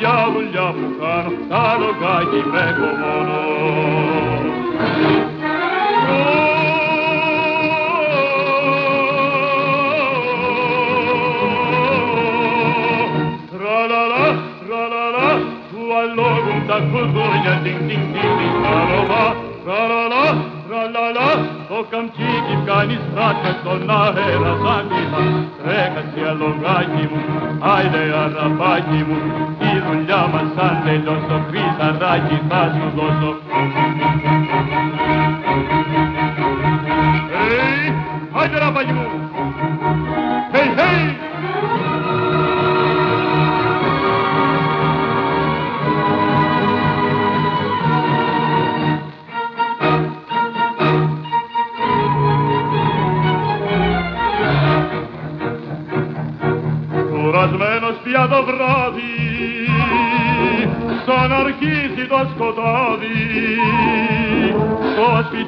τη βαριά δουλειά που κάνω τα λογάκι με μόνο. Tra-la-la, tra-la-la, tu allora un taccutoia, ding ding ding ding, tra-la-la, tra-la-la, tra-la-la, το καμτσίκι κάνει στράκα στον αέρα σαν κύμα, τρέχασε αλογάκι μου, άιντε αραπάκι μου, χρυσαράκι θα σου δώσω.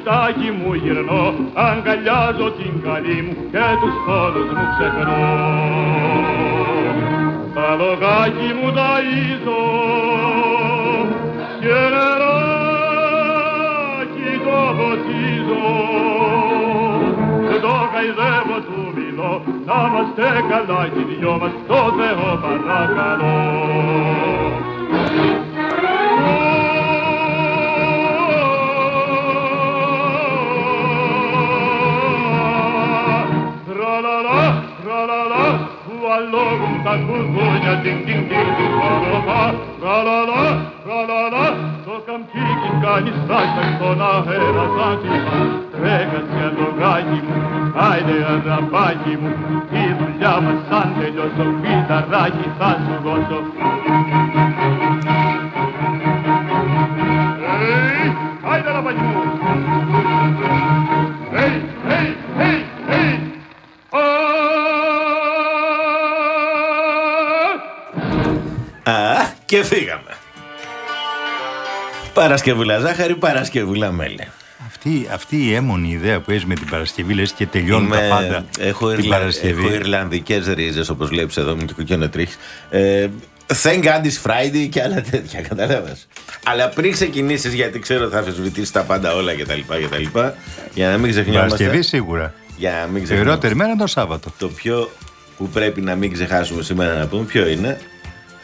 Στο σπιτάκι μου γυρνώ αγκαλιάζω την καλή μου και τους πόνους μου ξεχνώ τα λογάκι μου ταΐζω και νεράκι το ποτίζω το καηδεύω του μιλώ να είμαστε καλά κι οι δυο μας το Θεό παρακαλώ. Allogum ta curvugna, ding ding ding ding, tra-la-la, tra-la-la, tra-la-la, το καμπίκι κάνει στάχτα στον αέρα σαν κύμα, τρέχασε αλογάκι μου, άιντε αραπάκι μου, η δουλειά μας σαν τελειώσω, φυταράκι θα σου δώσω. Και φύγαμε. Παρασκευούλα ζάχαρη, Παρασκευούλα μέλι. Αυτή, αυτή η έμονη ιδέα που έχεις με την Παρασκευή λες και τελειώνουν τα πάντα έχω, την Ιρλα... Παρασκευή. έχω Ιρλανδικές ρίζες όπως βλέπεις εδώ με και κοκκίνο τρίχ. Ε, thank God it's Friday και άλλα τέτοια, καταλάβες. Αλλά πριν ξεκινήσεις, γιατί ξέρω θα αφισβητήσεις τα πάντα όλα κτλ. κτλ για να μην ξεχνιόμαστε. Παρασκευή σίγουρα. Για να μην Η ξεχνιόμαστε. χειρότερη μέρα είναι το Σάββατο. Το πιο που πρέπει να μην ξεχάσουμε σήμερα να πούμε ποιο είναι;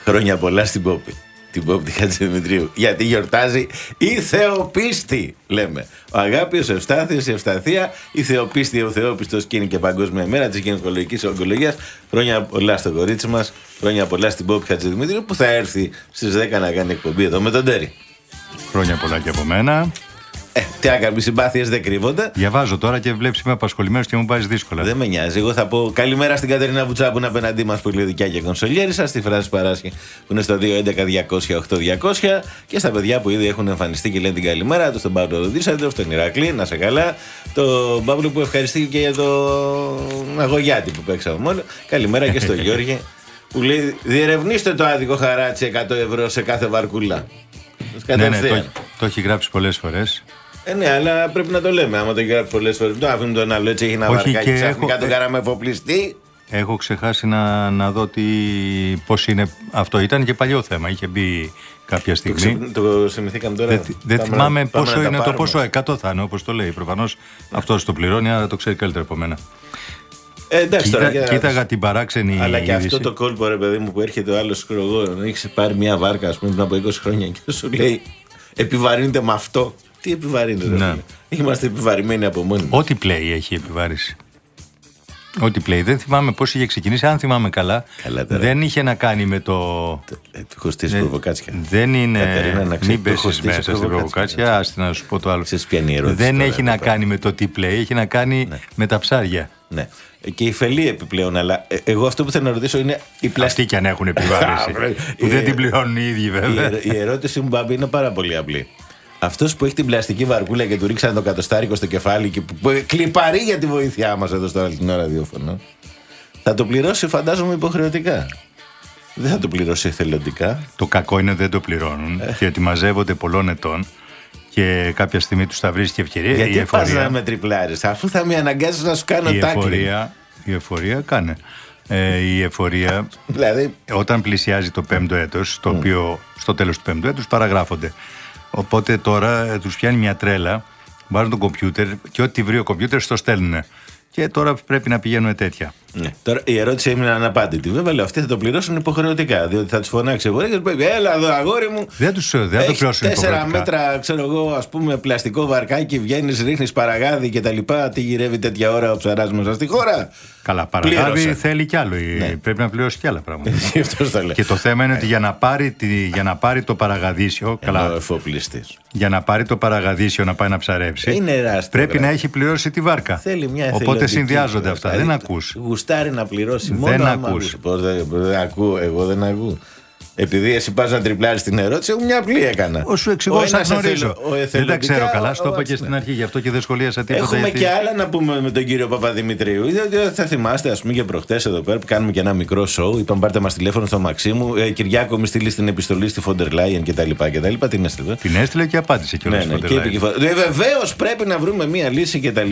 Χρόνια πολλά στην Πόπη. Την Πόπη Χατζηδημητρίου. Γιατί γιορτάζει η Θεοπίστη, λέμε. Ο Αγάπη, ο Ευστάθιο, η Ευσταθία, η Θεοπίστη, ο Θεόπιστος και είναι και Παγκόσμια Μέρα της Γυναικολογική Ογκολογίας. Χρόνια πολλά στο κορίτσι μας. Χρόνια πολλά στην Πόπη Χατζηδημητρίου που θα έρθει στις 10 να κάνει εκπομπή εδώ με τον Τέρι. Χρόνια πολλά και από μένα. Ε, τι άκαμε, οι συμπάθειες δεν κρύβονται. Διαβάζω τώρα και βλέπεις είμαι απασχολημένος και μου πάει δύσκολα. Δεν με νοιάζει. Εγώ θα πω καλημέρα στην Κατερίνα Βουτσά που είναι απέναντί μας που λέει δικιά και κονσολιέρισα. Στη φράση Παράσχη που είναι στο 211-200-8200. Και στα παιδιά που ήδη έχουν εμφανιστεί και λένε την καλημέρα του. Στον Παύλο Δίσαντροφ, τον Ηρακλή, να σε καλά. Τον Παύλο που ευχαριστεί και για τον Αγωγιάτη που παίξαμε μόνο. Καλημέρα και στον Γιώργη που λέει διερευνήστε το άδικο χαράτσι 100 ευρώ σε κάθε βαρκούλα. ναι, ναι, Κατευθείαν. το, το έχει γράψει πολλές φορές. Ε, ναι, αλλά πρέπει να το λέμε. Άμα το γράφει πολλές φορές, το αφήνουμε τον άλλο έτσι. Έχει ένα Όχι, βαρκάκι και ξαφνικά έχω- τον κάναμε εφοπλιστή. Έχω ξεχάσει να, να δω τι, πώς είναι αυτό. Ήταν και παλιό θέμα. Είχε μπει κάποια Το, στιγμή. ξε- το θυμηθήκαμε τώρα. Δεν, θυ- δεν Πάμε να- θυμάμαι πάμε πόσο να τα είναι το πάρουμε. πόσο 100 θα είναι, όπως το λέει. Προφανώς αυτό το πληρώνει, αλλά το ξέρει καλύτερα από μένα. Ε, εντάξει τώρα. Κοίτα, για- κοίταγα την παράξενη Αλλά και είδηση. αυτό το κόλπο ρε παιδί μου που έρχεται ο άλλος χρογό, έχεις πάρει μια βάρκα, ας πούμε, πριν από 20 χρόνια και σου λέει Επιβαρύνεται με αυτό. Τι επιβαρύνεται, ρε Ναι. φίλε. Είμαστε επιβαρημένοι από μόνοι μας. Ό,τι πλέει έχει επιβάρηση. Ό,τι πλέει. Δεν θυμάμαι πώς είχε ξεκινήσει. Αν θυμάμαι καλά, Καλά τώρα. δεν είχε να κάνει με το. Ε, του έχω στήσει προβοκάτσια. Δεν είναι. Κατερίνα, να ξέρεις, μην το έχω πέσεις στήσει μέσα στην προβοκάτσια. προβοκάτσια. Άστι να σου πω το άλλο. Ξέρεις ποια είναι η ερώτηση Δεν τώρα έχει εδώ να πέρα. κάνει με το τι πλέει, έχει να κάνει με τα ψάρια. Ναι. Ε, Και η φελή επιπλέον, αλλά ε, εγώ αυτό που θέλω να ρωτήσω είναι η Αυτοί πλαστική. κι αν έχουν επιβάρηση. βρε. που δεν Ε, την πληρώνουν οι ίδιοι Η, βέβαια. ερω- η ερώτηση μου, Μπάμπη, είναι πάρα πολύ απλή. Αυτός που έχει την πλαστική βαρκούλα και του ρίξανε το κατοστάρικο στο κεφάλι και που, που κλιπαρεί για τη βοήθειά μας εδώ στο Αλτινό ραδιόφωνο, θα το πληρώσει, φαντάζομαι, υποχρεωτικά. Δεν θα το πληρώσει εθελοντικά. Το κακό είναι δεν το πληρώνουν Ε. και ότι μαζεύονται πολλών ετών και κάποια στιγμή τους θα βρίσκει ευκαιρία. Γιατί η πας να εφορία, με τριπλάρεις, αφού θα με αναγκάσει να σου κάνω η τάκλι. εφορία, η εφορία κάνε. Ε, η εφορία Δηλαδή, όταν πλησιάζει το πέμπτο έτος, το οποίο στο τέλος του πέμπτου έτους παραγράφονται. Οπότε τώρα ε, τους πιάνει μια τρέλα, βάζουν το κομπιούτερ και ό,τι βρει ο κομπιούτερ στο στέλνουν. Και τώρα πρέπει να πηγαίνουν τέτοια. Ναι. Τώρα η ερώτηση έμεινε αναπάντητη. Βέβαια, λέω αυτοί θα το πληρώσουν υποχρεωτικά. Διότι θα τους φωνάξει ο και πει: Έλα εδώ, αγόρι μου. Δεν τους, δεν θα το Έχεις πληρώσουν τέσσερα υποχρεωτικά. μέτρα, ξέρω εγώ, ας πούμε, πλαστικό βαρκάκι, βγαίνεις, ρίχνεις παραγάδι και τα λοιπά. Τι γυρεύει τέτοια ώρα ο ψαρά μέσα στη χώρα; Καλά, παραγάδι Πλήρωσε. θέλει κι άλλο. Ναι. Πρέπει να πληρώσει κι άλλα πράγματα. Γι' αυτό το λέω. και το θέμα είναι ότι για να πάρει, τη, για να πάρει το παραγαδίσιο, Ενώ καλά, ο εφοπλιστής. για να πάρει το παραγαδίσιο να πάει να ψαρέψει, Είναι εράστιο, πρέπει βρε. να έχει πληρώσει τη βάρκα. Θέλει μια Οπότε εθελοντική, συνδυάζονται βρε. αυτά. Δηλαδή, δεν ακούς. Γουστάρει να πληρώσει μόνο. Δεν άμα ακούς. ακούσει. Πώς δεν, δεν ακούω, εγώ δεν ακούω. Επειδή εσύ πας να τριπλάρεις την ερώτηση, εγώ μια απλή έκανα. Ο σου εξηγώ Ο σαν ένας γνωρίζω. εθελο- ο Δεν τα εθελοντικά, ξέρω καλά, ο- στο είπα ο- και στην αρχή, γι' αυτό και δεν σχολίασα τίποτα. Έχουμε γιατί- και άλλα να πούμε με τον κύριο Παπαδημητρίου. Διότι θα θυμάστε, ας πούμε, και προχτές εδώ πέρα που κάνουμε και ένα μικρό σοου. Είπαμε, πάρτε μας τηλέφωνο στο Μαξίμου. Ε, Κυριάκο, μη στείλεις την επιστολή στη Φοντερ Λάιεν κτλ. κτλ. Την έστειλε. Την έστειλε και απάντησε και Ναι, όλες ναι, τις και είπε και Βεβαίως πρέπει να βρούμε μία λύση κτλ.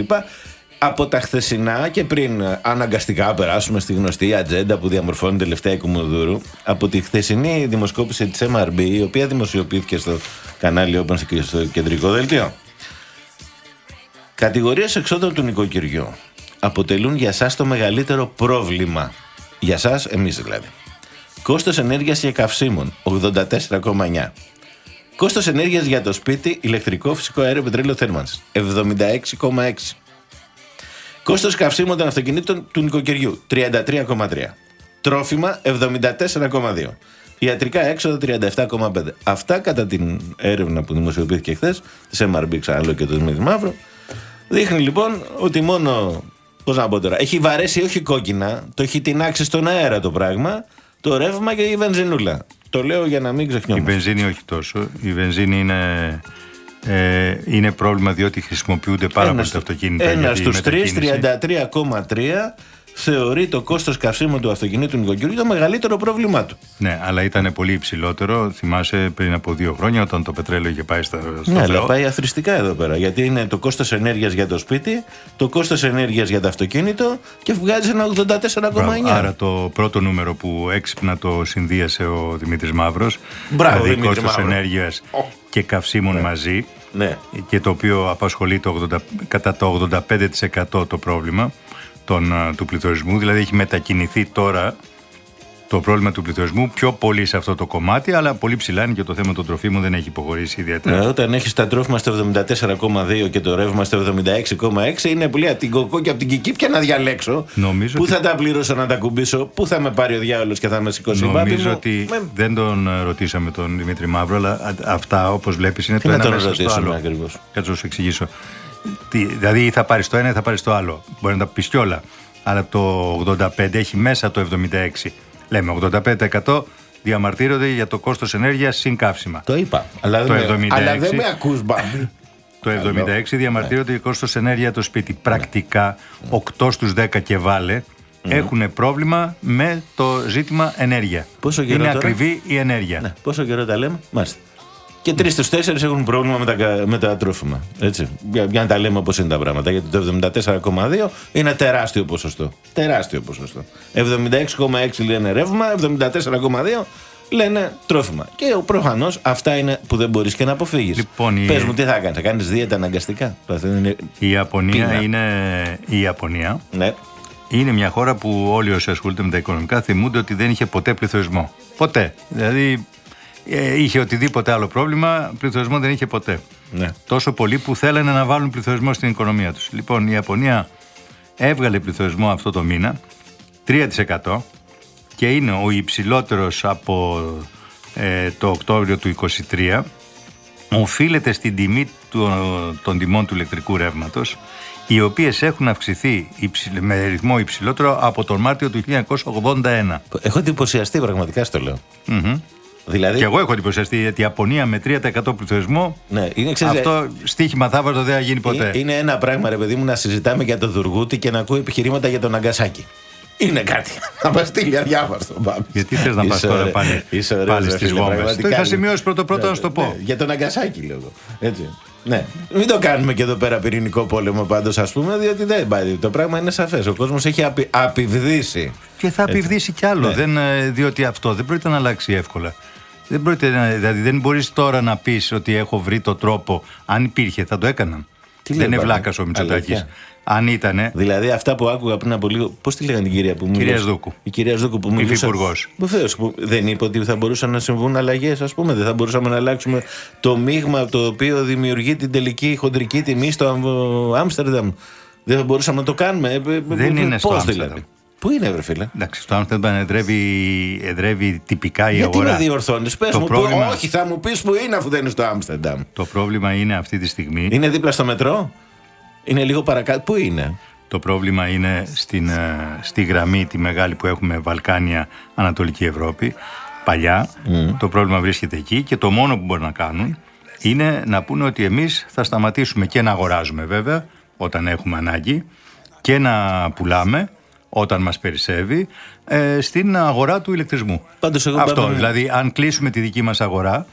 Από τα χθεσινά και πριν ε, αναγκαστικά περάσουμε στη γνωστή ατζέντα που διαμορφώνει τελευταία η Κουμουνδούρου, από τη χθεσινή δημοσκόπηση της MRB, η οποία δημοσιοποιήθηκε στο κανάλι Open και στο κεντρικό δελτίο. Κατηγορίες εξόδων του νοικοκυριού αποτελούν για σας το μεγαλύτερο πρόβλημα. Για σας, εμείς δηλαδή. Κόστος ενέργειας και καυσίμων, 84,9. Κόστος ενέργειας για το σπίτι, ηλεκτρικό, φυσικό αέριο, πετρέλαιο, θέρμανσης. 76,6. Κόστος καυσίμων των αυτοκινήτων του νοικοκυριού, 33,3. Τρόφιμα, 74,2. Ιατρικά έξοδα, 37,5. Αυτά κατά την έρευνα που δημοσιοποιήθηκε χθες, της MRB ξαναλέω και το Δημήτρη Μαύρο, δείχνει λοιπόν ότι μόνο. Πώς να πω τώρα, έχει βαρέσει όχι κόκκινα, το έχει τεινάξει στον αέρα το πράγμα, το ρεύμα και η βενζινούλα. Το λέω για να μην Η ξεχνιόμαστε. βενζίνη όχι τόσο. Η βενζίνη είναι, ε, είναι πρόβλημα διότι χρησιμοποιούνται πάρα πολύ τα αυτοκίνητα. Ένας για τη στου τρεις, μετακίνηση. 33,3 θεωρεί το κόστος καυσίμου του αυτοκινήτου νοικοκυριού το μεγαλύτερο πρόβλημά του. Ναι, αλλά ήταν πολύ υψηλότερο. Θυμάσαι πριν από δύο χρόνια όταν το πετρέλαιο είχε πάει στο, στο Ναι, Θεό. αλλά πάει αθρηστικά εδώ πέρα. Γιατί είναι το κόστος ενέργειας για το σπίτι, το κόστος ενέργειας για το αυτοκίνητο και βγάζει ένα 84,9. Μπράβο. Άρα το πρώτο νούμερο που έξυπνα το συνδύασε ο Δημήτρης Μαύρος Μπράβο, δηλαδή Δημήτρη κόστος Μαύρο. ενέργειας και καυσίμων μαζί Ναι. και το οποίο απασχολεί το 80, κατά το 85% το πρόβλημα των, α, του πληθωρισμού δηλαδή έχει μετακινηθεί τώρα το πρόβλημα του πληθωρισμού πιο πολύ σε αυτό το κομμάτι αλλά πολύ ψηλά είναι και το θέμα των τροφίμων δεν έχει υποχωρήσει ιδιαίτερα Ναι, όταν έχεις τα τρόφιμα στο 74,2 και το ρεύμα στο 76,6 είναι πολύ από την κοκό και από την κικίπια να διαλέξω. Νομίζω Πού ότι- θα τα πληρώσω να τα κουμπίσω, πού θα με πάρει ο διάολος και θα με σηκώσει η μπάμπη Νομίζω μου. ότι Με- δεν τον ε, ρωτήσαμε τον Δημήτρη Μαύρο, αλλά α- αυτά όπως βλέπεις είναι Τι το να ένα τον μέσα στο ρωτήσουμε άλλο. ακριβώς; Κάτσε να σου εξηγήσω. Τι, δηλαδή ή θα πάρεις το ένα ή θα πάρεις το άλλο. Μπορεί να τα πεις κιόλα. Αλλά το 85 έχει μέσα το 76. Λέμε 85% διαμαρτύρονται για το κόστος ενέργειας συν καύσιμα. Το είπα. Αλλά Το δεν, με, 76. αλλά δεν με ακούς μπάμπη. Το 76 διαμαρτύρονται για κόστος ενέργεια το σπίτι. Πρακτικά 8 στους 10 και βάλε έχουν πρόβλημα με το ζήτημα ενέργεια. Πόσο καιρό Είναι τώρα; ακριβή η ενέργεια. ναι, πόσο καιρό τα λέμε, μάλιστα. Και τρεις στους τέσσερις έχουν πρόβλημα με τα, κα- με τα τρόφιμα. Έτσι. Για, για να τα λέμε όπως είναι τα πράγματα. Γιατί το 74,2 είναι τεράστιο ποσοστό. Τεράστιο ποσοστό. 76,6 λένε ρεύμα, 74,2 λένε τρόφιμα. Και προφανώς αυτά είναι που δεν μπορείς και να αποφύγεις. Λοιπόν, η- Πες μου, τι θα κάνεις, θα κάνεις δίαιτα αναγκαστικά; Αυτό είναι... Η Ιαπωνία Πείνα. είναι η Ιαπωνία. Ναι. Είναι μια χώρα που όλοι όσοι ασχολούνται με τα οικονομικά θυμούνται ότι δεν είχε ποτέ πληθωρισμό. Ποτέ. Δηλαδή ε, είχε οτιδήποτε άλλο πρόβλημα, πληθωρισμό δεν είχε ποτέ. ναι. Τόσο πολύ που θέλανε να βάλουν πληθωρισμό στην οικονομία τους. Λοιπόν, η Ιαπωνία έβγαλε πληθωρισμό αυτό το μήνα 3% και είναι ο υψηλότερος από ε, το Οκτώβριο του 2023 οφείλεται στην τιμή του, των τιμών του ηλεκτρικού ρεύματος οι οποίες έχουν αυξηθεί με ρυθμό υψηλότερο από τον Μάρτιο του 1981. Έχω εντυπωσιαστεί πραγματικά στο λέω. Δηλαδή... Και εγώ έχω εντυπωσιαστεί γιατί η Ιαπωνία με 3% πληθωρισμό. Ναι, είναι, αυτό στοίχημα θάβατο δεν θα γίνει ποτέ. Είναι ένα πράγμα, ρε παιδί μου, να συζητάμε για τον Δουργούτη και να ακούω επιχειρήματα για τον Αγκασάκη. Είναι κάτι. Θα μας στείλει αδιάβαστο μπάμπη. Γιατί θες να πας τώρα πάλι, πάλι στις βόμβε. Το είχα σημειώσει πρώτο πρώτο να σου το πω. Ναι, για τον Αγκασάκη λέω. Έτσι. Ναι. Μην το κάνουμε και εδώ πέρα πυρηνικό πόλεμο πάντως, ας πούμε, διότι δεν πάει. Το πράγμα είναι σαφές. Ο κόσμος έχει απει, απειβδίσει. Και θα απειβδίσει κι άλλο. Ναι. Δεν, ε, διότι αυτό δεν πρόκειται να αλλάξει εύκολα. Δεν πρόκειται, δηλαδή δεν μπορείς τώρα να πεις ότι έχω βρει το τρόπο. Αν υπήρχε, θα το έκαναν. Τι δεν είναι βλάκας ο Μητσοτάκης. Αν ήτανε. Δηλαδή αυτά που άκουγα πριν από λίγο. Πώς τη λέγανε την κυρία που μου Κυρίας Σδούκου. Η κυρία Σδούκου που μου μιλούσε. Βεβαίως. Δεν είπε ότι θα μπορούσαν να συμβούν αλλαγές, ας πούμε. Δεν θα μπορούσαμε να αλλάξουμε το μείγμα το οποίο δημιουργεί την τελική χοντρική τιμή στο Άμστερνταμ. Δεν θα μπορούσαμε να το κάνουμε. Ε, ε, δεν είναι στο Άμστερνταμ. Δηλαδή; Πού είναι, βρε φίλε; Εντάξει, στο Άμστερνταμ εδρεύει, εδρεύει τυπικά η Γιατί αγορά. Γιατί με διορθώνεις, πες μου. Πρόβλημα... Που, όχι, θα μου πεις που είναι αφού δεν είναι στο Άμστερνταμ. Το πρόβλημα είναι αυτή τη στιγμή. Είναι δίπλα στο μετρό; Είναι λίγο παρακάτω. Πού είναι; Το πρόβλημα είναι στην, ε, στη γραμμή τη μεγάλη που έχουμε Βαλκάνια, Ανατολική Ευρώπη. Παλιά. Το πρόβλημα βρίσκεται εκεί και το μόνο που μπορούν να κάνουν είναι να πούνε ότι εμείς θα σταματήσουμε και να αγοράζουμε βέβαια όταν έχουμε ανάγκη και να πουλάμε όταν μας περισσεύει ε, στην αγορά του ηλεκτρισμού. Πάντως εγώ Αυτό, δηλαδή αν κλείσουμε τη δική μας αγορά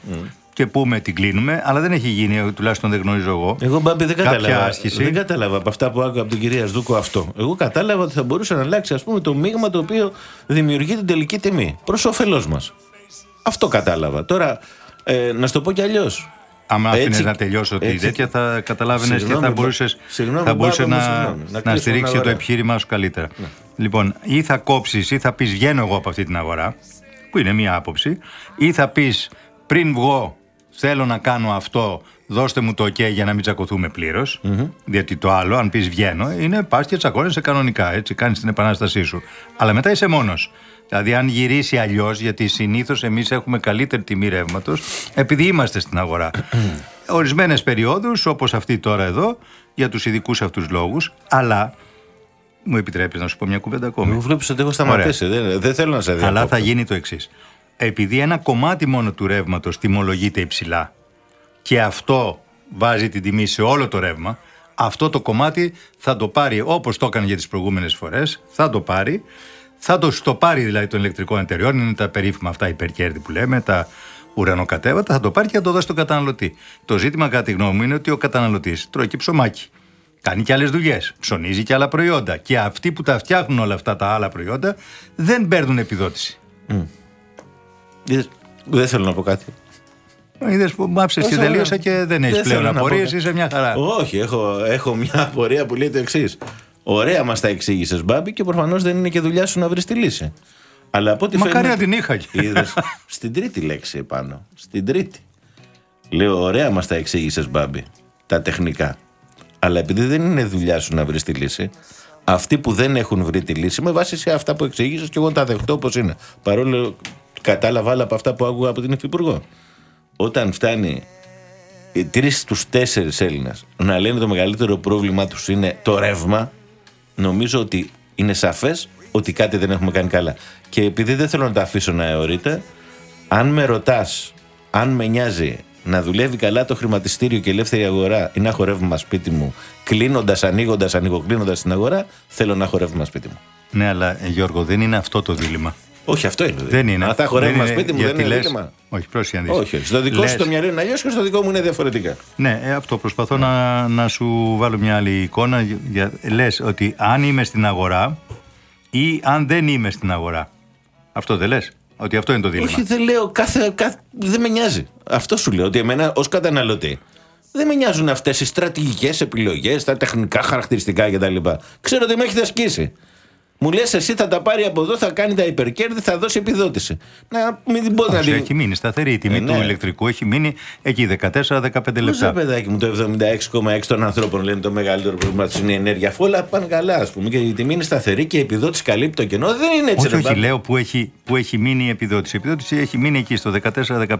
και πούμε την κλείνουμε, αλλά δεν έχει γίνει, τουλάχιστον δεν γνωρίζω εγώ. Εγώ Μπάμπη δεν κατάλαβα. Δεν κατάλαβα από αυτά που άκουγα από την κυρία Σδούκο αυτό. Εγώ κατάλαβα ότι θα μπορούσε να αλλάξει ας πούμε, το μείγμα το οποίο δημιουργεί την τελική τιμή. Προς όφελός μας. Αυτό κατάλαβα. Τώρα, ε, να σου το πω κι αλλιώς. Αν άφηνες να τελειώσω τη τέτοια, θα καταλάβαινες και θα μπορούσε θα μπορούσε να, να, να στηρίξει το επιχείρημά σου καλύτερα. Ναι. Λοιπόν, ή θα κόψεις ή θα πεις βγαίνω εγώ από αυτή την αγορά, που είναι μία άποψη, ή θα πεις πριν βγω θέλω να κάνω αυτό, δώστε μου το OK για να μην τσακωθούμε πλήρως. Mm-hmm. Γιατί το άλλο, αν πεις βγαίνω, είναι πας και τσακώνεσαι κανονικά. Έτσι, κάνεις την επανάστασή σου. Αλλά μετά είσαι μόνος. Δηλαδή, αν γυρίσει αλλιώς, γιατί συνήθως εμείς έχουμε καλύτερη τιμή ρεύματος, επειδή είμαστε στην αγορά. Ορισμένες περιόδους, όπως αυτή τώρα εδώ, για τους ειδικούς αυτούς λόγους, αλλά. Μου επιτρέπεις να σου πω μια κουβέντα ακόμη; Μου βλέπεις ότι έχω σταματήσει. Δεν, δεν θέλω να σε δει. Αλλά θα γίνει το εξής επειδή ένα κομμάτι μόνο του ρεύματος τιμολογείται υψηλά και αυτό βάζει την τιμή σε όλο το ρεύμα, αυτό το κομμάτι θα το πάρει όπως το έκανε για τις προηγούμενες φορές, θα το πάρει, θα το στο πάρει δηλαδή των ηλεκτρικών εταιριών, είναι τα περίφημα αυτά υπερκέρδη που λέμε, τα ουρανοκατέβατα, θα το πάρει και θα το δώσει στον καταναλωτή. Το ζήτημα, κατά τη γνώμη μου, είναι ότι ο καταναλωτής τρώει και ψωμάκι. Κάνει και άλλες δουλειές. Ψωνίζει και άλλα προϊόντα. Και αυτοί που τα φτιάχνουν όλα αυτά τα άλλα προϊόντα δεν παίρνουν επιδότηση. Δεν θέλω να πω κάτι. Είδες που μ' άφησες και τελείωσα και δεν έχεις πλέον απορίες, είσαι μια χαρά. Όχι, έχω, έχω μια απορία που λέει το εξής. Ωραία μας τα εξήγησες, Μπάμπη, και προφανώς δεν είναι και δουλειά σου να βρεις τη λύση. Αλλά από ό,τι Μακάρι να την είχα. Είδες, στην τρίτη λέξη επάνω. Στην τρίτη. Λέω, ωραία μας τα εξήγησες, Μπάμπη, τα τεχνικά. Αλλά επειδή δεν είναι δουλειά σου να βρεις τη λύση, αυτοί που δεν έχουν βρει τη λύση, με βάση σε αυτά που εξήγησες και εγώ τα δεχτώ όπως είναι. Παρόλο κατάλαβα άλλα από αυτά που άκουγα από την Υφυπουργό. Όταν φτάνει τρεις στους τέσσερις Έλληνες να λένε το μεγαλύτερο πρόβλημά τους είναι το ρεύμα, νομίζω ότι είναι σαφές ότι κάτι δεν έχουμε κάνει καλά. Και επειδή δεν θέλω να τα αφήσω να αιωρείται, αν με ρωτάς αν με νοιάζει να δουλεύει καλά το χρηματιστήριο και η ελεύθερη αγορά ή να έχω ρεύμα σπίτι μου, κλείνοντας, ανοίγοντας, ανοιγοκλίνοντα την αγορά, θέλω να έχω ρεύμα σπίτι μου. Ναι, αλλά Γιώργο, δεν είναι αυτό το δίλημα. Όχι, αυτό είναι. Δεν είναι. Αν θα έχω ρεύμα σπίτι μου, δεν είναι λες... Όχι, πρόσεχε Όχι, στο δικό λες... σου το μυαλό είναι αλλιώς και στο δικό μου είναι διαφορετικά. Ναι, ε, αυτό προσπαθώ να, να σου βάλω μια άλλη εικόνα. Λες ότι αν είμαι στην αγορά ή αν δεν είμαι στην αγορά. Αυτό δεν λες; Ότι αυτό είναι το δίλημα. Όχι, δεν λέω. Κάθε, κάθε, δεν με νοιάζει. Αυτό σου λέω. Ότι εμένα ως καταναλωτή δεν με νοιάζουν αυτές οι στρατηγικές επιλογές, τα τεχνικά χαρακτηριστικά κτλ. Ξέρω ότι με έχετε ασκήσει. Μου λες, εσύ θα τα πάρει από εδώ, θα κάνει τα υπερκέρδη, θα δώσει επιδότηση. Να μην μπορεί να Όχι, την. έχει μείνει σταθερή. Η τιμή Ε, του ναι. ηλεκτρικού έχει μείνει εκεί 14-15 Πώς λεπτά. παιδάκι μου, το 76,6 των ανθρώπων λένε το μεγαλύτερο πρόβλημα του είναι η ενέργεια. Αφού όλα πάνε καλά, ας πούμε, και η τιμή είναι σταθερή και η επιδότηση καλύπτει το κενό. Δεν είναι έτσι, Όχι, ρε όχι, μπάμπη. λέω που έχει, που έχει μείνει η επιδότηση. Η επιδότηση έχει μείνει εκεί στο 14-15.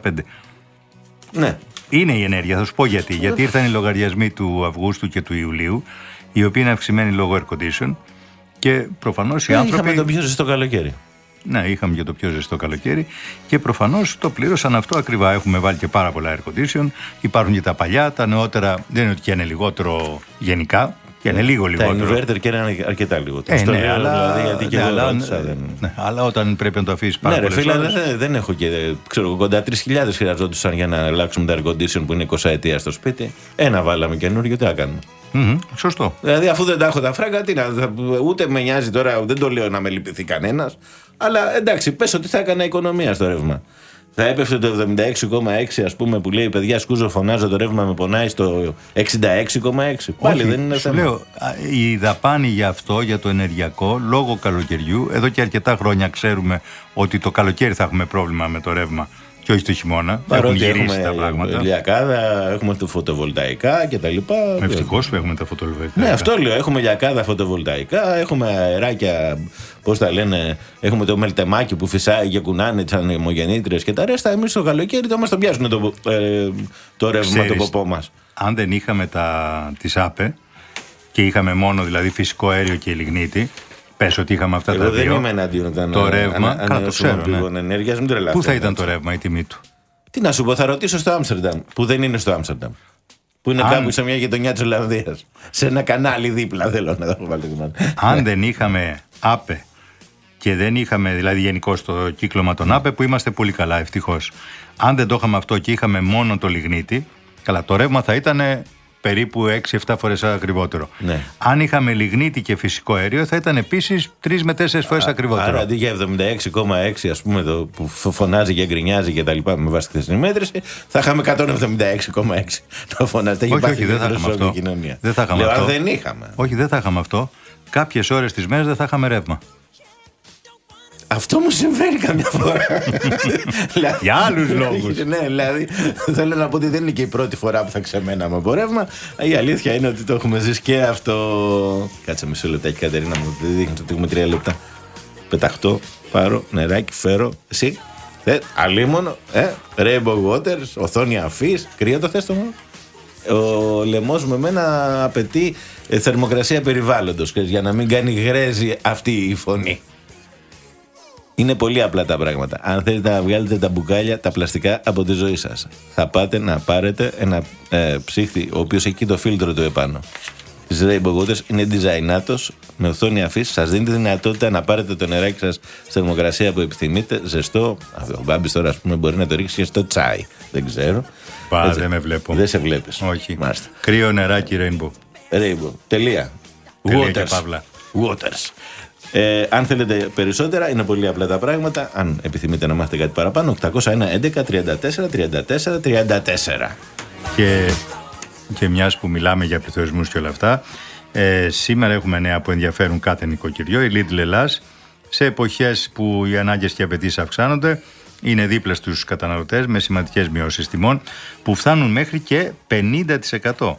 Ναι. Είναι η ενέργεια, θα σου πω γιατί. Γιατί ήρθαν οι λογαριασμοί του Αυγούστου και του Ιουλίου, οι οποίοι είναι αυξημένοι λόγω air condition. Και προφανώς οι Ε, άνθρωποι. Είχαμε το πιο ζεστό καλοκαίρι. Ναι, είχαμε και το πιο ζεστό καλοκαίρι και προφανώς το πλήρωσαν αυτό ακριβά. Έχουμε βάλει και πάρα πολλά air condition. Υπάρχουν και τα παλιά, τα νεότερα δεν είναι ότι και είναι λιγότερο γενικά. Και είναι λίγο Τα λιγότερο. inverter και είναι αρκετά λίγο. Ε, Στο ναι, λέω, αλλά, δηλαδή, γιατί και ναι, εγώ αλλά, ρώτησα, δεν- ναι, αλλά όταν πρέπει να το αφήσεις πάρα Ναι, ρε πολλές φίλε, ώρες- δεν, δεν έχω και ξέρω, κοντά 3.000 χρειαζόντουσαν για να αλλάξουμε τα air condition που είναι 20 ετία στο σπίτι. Ένα βάλαμε καινούριο, τι να κάνουμε; Μμμ, σωστό. Δηλαδή, αφού δεν τα έχω τα φράγκα, τι να, θα- ούτε με νοιάζει τώρα, δεν το λέω να με λυπηθεί κανένας. Αλλά εντάξει, πες ότι θα έκανα οικονομία στο ρεύμα. Θα έπεφτε το 76,6 ας πούμε που λέει παιδιά σκούζω φωνάζω το ρεύμα με πονάει στο 66,6. Πάλι Όχι, δεν είναι σου θέμα. Λέω, α, η δαπάνη για αυτό, για το ενεργειακό, λόγω καλοκαιριού, εδώ και αρκετά χρόνια ξέρουμε ότι το καλοκαίρι θα έχουμε πρόβλημα με το ρεύμα και όχι το χειμώνα. Έχουν Παρότι γυρίσει έχουμε τα πράγματα. ηλιακάδα, έχουμε το φωτοβολταϊκά κτλ. Ευτυχώς που έχουμε τα φωτοβολταϊκά. Ναι, αυτό λέω. Έχουμε λιακάδα φωτοβολταϊκά, έχουμε αεράκια, πώς τα λένε, έχουμε το μελτεμάκι που φυσάει και κουνάνε τις ανεμογεννήτριες και τα ρέστα. Εμείς το καλοκαίρι το μας το πιάσουν το, ε, το ρεύμα το Ξέρεις, ποπό μας. Αν δεν είχαμε τα, τις ΑΠΕ και είχαμε μόνο δηλαδή φυσικό αέριο και λιγνίτη, πες ότι είχαμε αυτά Εγώ τα δεν δύο. είμαι εναντίον των το ρεύμα, ανα- καλά, το ξέρω, ανανεώσιμων ναι. πηγών ενέργειας. Μην τρελαθώ. Πού θα ήταν έτσι. το ρεύμα η τιμή του; Τι να σου πω, θα ρωτήσω στο Άμστερνταμ, που δεν είναι στο Άμστερνταμ. Που είναι Αν- κάπου σε μια γειτονιά της Ολλανδίας. Σε ένα κανάλι δίπλα, θέλω να το βάλω το κομμάτι. Αν δεν είχαμε ΑΠΕ και δεν είχαμε δηλαδή γενικώ το κύκλωμα των ΑΠΕ που είμαστε πολύ καλά ευτυχώς. Αν δεν το είχαμε αυτό και είχαμε μόνο το λιγνίτη, καλά το ρεύμα θα ήταν περίπου 6-7 φορές ακριβότερο. Ναι. Αν είχαμε λιγνίτη και φυσικό αέριο θα ήταν επίσης 3 με 4 φορές ακριβότερο. Άρα αντί για 76,6 ας πούμε το που φ- φωνάζει και γκρινιάζει και τα λοιπά με βάση τη χθεσινή μέτρηση, θα είχαμε 176,6 να φωνάζει. Θα έχει Όχι, πάθει όχι, δεν θα ιδιαίτερο είχαμε σοκ η αυτό. κοινωνία. Δεν θα είχαμε Λέω, αυτό. αν δεν είχαμε. Όχι, δεν θα είχαμε αυτό. Κάποιες ώρες της μέρας δεν θα είχαμε ρεύμα. Αυτό μου συμβαίνει καμιά φορά. Δηλαδή- Για άλλους λόγους. ναι, δηλαδή θέλω να πω ότι δεν είναι και η πρώτη φορά που θα ξεμέναμε από ρεύμα. Η αλήθεια είναι ότι το έχουμε ζήσει και αυτό. Κάτσε μισό λεπτάκι, Κατερίνα μου. Δεν δείχνει ότι έχουμε τρία λεπτά. Πεταχτώ, πάρω, νεράκι, φέρω. Εσύ. Ε, αλίμονο, ε, Rainbow Waters, οθόνη αφής, κρύο το θες το μόνο; Ο λαιμός με μένα απαιτεί ε, θερμοκρασία περιβάλλοντος ξέρεις, για να μην κάνει γρέζι αυτή η φωνή. Είναι πολύ απλά τα πράγματα. Αν θέλετε να βγάλετε τα μπουκάλια, τα πλαστικά από τη ζωή σας, θα πάτε να πάρετε ένα ε, ψύχτη, ο οποίος έχει το φίλτρο του επάνω. Τη Rainbow Waters είναι designato με οθόνη αφής. Σας δίνει τη δυνατότητα να πάρετε το νεράκι σας στη θερμοκρασία που επιθυμείτε. Ζεστό. Ο Μπάμπης τώρα, ας πούμε, μπορεί να το ρίξει και στο τσάι. Δεν ξέρω. Πα, Έτσι. δεν με βλέπω. Δεν σε βλέπεις. Όχι. Μάλιστα. Κρύο νεράκι Rainbow. Rainbow. Τελεία. Τελεία και Waters. παύλα. Waters. Ε, αν θέλετε περισσότερα, είναι πολύ απλά τα πράγματα. Αν επιθυμείτε να μάθετε κάτι παραπάνω, 801 11 34 34 34. Και, και μιας που μιλάμε για πληθωρισμούς και όλα αυτά, ε, σήμερα έχουμε νέα που ενδιαφέρουν κάθε νοικοκυριό. Η Lidl Ελλάς, σε εποχές που οι ανάγκες και οι απαιτήσεις αυξάνονται, είναι δίπλα στους καταναλωτές με σημαντικές μειώσεις τιμών που φτάνουν μέχρι και 50%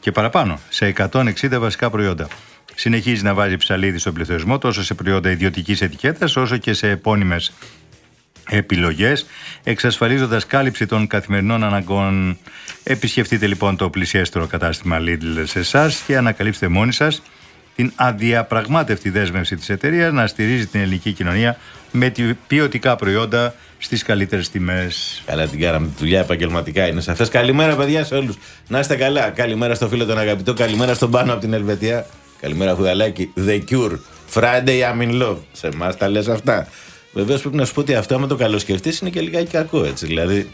και παραπάνω σε 160 βασικά προϊόντα. Συνεχίζει να βάζει ψαλίδι στον πληθωρισμό τόσο σε προϊόντα ιδιωτικής ετικέτας όσο και σε επώνυμες επιλογές, εξασφαλίζοντας κάλυψη των καθημερινών αναγκών. Επισκεφτείτε λοιπόν το πλησιέστερο κατάστημα Lidl σε εσάς και ανακαλύψτε μόνοι σας την αδιαπραγμάτευτη δέσμευση της εταιρείας να στηρίζει την ελληνική κοινωνία με τη- ποιοτικά προϊόντα στις καλύτερες τιμές. Καλά την κάναμε τη δουλειά επαγγελματικά είναι σαφές. Καλημέρα, παιδιά, σε όλους. Να είστε καλά. Καλημέρα στο φίλο τον αγαπητό. Καλημέρα στον πάνω από την Ελβετία. Καλημέρα, Χουδαλάκη. The Cure. Friday I'm in love. Σε εμάς τα λες αυτά. Βεβαίως πρέπει να σου πω ότι αυτό, άμα το καλοσκεφτείς, είναι και λιγάκι κακό έτσι. Δηλαδή,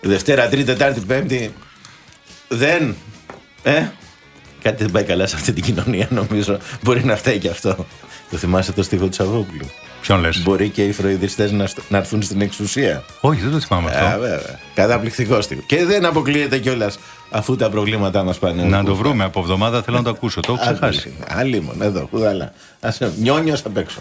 Δευτέρα, Τρίτη, Τετάρτη, Πέμπτη. Δεν. Ε, κάτι δεν πάει καλά σε αυτή την κοινωνία, νομίζω. Μπορεί να φταίει και αυτό. Το θυμάσαι το στίχο του Σαββόπουλου; Ποιον λες; Μπορεί και οι φροηδιστές να, στ- να έρθουν στην εξουσία. Όχι, δεν το θυμάμαι Α, αυτό. βέβαια. Καταπληκτικό στυλ. Και δεν αποκλείεται κιόλας αφού τα προβλήματά μας πάνε. Να όπου το βρούμε από εβδομάδα, θέλω να το ακούσω. Το έχω ξεχάσει. Άλλη μόνο, εδώ, κουδάλα. Ας νιόνιος απ' έξω.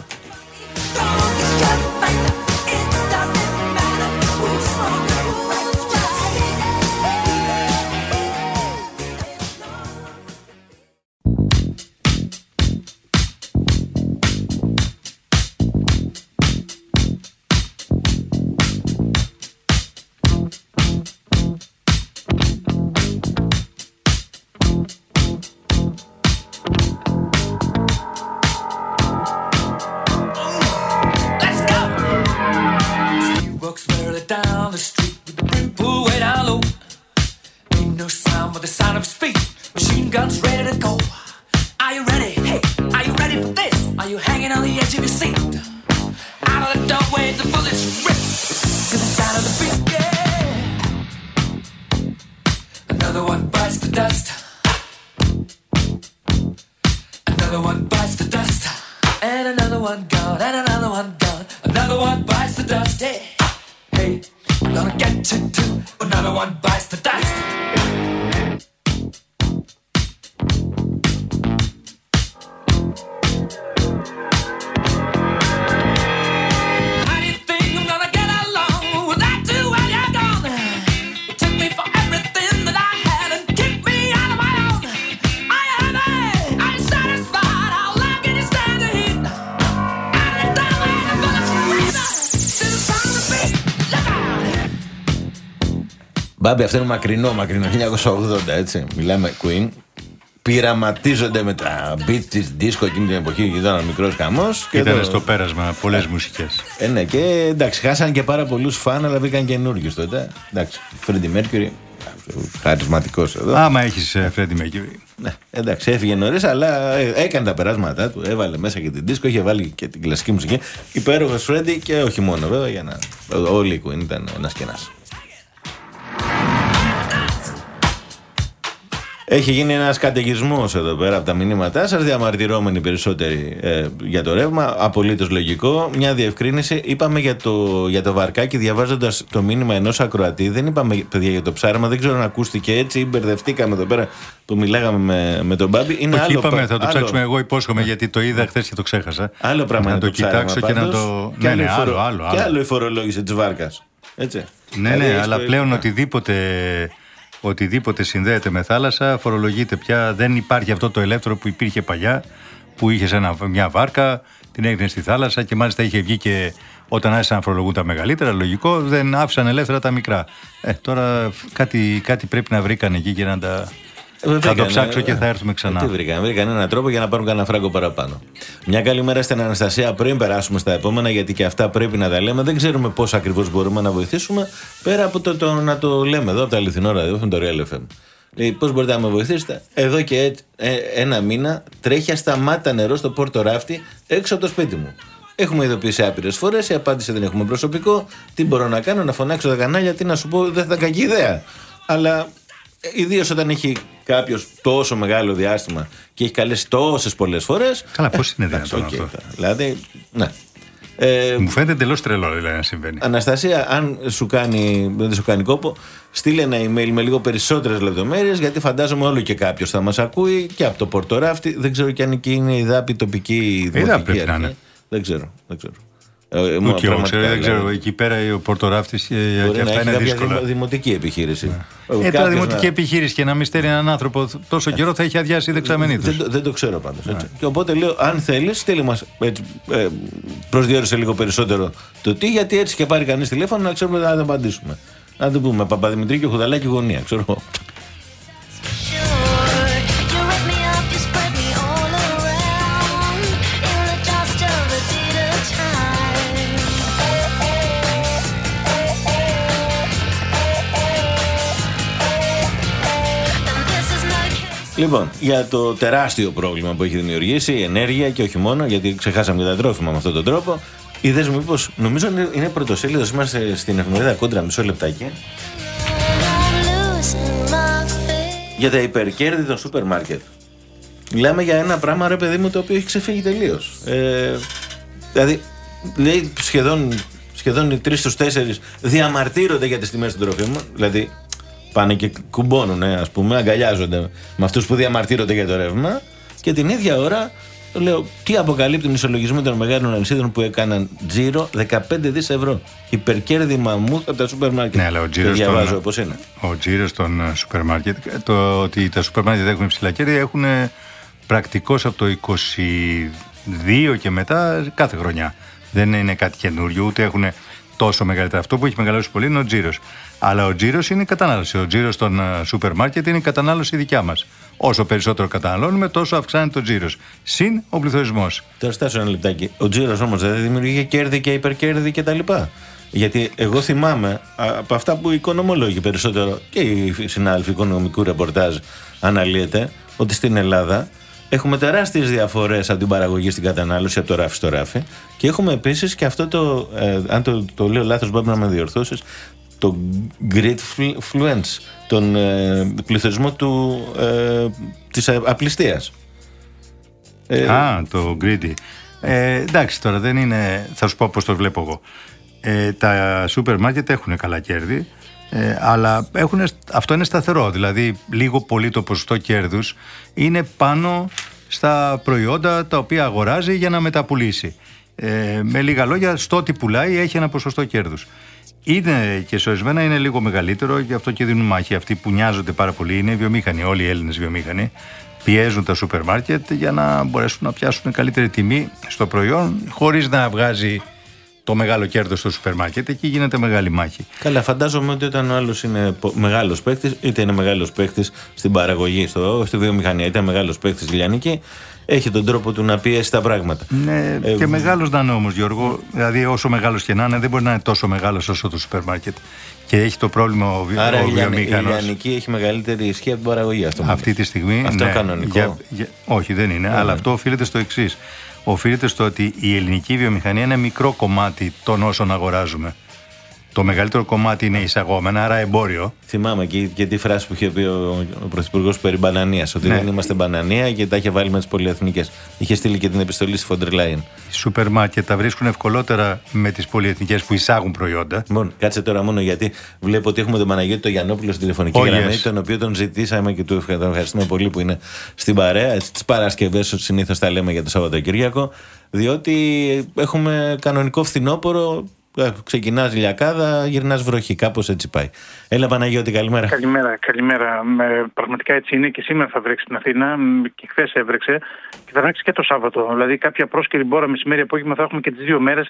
Μπάμπη, αυτό είναι μακρινό, μακρινό. 1980, έτσι. Μιλάμε Queen. Πειραματίζονται με τα beat της disco εκείνη την εποχή και ήταν ο μικρός χαμός. Ήταν στο πέρασμα πολλές μουσικές. Ε, ναι, και εντάξει, χάσαν και πάρα πολλούς φαν, αλλά βγήκαν καινούριους τότε. Εντάξει, Freddie Mercury, χαρισματικός εδώ. Άμα έχεις Φρέντι Μέκυρη. Ναι, εντάξει, έφυγε νωρίς, αλλά ε, έκανε τα περάσματά του. Έβαλε μέσα και την disco, είχε βάλει και την κλασική μουσική. Υπέροχος Φρέντι και όχι μόνο βέβαια, για να. Όλοι οι Queen ήταν ένας και ένας. Έχει γίνει ένας καταιγισμός εδώ πέρα από τα μηνύματά σας, διαμαρτυρόμενοι περισσότεροι ε, για το ρεύμα. Απολύτως λογικό. Μια διευκρίνηση. Είπαμε για το, για το βαρκάκι, διαβάζοντας το μήνυμα ενός ακροατή. Δεν είπαμε, παιδιά, για το ψάρεμα. Δεν ξέρω αν ακούστηκε έτσι ή μπερδευτήκαμε εδώ πέρα που μιλάγαμε με, με τον Μπάμπη. Είναι Όχι, άλλο, είπαμε, πα- θα το άλλο- ψάξουμε. Εγώ υπόσχομαι γιατί το είδα χθες και το ξέχασα. Άλλο πράγμα να είναι το ψάρεμα κοιτάξω και να πάντως, το. και Ναι, ναι, η φορο- άλλο, άλλο. Και άλλο. άλλο η φορολόγηση της βάρκας. Έτσι. Ναι, Δηλαδή, ναι, έχεις αλλά το- πλέον οτιδήποτε, οτιδήποτε συνδέεται με θάλασσα φορολογείται πια. Δεν υπάρχει αυτό το ελεύθερο που υπήρχε παλιά, που είχες μια βάρκα, την έγινε στη θάλασσα και μάλιστα είχε βγει και όταν άρχισαν να φορολογούν τα μεγαλύτερα, λογικό, δεν άφησαν ελεύθερα τα μικρά. Ε, τώρα κάτι, κάτι πρέπει να βρήκαν εκεί και να τα. Ε, θα το βρήκανε, ψάξω και ε, θα έρθουμε ε, ξανά. Τι βρήκαν, βρήκαν έναν τρόπο για να πάρουν κανένα φράγκο παραπάνω. Μια καλή μέρα στην Αναστασία πριν περάσουμε στα επόμενα, γιατί και αυτά πρέπει να τα λέμε. Δεν ξέρουμε πώς ακριβώς μπορούμε να βοηθήσουμε πέρα από το, το να το λέμε εδώ από τα αληθινό ραδιόφωνο, το Real FM. Λέει, πώς μπορείτε να με βοηθήσετε; Εδώ και έτσι, ε, ένα μήνα τρέχει ασταμάτα νερό στο πόρτο ράφτη έξω από το σπίτι μου. Έχουμε ειδοποιήσει άπειρες φορές, η απάντηση δεν έχουμε προσωπικό. Τι μπορώ να κάνω, να φωνάξω τα κανάλια, τι να σου πω, δεν θα ήταν κακή ιδέα. Αλλά Ιδίως όταν έχει κάποιος τόσο μεγάλο διάστημα και έχει καλέσει τόσες πολλές φορές. Καλά, πώς είναι δυνατόν αυτό; Δηλαδή, ναι. Ε, Μου φαίνεται εντελώς τρελό δηλαδή, να συμβαίνει. Αναστασία, αν σου κάνει, δεν σου κάνει κόπο, στείλε ένα email με λίγο περισσότερες λεπτομέρειες, γιατί φαντάζομαι όλο και κάποιος θα μας ακούει και από το Πορτοράφτη. Δεν ξέρω και αν εκεί είναι η ΔΑΠη τοπική δημοτική πρέπει να αρχή. είναι. Δεν ξέρω. Δεν ξέρω. Ε, μου- Ούτε και εγώ πραγματικά, ξέρω, δεν ξέρω. δηλαδή, Εκεί πέρα ο Πορτοράφτης μπορεί και να αυτά έχει είναι κάποια δύσκολα. δημο- δημοτική επιχείρηση. Ε, τώρα Κάποιος δημοτική να- επιχείρηση και να μην στέλνει έναν άνθρωπο τόσο καιρό θα έχει αδειάσει η δεξαμενή Δεν, τους. το- δεν το ξέρω πάντως. Και οπότε λέω, αν θέλεις, στείλει μας. Ε, προσδιορίσε λίγο περισσότερο το τι, γιατί έτσι και πάρει κανείς τηλέφωνο να ξέρουμε να το απαντήσουμε. Να το πούμε Παπαδημητρή και Χουδαλάκη γωνία, ξέρω Λοιπόν, για το τεράστιο πρόβλημα που έχει δημιουργήσει η ενέργεια και όχι μόνο, γιατί ξεχάσαμε και τα τρόφιμα με αυτόν τον τρόπο. Είδες μήπως, νομίζω είναι- είναι πρωτοσέλιδος είμαστε στην εφημερίδα Κόντρα, μισό λεπτάκι, I'm losing my faith. για τα υπερκέρδη των σούπερ μάρκετ. Μιλάμε για ένα πράγμα, ρε παιδί μου, το οποίο έχει ξεφύγει τελείως. Ε, δηλαδή, λέει σχεδόν, σχεδόν οι τρεις στους τέσσερις διαμαρτύρονται για τις τιμές των τροφίμων. Δηλαδή πάνε και κουμπώνουν, ας πούμε, αγκαλιάζονται με αυτούς που διαμαρτύρονται για το ρεύμα. Και την ίδια ώρα λέω τι αποκαλύπτουν οι ισολογισμοί των μεγάλων αλυσίδων που έκαναν τζίρο 15 δις ευρώ. Υπερκέρδη μαμούθ από τα σούπερ μάρκετ. Ναι, αλλά ο Το τζίρος διαβάζω των- όπως είναι. Ο τζίρος των ε, σούπερ μάρκετ, το ότι τα σούπερ μάρκετ έχουν υψηλά κέρδη έχουν πρακτικώς από το 22 και μετά κάθε χρονιά. Δεν είναι κάτι καινούριο, ούτε έχουν τόσο μεγαλύτερα. Αυτό που έχει μεγαλώσει πολύ είναι ο τζίρος. Αλλά ο τζίρος είναι η κατανάλωση. Ο τζίρος των ε, σούπερ μάρκετ είναι η κατανάλωση δικιά μας. Όσο περισσότερο καταναλώνουμε, τόσο αυξάνεται ο τζίρος. Συν ο πληθωρισμός. Τώρα στάσω ένα λεπτάκι. Ο Τζίρος όμως δεν δημιουργεί κέρδη και υπερκέρδη κτλ. Γιατί εγώ θυμάμαι α, από αυτά που οι οικονομολόγοι περισσότερο και οι συνάδελφοι οικονομικού ρεπορτάζ αναλύεται ότι στην Ελλάδα έχουμε τεράστιες διαφορές από την παραγωγή στην κατανάλωση από το ράφι στο ράφι και έχουμε επίσης και αυτό το, ε, αν το, το λέω λάθος μπορεί να με διορθώσεις, το great flu- fluence, τον ε, πληθωρισμό του, ε, της α- απληστίας. Ε, Α, το greedy. Ε, εντάξει, τώρα δεν είναι. Θα σου πω πώς το βλέπω εγώ. Ε, τα σούπερ μάρκετ έχουν καλά κέρδη, ε, αλλά έχουν, αυτό είναι σταθερό. Δηλαδή, λίγο πολύ το ποσοστό κέρδους είναι πάνω στα προϊόντα τα οποία αγοράζει για να μεταπουλήσει. Ε, με λίγα λόγια, στο ότι πουλάει έχει ένα ποσοστό κέρδους. Είναι και σε ορισμένα είναι λίγο μεγαλύτερο, γι' αυτό και δίνουν μάχη. Αυτοί που νοιάζονται πάρα πολύ είναι οι βιομήχανοι, όλοι οι Έλληνες βιομήχανοι. Πιέζουν τα σούπερ μάρκετ για να μπορέσουν να πιάσουν καλύτερη τιμή στο προϊόν, χωρίς να βγάζει το μεγάλο κέρδος στο σούπερ μάρκετ. Εκεί γίνεται μεγάλη μάχη. Καλά, φαντάζομαι ότι όταν ο άλλος είναι μεγάλος παίκτης, είτε είναι μεγάλος παίκτης στην παραγωγή, στο, στη βιομηχανία, είτε μεγάλος παίκτης λιανική, έχει τον τρόπο του να πιέσει τα πράγματα. Ναι, Ε, και μεγάλος να είναι όμως, Γιώργο. Δηλαδή, όσο μεγάλος και να είναι, δεν μπορεί να είναι τόσο μεγάλος όσο το σούπερ μάρκετ. Και έχει το πρόβλημα ο, βι- Άρα ο η, λιανική, η βιομήχανος. λιανική έχει μεγαλύτερη ισχύ από την παραγωγή. Αυτό μου Αυτή λες. τη στιγμή. Αυτό ναι, είναι κανονικό. Ναι. όχι, δεν είναι. Αλλά αυτό οφείλεται στο εξής. Οφείλεται στο ότι η ελληνική βιομηχανία είναι μικρό κομμάτι των όσων αγοράζουμε. Το μεγαλύτερο κομμάτι είναι εισαγόμενα, άρα εμπόριο. Θυμάμαι και, και τη φράση που είχε πει ο, ο Πρωθυπουργός περί μπανανίας. Ότι Ναι. δεν είμαστε μπανανία και τα είχε βάλει με τις πολυεθνικές. Είχε στείλει και την επιστολή στη Φόντερ Λάιν. Οι σούπερ μάρκετ τα βρίσκουν ευκολότερα με τις πολυεθνικές που εισάγουν προϊόντα. Μόνο, κάτσε τώρα μόνο γιατί βλέπω ότι έχουμε τον Παναγιώτη τον Γιαννόπουλο στην τηλεφωνική Oh, γραμμή, yes. τον οποίο τον ζητήσαμε και του ευχα- τον ευχαριστούμε πολύ που είναι στην παρέα. Τις Παρασκευές συνήθως τα λέμε για το Σαββατοκύριακο, διότι έχουμε κανονικό φθινόπωρο. Ε, Ξεκινάς λιακάδα, γυρνάς βροχή. Κάπως έτσι πάει. Έλα, Παναγιώτη, καλημέρα. Καλημέρα, καλημέρα. Με, πραγματικά έτσι είναι και σήμερα θα βρέξει στην Αθήνα μ, και χθες έβρεξε και θα βρέξει και το Σάββατο. Δηλαδή κάποια πρόσκαιρη μπόρα μεσημέρι απόγευμα θα έχουμε και τις δύο μέρες.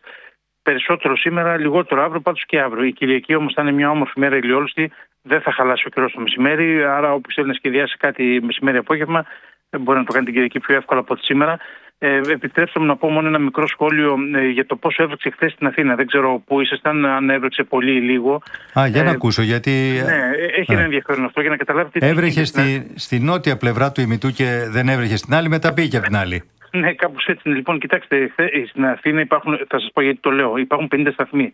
Περισσότερο σήμερα, λιγότερο αύριο, πάντως και αύριο. Η Κυριακή όμως θα είναι μια όμορφη μέρα ηλιόλουστη. Δεν θα χαλάσει ο καιρός το μεσημέρι. Άρα, όποιο θέλει να σχεδιάσει κάτι μεσημέρι απόγευμα, ε, μπορεί να το κάνει την Κυριακή πιο εύκολα από ότι σήμερα. Ε, επιτρέψτε μου να πω μόνο ένα μικρό σχόλιο ε, για το πόσο έβρεξε χθες στην Αθήνα. Δεν ξέρω πού ήσασταν, αν έβρεξε πολύ ή λίγο. Α, για να Ε, ακούσω, γιατί. Ναι, ε, έχει Ναι. ένα ενδιαφέρον αυτό για να καταλάβετε. τι Έβρεχε γίνεται στην στη, στη νότια πλευρά του ημιτού και δεν έβρεχε στην άλλη, μετά πήγε από την άλλη. Ναι, κάπως έτσι είναι. Λοιπόν, κοιτάξτε, χθε- στην Αθήνα υπάρχουν, θα σας πω γιατί το λέω, υπάρχουν 50 σταθμοί.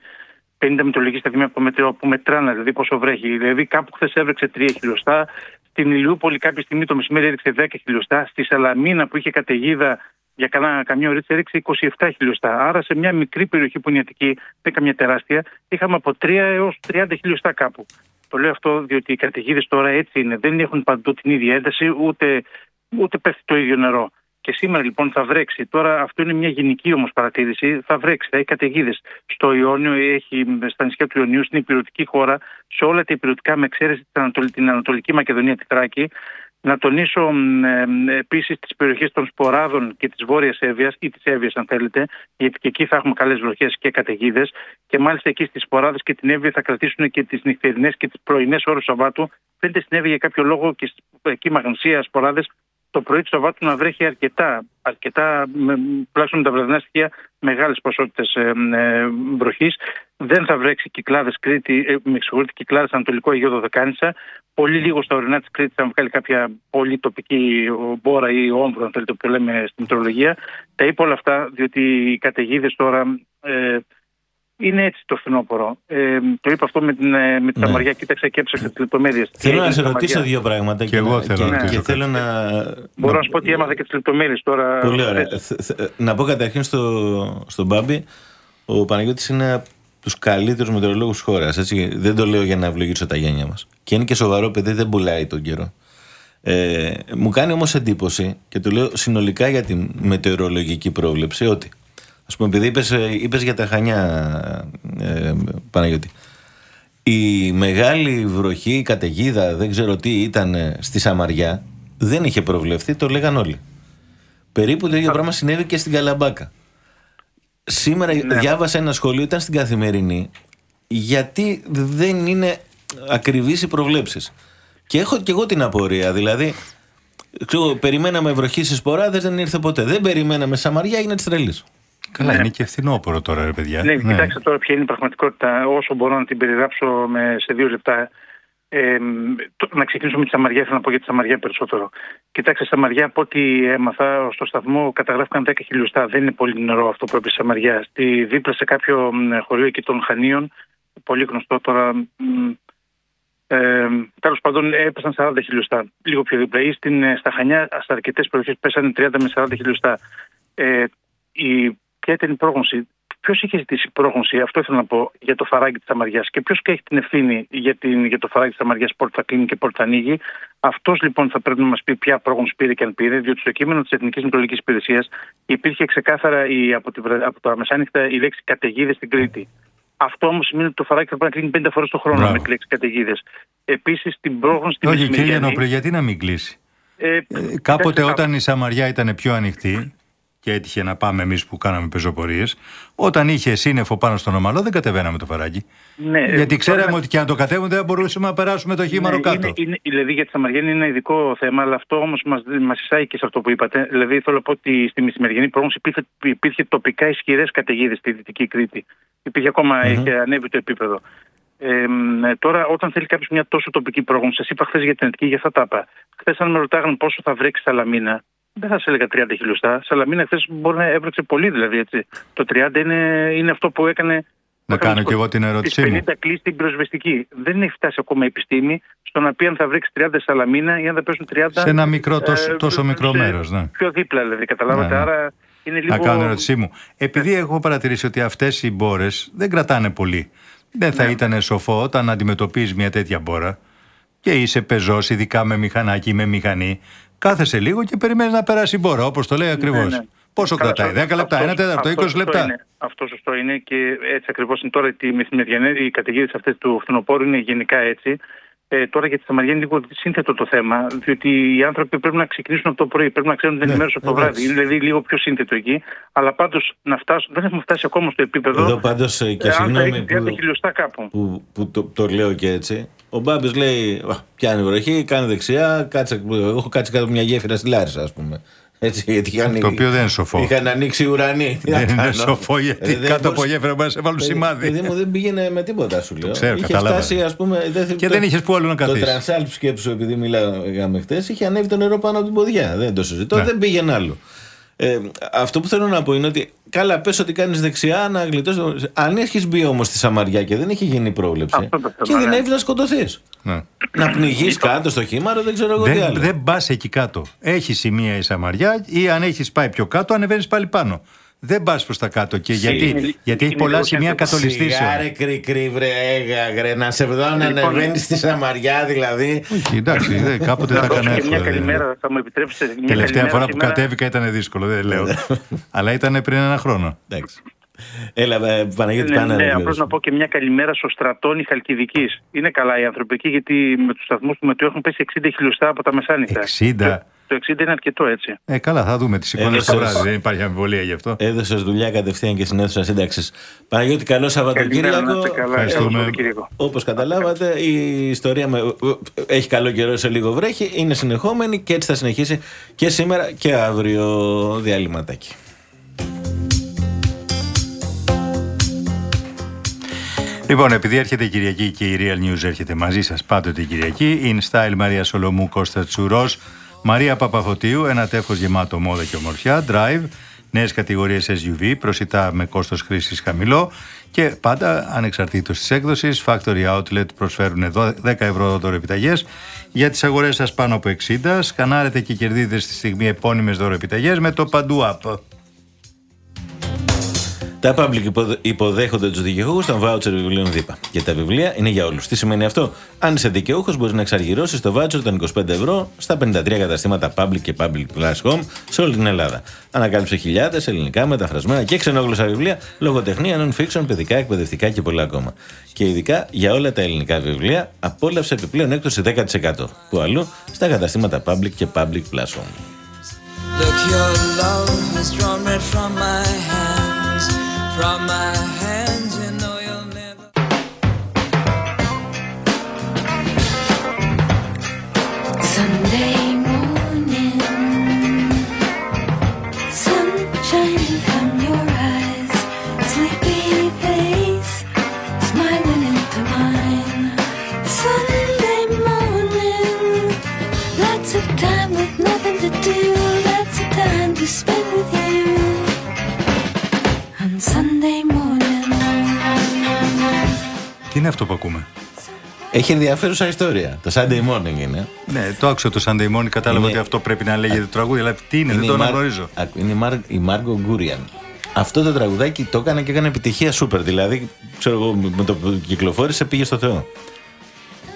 50 μετρολογικοί σταθμοί από το μετρό που μετράνε, δηλαδή πόσο βρέχει. Δηλαδή, κάπου χθες έβρεξε 3 χιλιοστά. Στην Ηλιούπολη κάποια στιγμή το μεσημέρι έριξε 10 χιλιοστά. Στη Σαλαμίνα που είχε καταιγίδα για κανένα, καμιά ώρα έριξε 27 χιλιοστά. Άρα σε μια μικρή περιοχή που είναι η Αττική, δεν καμιά τεράστια, είχαμε από 3 έως 30 χιλιοστά κάπου. Το λέω αυτό διότι οι καταιγίδες τώρα έτσι είναι. Δεν έχουν παντού την ίδια ένταση, ούτε, ούτε πέφτει το ίδιο νερό. Και σήμερα λοιπόν θα βρέξει. Τώρα αυτό είναι μια γενική όμως παρατήρηση. Θα βρέξει, θα έχει καταιγίδες. Στο Ιόνιο, έχει στα νησιά του Ιωνίου, στην υπηρετική χώρα, σε όλα τα υπηρετικά με εξαίρεση την, Ανατολ- την Ανατολική Μακεδονία, τη Θράκη. Να τονίσω επίσης τις περιοχές των Σποράδων και της Βόρειας Εύβοιας ή της Εύβοιας, αν θέλετε, γιατί και εκεί θα έχουμε καλές βροχές και καταιγίδες. Και μάλιστα εκεί στις Σποράδες και την Εύβοια θα κρατήσουν και τις νυχτερινές και τις πρωινές ώρες Σαββάτου. Φαίνεται στην Εύβοια για κάποιο λόγο και στις- εκεί Μαγνησία, Σποράδες, το πρωί του Σαββάτου να βρέχει αρκετά, αρκετά με, τουλάχιστον με τα βραδινά στοιχεία, μεγάλες ποσότητες ε, ε, βροχής. Δεν θα βρέξει κυκλάδες Κρήτη, ε, με συγχωρείτε, κυκλάδες Ανατολικό Αιγαίο Δωδεκάνησα. Πολύ λίγο στα ορεινά της Κρήτης θα βγάλει κάποια πολύ τοπική ο, μπόρα ή όμβρο, αν θέλετε, που το λέμε στην μετρολογία. Τα είπα όλα αυτά, διότι οι καταιγίδες τώρα ε, είναι έτσι το φθινόπωρο. Ε, το είπα αυτό με την, ε, με την Ναι. Σαμαριά, κοίταξα και έψαξα τις λεπτομέρειες. Θέλω να σε ρωτήσω δύο πράγματα. Και εγώ να- θέλω να και, ρωτήσω και θέλω κάτι. να. Μπορώ να σου πω ότι έμαθα και τις λεπτομέρειες τώρα. Πολύ ωραία. χθες. Θε- θε- Να πω καταρχήν στο, στον Μπάμπη Ο Παναγιώτης είναι από τους καλύτερους μετεωρολόγους της χώρας. Δεν το λέω για να ευλογήσω τα γένια μας. Και είναι και σοβαρό παιδί, δεν πουλάει τον καιρό. Ε, μου κάνει όμως εντύπωση και το λέω συνολικά για τη μετεωρολογική πρόβλεψη ότι, ας πούμε, επειδή είπες, ε, είπες για τα Χανιά, ε, Παναγιώτη, η μεγάλη βροχή, η καταιγίδα, δεν ξέρω τι ήταν ε, στη Σαμαριά, δεν είχε προβλεφθεί, το λέγαν όλοι. Περίπου το ίδιο πράγμα συνέβη και στην Καλαμπάκα. Σήμερα διάβασα ένα σχολείο, ήταν στην καθημερινή, γιατί δεν είναι ακριβείς οι προβλέψεις. Και έχω και εγώ την απορία, δηλαδή, ξέρω, περιμέναμε βροχή στις σποράδες, δεν ήρθε ποτέ. Δεν περιμέναμε Σαμαριά, έγινε της τρελής. Καλά, Ναι. είναι και φθινόπωρο τώρα, ρε παιδιά. Ναι, κοιτάξτε τώρα ποια είναι η πραγματικότητα, όσο μπορώ να την περιγράψω με, σε δύο λεπτά. Ε, το- να ξεκινήσω με τη Σαμαριά, θέλω να πω για τη Σαμαριά περισσότερο. Κοιτάξτε, στη Σαμαριά, από ό,τι έμαθα, στο σταθμό καταγράφηκαν 10 χιλιοστά. Δεν είναι πολύ νερό αυτό που έπεσε στη Σαμαριά. Στη, δίπλα σε κάποιο μ, χωριό εκεί των Χανίων, πολύ γνωστό τώρα. μ, Ε, Τέλος πάντων, έπεσαν 40 χιλιοστά. Λίγο πιο δίπλα. Ή στην, ε, στα Χανιά, σε αρκετές περιοχές πέσανε 30 με 40 χιλιοστά. Ε, η, ποια ήταν η πρόγνωση. Ποιος είχε ζητήσει πρόγνωση, αυτό ήθελα να πω, για το φαράγγι της Αμαριάς και ποιος έχει την ευθύνη για, την, για το φαράγγι της Αμαριάς, πότε θα κλείνει και πότε θα ανοίγει. Αυτός λοιπόν θα πρέπει να μας πει ποια πρόγνωση πήρε και αν πήρε, διότι στο κείμενο της Εθνικής Μητρολογική Υπηρεσίας υπήρχε ξεκάθαρα η, από, τη, βρε- από τα μεσάνυχτα η λέξη καταιγίδες στην Κρήτη. Αυτό όμως σημαίνει ότι το φαράγγι θα πρέπει να κλείνει πέντε φορές το χρόνο Μπράβο. με τη λέξη καταιγίδες. Επίσης, την πρόγνωση τη Όχι, κύριε μεσημεριανή, Γιαννόπουλε, γιατί να μην κλείσει; ε, Ε, κοιτάξτε, κάποτε θα- όταν η Σαμαριά ήταν πιο ανοιχτή και έτυχε να πάμε εμείς που κάναμε πεζοπορίες, όταν είχε σύννεφο πάνω στον ομαλό δεν κατεβαίναμε το φαράκι. Ναι, ε, Γιατί ξέραμε τώρα- ότι και αν το κατέβουν δεν θα μπορούσαμε να περάσουμε το χήμαρο Ναι, κάτω. Είναι, είναι, δηλαδή για τη Σαμαριάννη είναι ένα ειδικό θέμα, αλλά αυτό όμως μα μας εισάγει και σε αυτό που είπατε. Δηλαδή θέλω να πω ότι στη μεσημεριανή πρόγνωση υπήρχε, υπήρχε τοπικά ισχυρές καταιγίδες στη Δυτική Κρήτη. Υπήρχε ακόμα, είχε ανέβει το επίπεδο. Ε, μ, ε, τώρα, όταν θέλει κάποιος μια τόσο τοπική πρόγνωση, σας είπα χθες για την Αττική, για αυτά τα είπα. Χθες, αν με ρωτάγαν πόσο θα βρέξει Σαλαμίνα, δεν θα σα έλεγα 30 χιλιοστά. Σαλαμίνα χθε μπορεί να έβρεξε πολύ, δηλαδή έτσι. Το 30 είναι, είναι αυτό που έκανε. Να έκανε κάνω κι εγώ την ερώτησή τις μου. 50 κλείσει την πυροσβεστική. Δεν έχει φτάσει ακόμα η επιστήμη στο να πει αν θα βρέξει 30 Σαλαμίνα ή αν θα πέσουν 30. Σε ένα μικρό, τόσο, ε, τόσο μικρό σε- μέρος. Ναι. Πιο δίπλα, δηλαδή, καταλάβατε. Ναι, ναι. Άρα είναι λίγο. Να κάνω την ερώτησή μου. Επειδή έχω παρατηρήσει ότι αυτές οι μπόρες δεν κρατάνε πολύ. Δεν Ναι. θα ήταν σοφό όταν αντιμετωπίζεις μια τέτοια μπόρα και είσαι πεζός, ειδικά με μηχανάκι ή με μηχανή, κάθεσαι λίγο και περιμένεις να περάσει η μπόρα, όπως το λέει ακριβώς. Ναι, ναι. Πόσο Καλά, κρατάει, 10 λεπτά, αυτό- ένα τέταρτο, αυτό 20 σωστό λεπτά; Είναι. Αυτό σωστό είναι και έτσι ακριβώς είναι τώρα τη μεσημεριανή. Οι καταιγίδε αυτές του φθινοπόρου είναι γενικά έτσι. Ε, τώρα για τη Σαμαριά είναι λίγο σύνθετο το θέμα, διότι οι άνθρωποι πρέπει να ξεκινήσουν από το πρωί, πρέπει να ξέρουν την Ναι, ενημέρωση από το βράδυ. Είναι δηλαδή λίγο πιο σύνθετο εκεί. Αλλά πάντως να φτάσουν, δεν έχουμε φτάσει ακόμα στο επίπεδο. Εδώ πάντως και ε, αν θα συγγνώμη ρίξει 30 που, χιλιοστά κάπου. που, που το, το λέω και έτσι. Ο Μπάμπης λέει: «Α, Πιάνει βροχή, κάνει δεξιά. Κάτσε, εγώ έχω κάτσει κάτω από μια γέφυρα στη Λάρισα, ας πούμε. Έτσι, γιατί είχαν, Το οποίο δεν είναι σοφό. Είχαν ανοίξει οι ουρανοί. Τι να Δεν είναι κάνω. σοφό γιατί Ε, δεν κάτω από μπορούσε- γέφυρα μπορεί να σε βάλουν Παιδί- σημάδι. Παιδί μου δεν πήγαινε με τίποτα, σου λέω. ξέρω, είχε κατάλαβα. φτάσει, ας πούμε. Δεν, Και το- δεν είχες που άλλο να Το καθίσεις. τρανσάλπ σκέψου, επειδή μιλάγαμε χθες, είχε ανέβει το νερό πάνω από την ποδιά. Δεν το συζητώ, Ναι. δεν πήγαινε άλλο. Ε, αυτό που θέλω να πω είναι ότι καλά, πες ότι κάνεις δεξιά να γλιτώσεις. Αν έχεις μπει όμως στη Σαμαριά και δεν έχει γίνει πρόβλεψη, Αυτό το θέμα, κινδυνεύεις να σκοτωθείς. Ναι. να πνιγείς κάτω στο χήμαρο, δεν ξέρω εγώ τι Δεν, άλλο. δεν πας εκεί κάτω. Έχεις σημεία η Σαμαριά ή αν έχεις πάει πιο κάτω, ανεβαίνεις πάλι πάνω. Δεν πα προ τα κάτω. Και γιατί, είναι- γιατί έχει είναι πολλά λίγο σημεία και αυτό. κατολιστήσεων. Σιγάρε κρυ-κρυ, βρε, έγαγρε, να σε δω να Λοιπόν, ανεβαίνει στη Σαμαριά, δηλαδή. Όχι, εντάξει, δεν, κάποτε Να τα δώσω έκανα και μια εύκολα. δηλαδή. καλημέρα, θα μου επιτρέψετε. Μια Τελευταία καλημέρα φορά που σήμερα. κατέβηκα ήταν δύσκολο, δεν λέω. Αλλά ήταν πριν ένα χρόνο. Εντάξει. Έλα, ε, Παναγιώτη, Ναι, πάνε ναι, να απλώ να πω και μια καλημέρα στο στρατόνι Χαλκιδική. Είναι καλά οι άνθρωποι εκεί, γιατί με του σταθμού του μετρού έχουν πέσει 60 χιλιοστά από τα μεσάνυχτα. 60. Το 60 είναι αρκετό έτσι. Ε, καλά, θα δούμε τις εικόνες Έδωσες- το βράδυ. Δεν υπάρχει αμφιβολία γι' αυτό. Έδωσες δουλειά κατευθείαν και στην αίθουσα σύνταξης. Παναγιώτη, καλό Καλημέρα, να Σαββατοκύριακο. είστε καλά. Ευχαριστούμε. Καλό Σαββατοκύριακο. Όπως καταλάβατε, η ιστορία με... έχει καλό καιρό, σε λίγο βρέχει, είναι συνεχόμενη και έτσι θα συνεχίσει και σήμερα και αύριο διαλυματάκι. Λοιπόν, επειδή έρχεται η Κυριακή και η Real News έρχεται μαζί σας πάντοτε η Κυριακή, in style Μαρία Σολομού, Κώστα Τσουρός, Μαρία Παπαφωτίου, ένα τεύχος γεμάτο μόδα και ομορφιά, drive, νέες κατηγορίες SUV, προσιτά με κόστος χρήσης χαμηλό και πάντα ανεξαρτήτως της έκδοσης, Factory Outlet προσφέρουν εδώ 10 ευρώ δωροεπιταγές για τις αγορές σας πάνω από 60, σκανάρετε και κερδείτε στη στιγμή επώνυμες δωροεπιταγές με το Παντού App. Τα public υποδε- υποδέχονται τους δικαιούχους των voucher βιβλίων ΔΥΠΑ. Και τα βιβλία είναι για όλους. Τι σημαίνει αυτό, Αν είσαι δικαιούχος, μπορείς να εξαργυρώσεις το voucher των 25 ευρώ στα 53 καταστήματα public και public plus home σε όλη την Ελλάδα. Ανακάλυψε χιλιάδες ελληνικά, μεταφρασμένα και ξενόγλωσσα βιβλία, λογοτεχνία, non-fiction, παιδικά, εκπαιδευτικά και πολλά ακόμα. Και ειδικά για όλα τα ελληνικά βιβλία, απόλαυσε επιπλέον έκπτωση 10% που αλλού στα καταστήματα public και public plus home. Look, your love has drawn red from my hands, from my hands. You know you'll never. Sunday Τι είναι αυτό που ακούμε; Έχει ενδιαφέρουσα ιστορία. Το Sunday morning είναι. Ναι, το άκουσα το Sunday Morning, κατάλαβα Είναι- ότι αυτό πρέπει να λέγεται τραγούδι, αλλά τι είναι, δεν η το Μαρ- αναγνωρίζω. Άκου, Είναι η, Μαρ... η Μάργκο Γκούριαν. Αυτό το τραγουδάκι το έκανε και έκανε επιτυχία σούπερ. Δηλαδή, ξέρω εγώ, με το που κυκλοφόρησε πήγε στο Θεό.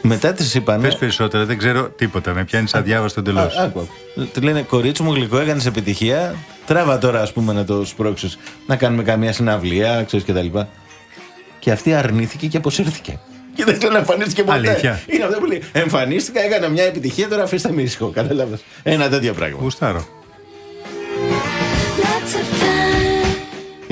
Μετά της είπανε. Πες περισσότερα, δεν ξέρω τίποτα, με πιάνεις αδιάβαστο εντελώς. Α, άκου, άκου. Του λένε κορίτσι μου γλυκό, έκανες επιτυχία. Τράβα τώρα, ας πούμε, να το σπρώξεις, να κάνουμε καμία συναυλία, ξέρεις κτλ. Και, και αυτή αρνήθηκε και αποσύρθηκε. Και δεν τον εμφανίστηκε ποτέ. Αλήθεια. Είναι αυτό που λέει. Εμφανίστηκα, έκανα μια επιτυχία, τώρα αφήστε με ήσυχο. Κατάλαβες. Ένα τέτοιο πράγμα. Γουστάρω.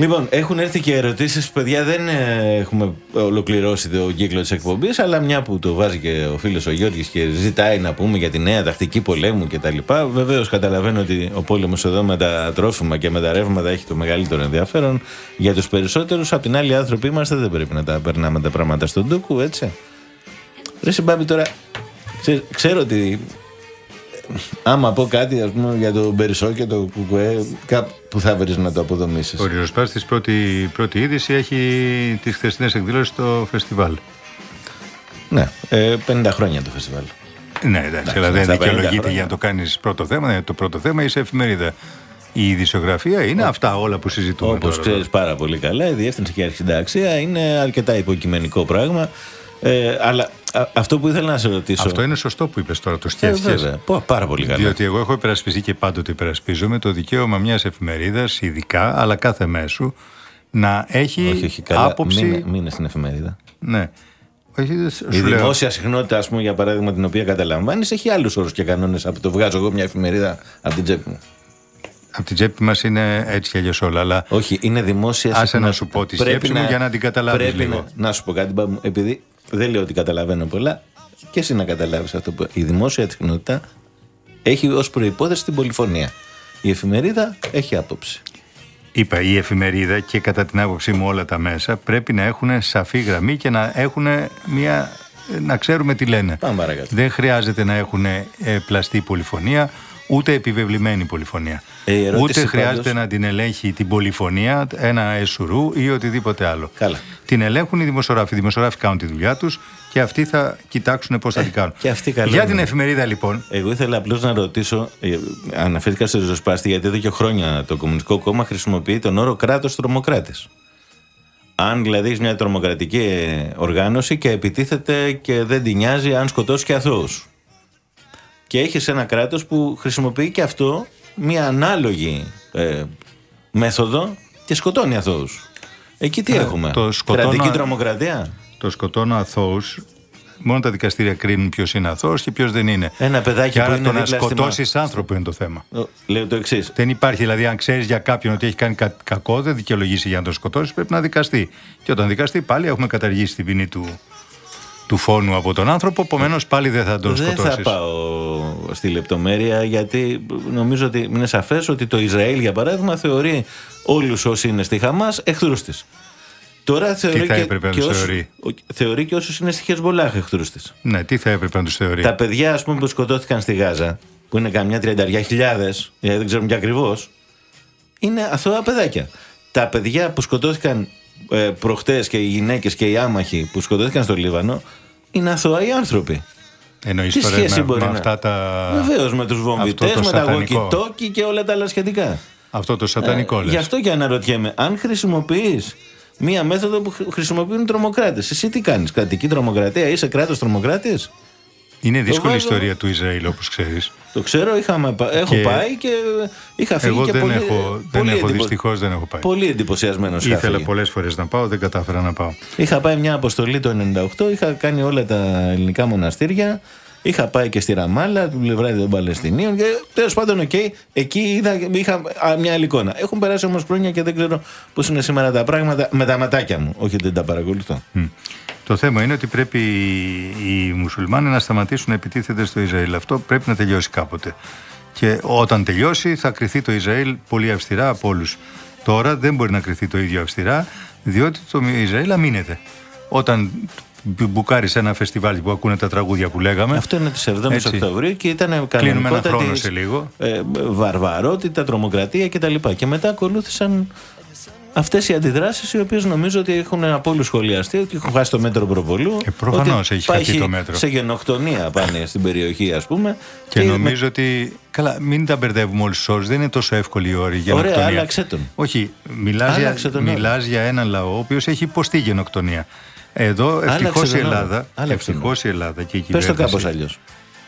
Λοιπόν, έχουν έρθει και ερωτήσεις. Παιδιά, δεν ε, έχουμε ολοκληρώσει το κύκλο της εκπομπής, αλλά μια που το βάζει και ο φίλος ο Γιώργης και ζητάει να πούμε για τη νέα τακτική πολέμου κτλ. Βεβαίως, καταλαβαίνω ότι ο πόλεμος εδώ με τα τρόφιμα και με τα ρεύματα έχει το μεγαλύτερο ενδιαφέρον για τους περισσότερους. Απ' την άλλη, οι άνθρωποι είμαστε, δεν πρέπει να τα περνάμε τα πράγματα στον τούκου, έτσι. Ρε Συμπάμπη, τώρα ξέ- ξέρω ότι ε, άμα πω κάτι ας πούμε, για το Μπερισό και το Κουκουέ, κάπου θα βρεις να το αποδομήσεις. Ο ριζοσπάστης πρώτη, πρώτη είδηση έχει τις χθεσινές εκδηλώσεις στο φεστιβάλ. Ναι, ε, 50 χρόνια το φεστιβάλ. Ναι, εντάξει, αλλά στα δεν 50 δικαιολογείται χρόνια. για να το κάνεις πρώτο θέμα. Είναι το πρώτο θέμα είσαι εφημερίδα. Η ειδησιογραφία είναι αυτά όλα που συζητούμε. Όπως τώρα ξέρεις πάρα πολύ καλά, η διεύθυνση και η αρχινταξία είναι αρκετά υποκειμενικό πράγμα. Ε, αλλά α, αυτό που ήθελα να σε ρωτήσω. Αυτό είναι σωστό που είπες τώρα, το Ε, σκέφτηκε. βέβαια. Πω, πάρα πολύ καλά. Διότι εγώ έχω υπερασπιστεί και πάντοτε υπερασπίζομαι το δικαίωμα μιας εφημερίδας, ειδικά, αλλά κάθε μέσου, να έχει όχι, όχι, καλά. άποψη. Μείνε, μείνε στην εφημερίδα. Ναι. Όχι, δεν σου Η λέω. δημόσια συχνότητα, ας πούμε, για παράδειγμα, την οποία καταλαμβάνεις, έχει άλλους όρους και κανόνες από το βγάζω εγώ μια εφημερίδα από την τσέπη μου. Από την τσέπη μας είναι έτσι κι αλλιώς όλα. Αλλά Όχι, είναι δημόσια Άσε συχνότητα. να σου πω τη Πρέπει σκέψη μου για να την καταλάβεις πρέπει λίγο. Να, να σου πω κάτι, μπαμπού, επειδή δεν λέω ότι καταλαβαίνω πολλά, και εσύ να καταλάβεις αυτό που. Η δημόσια συχνότητα έχει ως προπόθεση την πολυφωνία. Η εφημερίδα έχει άποψη. Είπα, η εφημερίδα και κατά την άποψή μου όλα τα μέσα πρέπει να έχουν σαφή γραμμή και να έχουν μια. να ξέρουμε τι λένε. Πάμε παρακάτω. Δεν χρειάζεται να έχουν ε, πλαστή πολυφωνία, ούτε επιβεβλημένη πολυφωνία. Ε, η ερώτηση ούτε χρειάζεται πάντως- να την ελέγχει την πολυφωνία, ένα εσουρού ή οτιδήποτε άλλο. Καλά. Την ελέγχουν οι δημοσιογράφοι. Οι δημοσιογράφοι κάνουν τη δουλειά τους και αυτοί θα κοιτάξουν πώς θα την κάνουν. Ε, και αυτοί καλά Για είναι. την εφημερίδα λοιπόν, Εγώ ήθελα απλώς να ρωτήσω, ε, αναφέρθηκα στο ριζοσπάστη, γιατί εδώ και χρόνια το Κομμουνιστικό Κόμμα χρησιμοποιεί τον όρο κράτος τρομοκράτης. Αν δηλαδή έχεις μια τρομοκρατική ε, οργάνωση και επιτίθεται και δεν την νοιάζει αν σκοτώσει και αθώους. Και έχεις ένα κράτος που χρησιμοποιεί και αυτό μια ανάλογη ε, μέθοδο και σκοτώνει αθώους. Εκεί τι έχουμε, Ε, το σκοτώνω- κρατική τρομοκρατία; το σκοτώνω αθώους. Μόνο τα δικαστήρια κρίνουν ποιος είναι αθώος και ποιος δεν είναι. Ένα παιδάκι και που άρα είναι το να δίπλα στη σκοτώσεις μα- άνθρωπο είναι το θέμα. Ο, Λέω το εξής. Δεν υπάρχει, δηλαδή, αν ξέρεις για κάποιον ότι έχει κάνει κα- κακό, δεν δικαιολογήσει για να τον σκοτώσεις, πρέπει να δικαστεί. Και όταν δικαστεί, πάλι έχουμε καταργήσει την ποινή του, του φόνου από τον άνθρωπο, επομένως πάλι δεν θα τον Δεν σκοτώσεις. θα πάω στη λεπτομέρεια γιατί νομίζω ότι είναι σαφές ότι το Ισραήλ για παράδειγμα θεωρεί όλους όσοι είναι στη Χαμάς εχθρούς της. Τώρα θεωρεί, θα και, έπρεπε να και τους όσους- θεωρεί; ο- θεωρεί και όσους είναι στη Χεσμολάχ εχθρούς της. Ναι, τι θα έπρεπε να τους θεωρεί; Τα παιδιά ας πούμε που σκοτώθηκαν στη Γάζα που είναι καμιά τριανταριά χιλιάδες γιατί δεν ξέρουμε και ακριβώς είναι αθώα παιδάκια. Τα παιδιά που σκοτώθηκαν ε, προχτές και οι γυναίκες και οι άμαχοι που σκοτώθηκαν στο Λίβανο είναι αθώα οι άνθρωποι. Εννοείς Τι τώρα σχέση με, μπορεί με να- αυτά τα. Βεβαίως με τους βομβητές, αυτό το με τα σατανικό. walkie-talkie και όλα τα άλλα σχετικά. Αυτό το σατανικό Ε, λες. Γι' αυτό και αναρωτιέμαι, αν χρησιμοποιείς μία μέθοδο που χρ- χρησιμοποιούν οι τρομοκράτες, εσύ τι κάνεις, κρατική τρομοκρατία, είσαι κράτος τρομοκράτης; Είναι δύσκολη η βάζω- ιστορία του Ισραήλ, όπως ξέρεις. Το ξέρω, είχαμε, πα- έχω Και- πάει και είχα φύγει Εγώ και δεν πολύ, έχω, δεν πολύ, έχω εντυπω- δυστυχώς δεν έχω πάει. πολύ εντυπωσιασμένος. Ήθελα πολλές φορές να πάω, δεν κατάφερα να πάω. Είχα πάει μια αποστολή το 98, είχα κάνει όλα τα ελληνικά μοναστήρια. Είχα πάει και στη Ραμάλα, την πλευρά των Παλαιστινίων και τέλος πάντων, οκ, εκεί είδα, είχα α, μια άλλη εικόνα. Έχουν περάσει όμως χρόνια και δεν ξέρω πώς είναι σήμερα τα πράγματα με τα ματάκια μου. Όχι ότι δεν τα παρακολουθώ. Μμ. Το θέμα είναι ότι πρέπει οι, οι μουσουλμάνοι να σταματήσουν να επιτίθενται στο Ισραήλ. Αυτό πρέπει να τελειώσει κάποτε. Και όταν τελειώσει θα κριθεί το Ισραήλ πολύ αυστηρά από όλους. Τώρα δεν μπορεί να κριθεί το ίδιο αυστηρά, διότι το Ισραήλ αμύνεται. Όταν μπουκάρεις σε ένα φεστιβάλ που ακούνε τα τραγούδια που λέγαμε. Αυτό είναι της 7η Έτσι. Οκτωβρίου και ήταν Κλείνουμε κανονικότατη ένα χρόνο σε λίγο. ε, βαρβαρότητα, τρομοκρατία κτλ. Και μετά ακολούθησαν αυτές οι αντιδράσεις οι οποίες νομίζω ότι έχουν από όλους σχολιαστεί ότι έχουν χάσει το μέτρο προβολού. Ε, προφανώς ότι έχει πάει χαθεί το μέτρο. Σε γενοκτονία πάνε στην περιοχή, ας πούμε. Και, νομίζω ότι. Καλά, μην τα μπερδεύουμε όλους τους όρους. Δεν είναι τόσο εύκολη η όρη για Ωραία, γενοκτονία. άλλαξε τον. Όχι, μιλάς για, Άλλαξε τον όρο. μιλάς για έναν λαό ο οποίος έχει υποστεί γενοκτονία. Εδώ Άλλαξε ευτυχώς η τον όρο. Ελλάδα, Άλλαξε τον ευτυχώς η Ελλάδα και η Πες το κυβέρνηση. κάπως αλλιώς.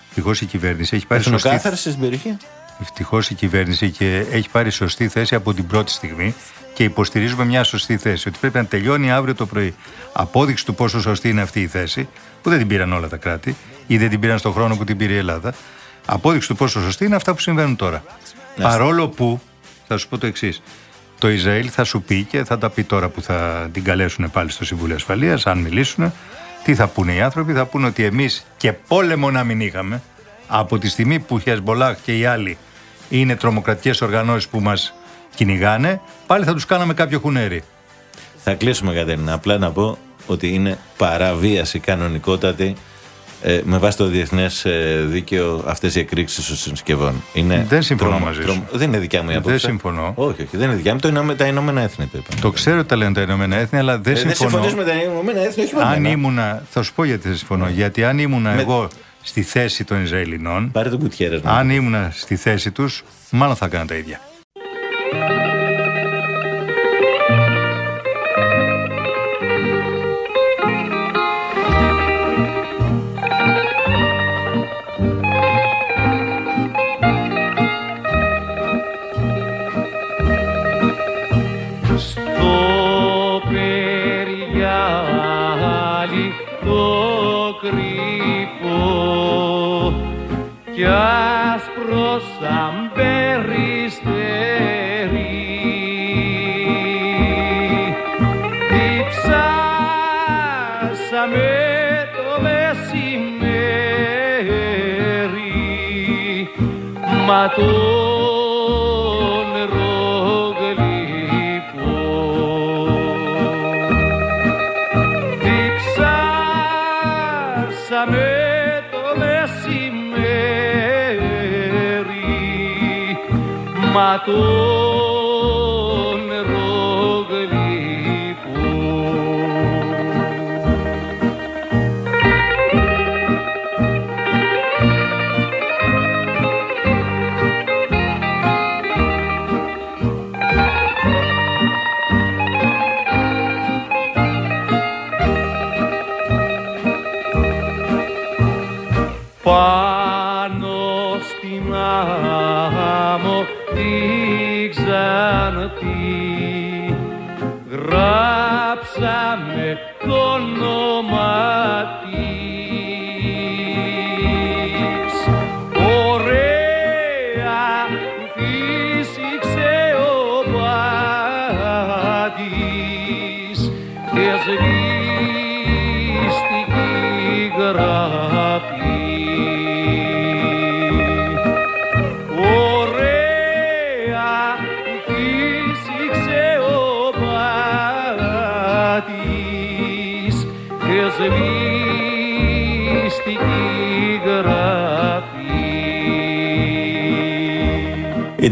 Ευτυχώς η κυβέρνηση έχει πάρει σωστή, Εθνοκάθαρση στην περιοχή; ευτυχώς η κυβέρνηση και έχει πάρει σωστή θέση από την πρώτη στιγμή και υποστηρίζουμε μια σωστή θέση. Ότι πρέπει να τελειώνει αύριο το πρωί. Απόδειξη του πόσο σωστή είναι αυτή η θέση, που δεν την πήραν όλα τα κράτη ή δεν την πήραν στον χρόνο που την πήρε η Ελλάδα. Απόδειξη του πόσο σωστή είναι αυτά που συμβαίνουν τώρα. Παρόλο που, θα σου πω το εξής. Το Ισραήλ θα σου πει και θα τα πει τώρα που θα την καλέσουν πάλι στο Συμβούλιο Ασφαλείας, αν μιλήσουν, τι θα πούνε οι άνθρωποι. Θα πούνε ότι εμείς και πόλεμο να μην είχαμε, από τη στιγμή που η Χεσμολάχ και οι άλλοι είναι τρομοκρατικές οργανώσεις που μας κυνηγάνε, πάλι θα τους κάναμε κάποιο χουνέρι. Θα κλείσουμε, Κατερίνα. Απλά να πω ότι είναι παραβίαση κανονικότατη ε, με βάση το διεθνές δίκαιο αυτές οι εκρήξεις των συσκευών. Είναι Δεν συμφωνώ μαζί σου. Δεν είναι δικιά μου η Δεν άποψη. συμφωνώ. Όχι, όχι, δεν είναι δικιά μου. Το Ηνωμέ- τα Ηνωμένα Έθνη το είπαν. Το ξέρω ότι τα λένε τα Ηνωμένα Έθνη, αλλά δεν Ε, δεν συμφωνώ. συμφωνεί με τα Ηνωμένα Έθνη, όχι με αν εμένα. ήμουνα, θα σου πω γιατί δεν συμφωνώ. Γιατί αν ήμουνα Με- εγώ στη θέση των Ισραηλινών, Πάρε τον κουτιέρας να αν ήμουνα στη θέση τους, μάλλον θα έκανα τα ίδια.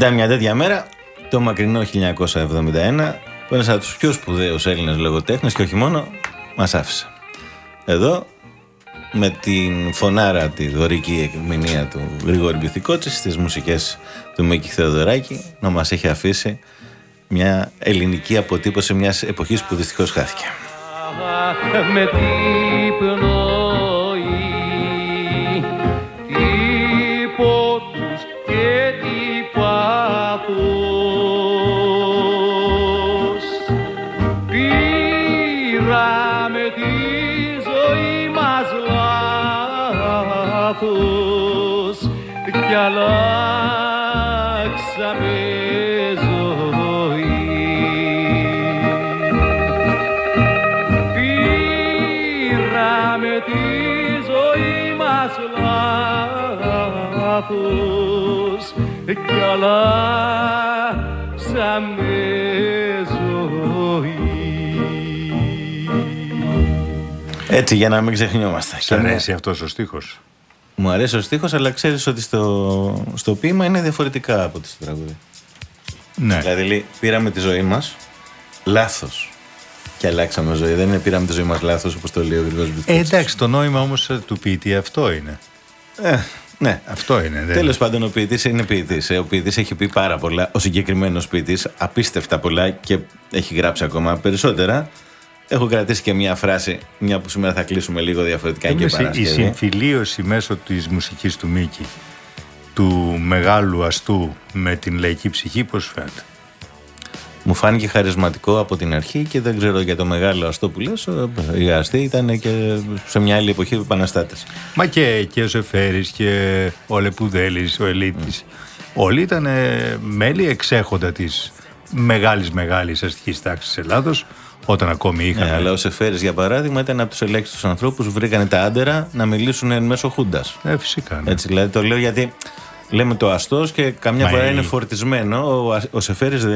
Ήταν μια τέτοια μέρα, το μακρινό 1971, που ένας από τους πιο σπουδαίους Έλληνες λογοτέχνες και όχι μόνο, μας άφησε. Εδώ με την φωνάρα τη δωρική εκμηνία του Γρηγόρη Μπιθικότση στις μουσικές του Μίκη Θεοδωράκη να μας έχει αφήσει μια ελληνική αποτύπωση μιας εποχής που δυστυχώς χάθηκε. με την κι αλλάξαμε ζωή. Έτσι για να μην ξεχνιόμαστε. Σ' Και μου- αρέσει αυτός ο στίχος; Μου αρέσει ο στίχος αλλά ξέρεις ότι στο, στο ποίημα είναι διαφορετικά από τη στο τραγούδι. Ναι. Δηλαδή λέει, πήραμε τη ζωή μας λάθος και αλλάξαμε ζωή. Δεν είναι πήραμε τη ζωή μας λάθος όπως το λέει ο Γρηγόρης Ε, Μπιθικότσης. εντάξει, το νόημα όμως ε, του ποιητή αυτό είναι. Ε, ναι, Αυτό είναι. δεν- Τέλος πάντων, ο ποιητής είναι ποιητής. Ο ποιητής έχει πει πάρα πολλά. Ο συγκεκριμένος ποιητής, απίστευτα πολλά και έχει γράψει ακόμα περισσότερα. Έχω κρατήσει και μια φράση, μια που σήμερα θα κλείσουμε λίγο διαφορετικά και Όμως η- η Παρασκευή. συμφιλίωση μέσω της μουσικής του Μίκη του μεγάλου αστού με την λαϊκή ψυχή πώς φαίνεται; Μου φάνηκε χαρισματικό από την αρχή και δεν ξέρω για το μεγάλο αστό που λες. ο- Οι αστεί ήταν και σε μια άλλη εποχή επαναστάτες. Μα και, και ο Σεφέρης και ο Λεπουδέλης, ο Ελίτης. Όλοι ήταν ε, μέλη εξέχοντα της μεγάλης μεγάλης αστικής τάξης της Ελλάδος όταν ακόμη είχαν... Ναι, αλλά ο Σεφέρης, για παράδειγμα, ήταν από τους ελέγχιστους ανθρώπους που βρήκανε τα άντερα να μιλήσουν εν μέσω Χούντας. Ε, φυσικά. ναι. Έτσι, δηλαδή το λέω γιατί λέμε το αστός και καμιά Μα φορά η- είναι φορτισμένο. Ο, ο Σεφέρης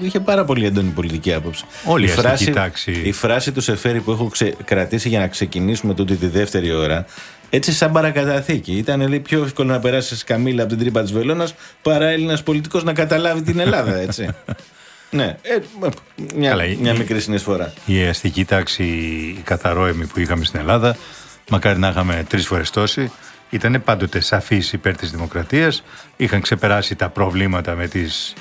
είχε πάρα πολύ έντονη πολιτική άποψη. Όλη η αστική τάξη. η φράση του Σεφέρη που έχω ξε- κρατήσει για να ξεκινήσουμε τούτη τη δεύτερη ώρα. Έτσι, σαν παρακαταθήκη. Ήταν λέει, πιο εύκολο να περάσεις καμίλα από την τρύπα της βελόνας παρά Έλληνας πολιτικός να καταλάβει την Ελλάδα, έτσι. ναι, ε, μια, Καλά, η- μια η- μικρή συνεισφορά. Η αστική τάξη, η καθαρόεμη που είχαμε στην Ελλάδα, μακάρι να είχαμε τρεις φορές τόση, ήταν πάντοτε σαφής υπέρ της δημοκρατίας. Είχαν ξεπεράσει τα προβλήματα με τις.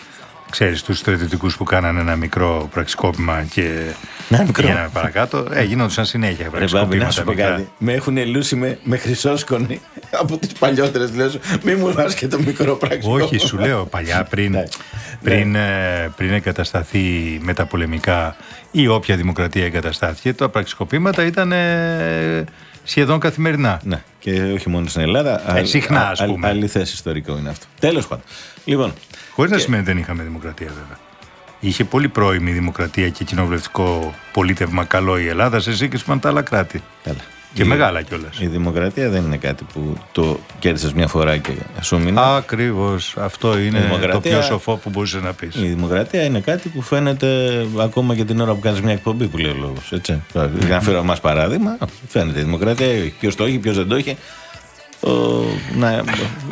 Ξέρεις, τους στρατιωτικούς που κάνανε ένα μικρό πραξικόπημα και Ένα μικρό. πήγαιναν παρακάτω. Ε, γίνονταν συνέχεια Ρε Μπάμπη, να σου πραξικοπήματα πω μικρά. κάτι. Με έχουν λούσει με, με χρυσόσκονη από τις παλιότερες. Λέω, μη μου βάζεις και το μικρό πράξιμο. Όχι, σου λέω παλιά πριν, Ναι. πριν, ε, πριν εγκατασταθεί μεταπολεμικά ή όποια δημοκρατία εγκαταστάθηκε, τα πραξικοπήματα ήταν ε, σχεδόν καθημερινά. Ναι, και όχι μόνο στην Ελλάδα. Ε, συχνά, ας πούμε. άλλη θέση ιστορικό είναι αυτό. Τέλος πάντων. Λοιπόν, Χωρίς να σημαίνει ότι δεν είχαμε δημοκρατία, βέβαια. Είχε πολύ πρώιμη δημοκρατία και κοινοβουλευτικό πολίτευμα καλό η Ελλάδα σε σύγκριση με τα άλλα κράτη. καλά. Και Η- μεγάλα κιόλας. Η δημοκρατία δεν είναι κάτι που το κέρδισες μια φορά και σου μείνει. Ακριβώς. Αυτό είναι δημοκρατία- το πιο σοφό που μπορούσε να πεις. Η δημοκρατία είναι κάτι που φαίνεται ακόμα και την ώρα που κάνεις μια εκπομπή που λέει ο λόγος. Για να φέρω εμάς παράδειγμα, φαίνεται η δημοκρατία, ποιος το έχει, ποιος δεν το έχει. Ο, να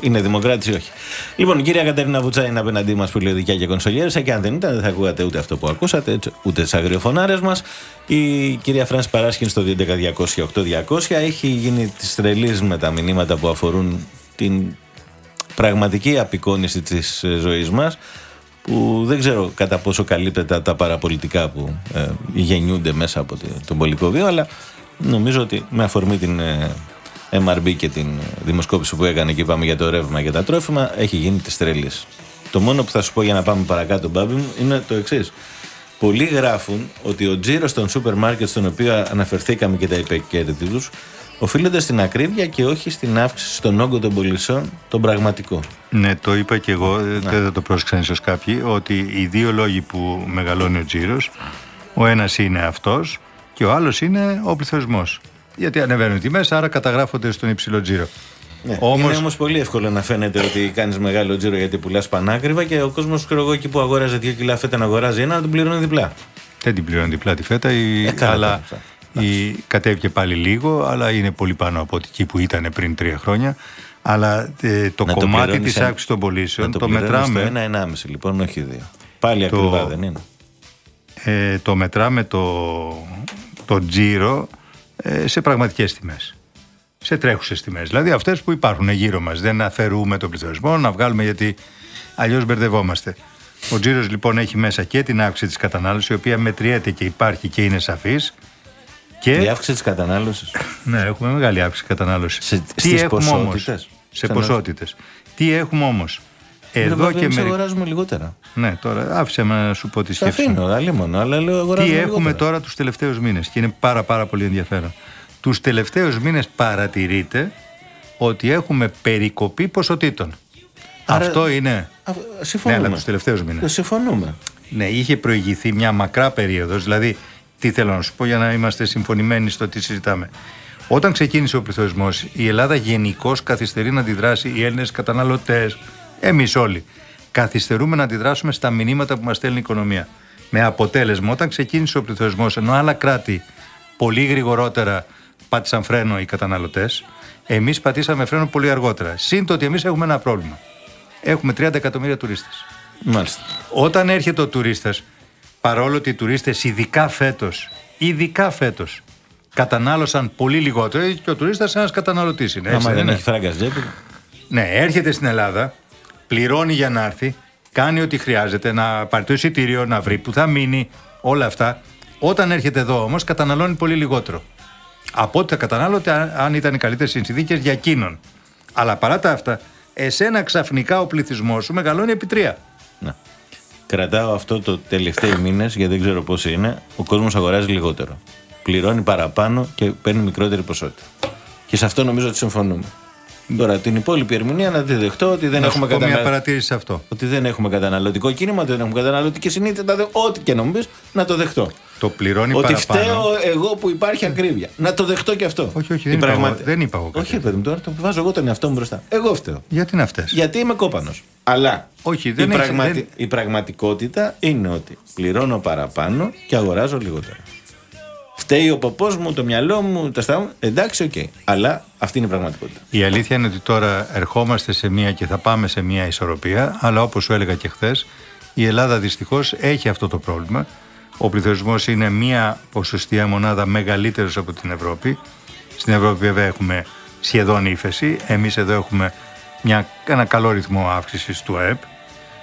είναι δημοκράτης ή όχι. Λοιπόν, η κυρία Κατερίνα Βουτσά είναι απέναντί μας πολιοδικιά και κονσολιέρισα και αν δεν ήταν, δεν θα ακούγατε ούτε αυτό που ακούσατε, έτσι, ούτε τις αγριοφωνάρες μας. Η κυρία Φράνση Παράσχη στο 211-200-8200 έχει γίνει τη τρελής με τα μηνύματα που αφορούν την πραγματική απεικόνηση της ε, ζωής μας που δεν ξέρω κατά πόσο καλύπτεται τα παραπολιτικά που ε, γεννιούνται μέσα από τη- τον πολιτικό βίο αλλά νομίζω ότι με αφορμή την ε, MRB και την δημοσκόπηση που έκανε και είπαμε για το ρεύμα και τα τρόφιμα έχει γίνει της τρελής. Το μόνο που θα σου πω για να πάμε παρακάτω Μπάμπη μου είναι το εξής. Πολλοί γράφουν ότι ο τζίρος των σούπερ μάρκετ στον οποίο αναφερθήκαμε και τα υπεκέρδη του οφείλονται στην ακρίβεια και όχι στην αύξηση στον όγκο των πωλήσεων, τον πραγματικό. Ναι, το είπα και εγώ, ε, δεν θα το πρόσεξαν ίσω κάποιοι, ότι οι δύο λόγοι που μεγαλώνει ο τζίρος, ο ένας είναι αυτός και ο άλλος είναι ο πληθωρισμός. Γιατί ανεβαίνουν οι τιμές, άρα καταγράφονται στον υψηλό τζίρο. Ναι. Όμως- Είναι όμως πολύ εύκολο να φαίνεται ότι κάνεις μεγάλο τζίρο γιατί πουλάς πανάκριβα και ο κόσμος, ξέρω εγώ, εκεί που αγόραζε 2 κιλά φέτα να αγοράζει ένα, να τον πληρώνει διπλά. Δεν την πληρώνει διπλά τη φέτα, η, Ε, καλά, αλλά καλά. η, κατέβηκε πάλι λίγο, αλλά είναι πολύ πάνω από εκεί που ήταν πριν τρία χρόνια. Αλλά ε, το Να το κομμάτι πληρώνεις της εν- αύξησης των πωλήσεων να το, πληρώνεις μετράμε. Το ένα-ενάμιση λοιπόν, όχι δύο. Πάλι Το- ακριβά δεν είναι. ε, το μετράμε το, το τζίρο ε, σε πραγματικές τιμές. σε τρέχουσες τιμές. Δηλαδή αυτές που υπάρχουν γύρω μας. Δεν αφαιρούμε τον πληθωρισμό, να βγάλουμε γιατί αλλιώς μπερδευόμαστε. Ο τζίρος λοιπόν έχει μέσα και την αύξηση της κατανάλωσης, η οποία μετριέται και υπάρχει και είναι σαφής. Και Η αύξηση της κατανάλωσης. ναι, έχουμε μεγάλη αύξηση κατανάλωσης. Σε- Τι στις έχουμε όμως; ποσότητες. Σε Ξανά. ποσότητες. Τι έχουμε όμως; Εδώ και εμείς μερικ... αγοράζουμε λιγότερα. Ναι, τώρα άφησε με να σου πω τη Τα σκέψη. μου. αφήνω, αλίμονο, αλλά λέω αγοράζουμε Τι έχουμε λιγότερα. τώρα τους τελευταίους μήνες και είναι πάρα πάρα πολύ ενδιαφέρον. Τους τελευταίους μήνες παρατηρείται ότι έχουμε περικοπή ποσοτήτων. Άρα- Αυτό είναι... Α, Ναι, Συμφωνούμε. αλλά τους τελευταίους Ε, μήνες. Συμφωνούμε. Ναι, είχε προηγηθεί μια μακρά περίοδος, δηλαδή τι θέλω να σου πω για να είμαστε συμφωνημένοι στο τι συζητάμε. Όταν ξεκίνησε ο πληθωρισμός, η Ελλάδα γενικώς καθυστερεί να αντιδράσει, οι Έλληνες καταναλωτές, εμείς όλοι. Καθυστερούμε να αντιδράσουμε στα μηνύματα που μας στέλνει η οικονομία. Με αποτέλεσμα, όταν ξεκίνησε ο πληθωρισμός, ενώ άλλα κράτη πολύ γρηγορότερα πάτησαν φρένο οι καταναλωτές, εμείς πατήσαμε φρένο πολύ αργότερα. Συν το ότι εμείς έχουμε ένα πρόβλημα. Έχουμε 30 εκατομμύρια τουρίστες. Μάλιστα. Όταν έρχεται ο τουρίστας, παρόλο ότι οι τουρίστες, ειδικά φέτος, ειδικά φέτος, κατανάλωσαν πολύ λιγότερο, γιατί και ο τουρίστας ένας καταναλωτής είναι. έτσι Άμα δεν δεν είναι; έχει φράγκα στην τσέπη. Ναι, έρχεται στην Ελλάδα, πληρώνει για να έρθει, κάνει ό,τι χρειάζεται, να πάρει το εισιτήριο, να βρει που θα μείνει, όλα αυτά. Όταν έρχεται εδώ όμως, καταναλώνει πολύ λιγότερο. Από ό,τι θα κατανάλωτε αν- αν ήταν οι καλύτερες συνθήκες για εκείνον. Αλλά παρά τα αυτά, εσένα ξαφνικά ο πληθυσμός σου μεγαλώνει επί τρία. Να. Κρατάω αυτό το τελευταίο μήνες, γιατί δεν ξέρω πώς είναι. Ο κόσμος αγοράζει λιγότερο. Πληρώνει παραπάνω και παίρνει μικρότερη ποσότητα. Και σε αυτό νομίζω ότι συμφωνούμε. Τώρα την υπόλοιπη ερμηνεία να τη δεχτώ ότι δεν, να έχουμε, σου πω μια κατανα... παρατήρηση σε αυτό. ότι δεν έχουμε καταναλωτικό κίνημα, ότι δεν έχουμε καταναλωτική συνήθεια. τα δε- Ό,τι και να μου πεις, να το δεχτώ. Το πληρώνει ότι παραπάνω. φταίω εγώ που υπάρχει ακρίβεια. Να το δεχτώ και αυτό. Όχι, όχι, Η δεν είπα εγώ- δεν είπα εγώ κάτι. Όχι, παιδί μου, τώρα το βάζω εγώ τον εαυτό μου μπροστά. Εγώ φταίω. Γιατί είναι αυτέ. Γιατί είμαι κόπανος. Αλλά Όχι, δεν η, έχει- πραγματι- δεν- η πραγματικότητα είναι ότι πληρώνω παραπάνω και αγοράζω λιγότερο. Φταίει ο ποπό μου, το μυαλό μου, τα στά μου. Εντάξει, οκ. Αλλά αυτή είναι η πραγματικότητα. Η αλήθεια είναι ότι τώρα ερχόμαστε σε μία και θα πάμε σε μία ισορροπία, αλλά όπως σου έλεγα και χθες, η Ελλάδα δυστυχώς έχει αυτό το πρόβλημα. Ο πληθωρισμός είναι μία ποσοστιαία μονάδα μεγαλύτερος από την Ευρώπη. Στην Ευρώπη, βέβαια, έχουμε σχεδόν ύφεση. Εμείς εδώ έχουμε μια, ένα καλό ρυθμό αύξησης του ΑΕΠ.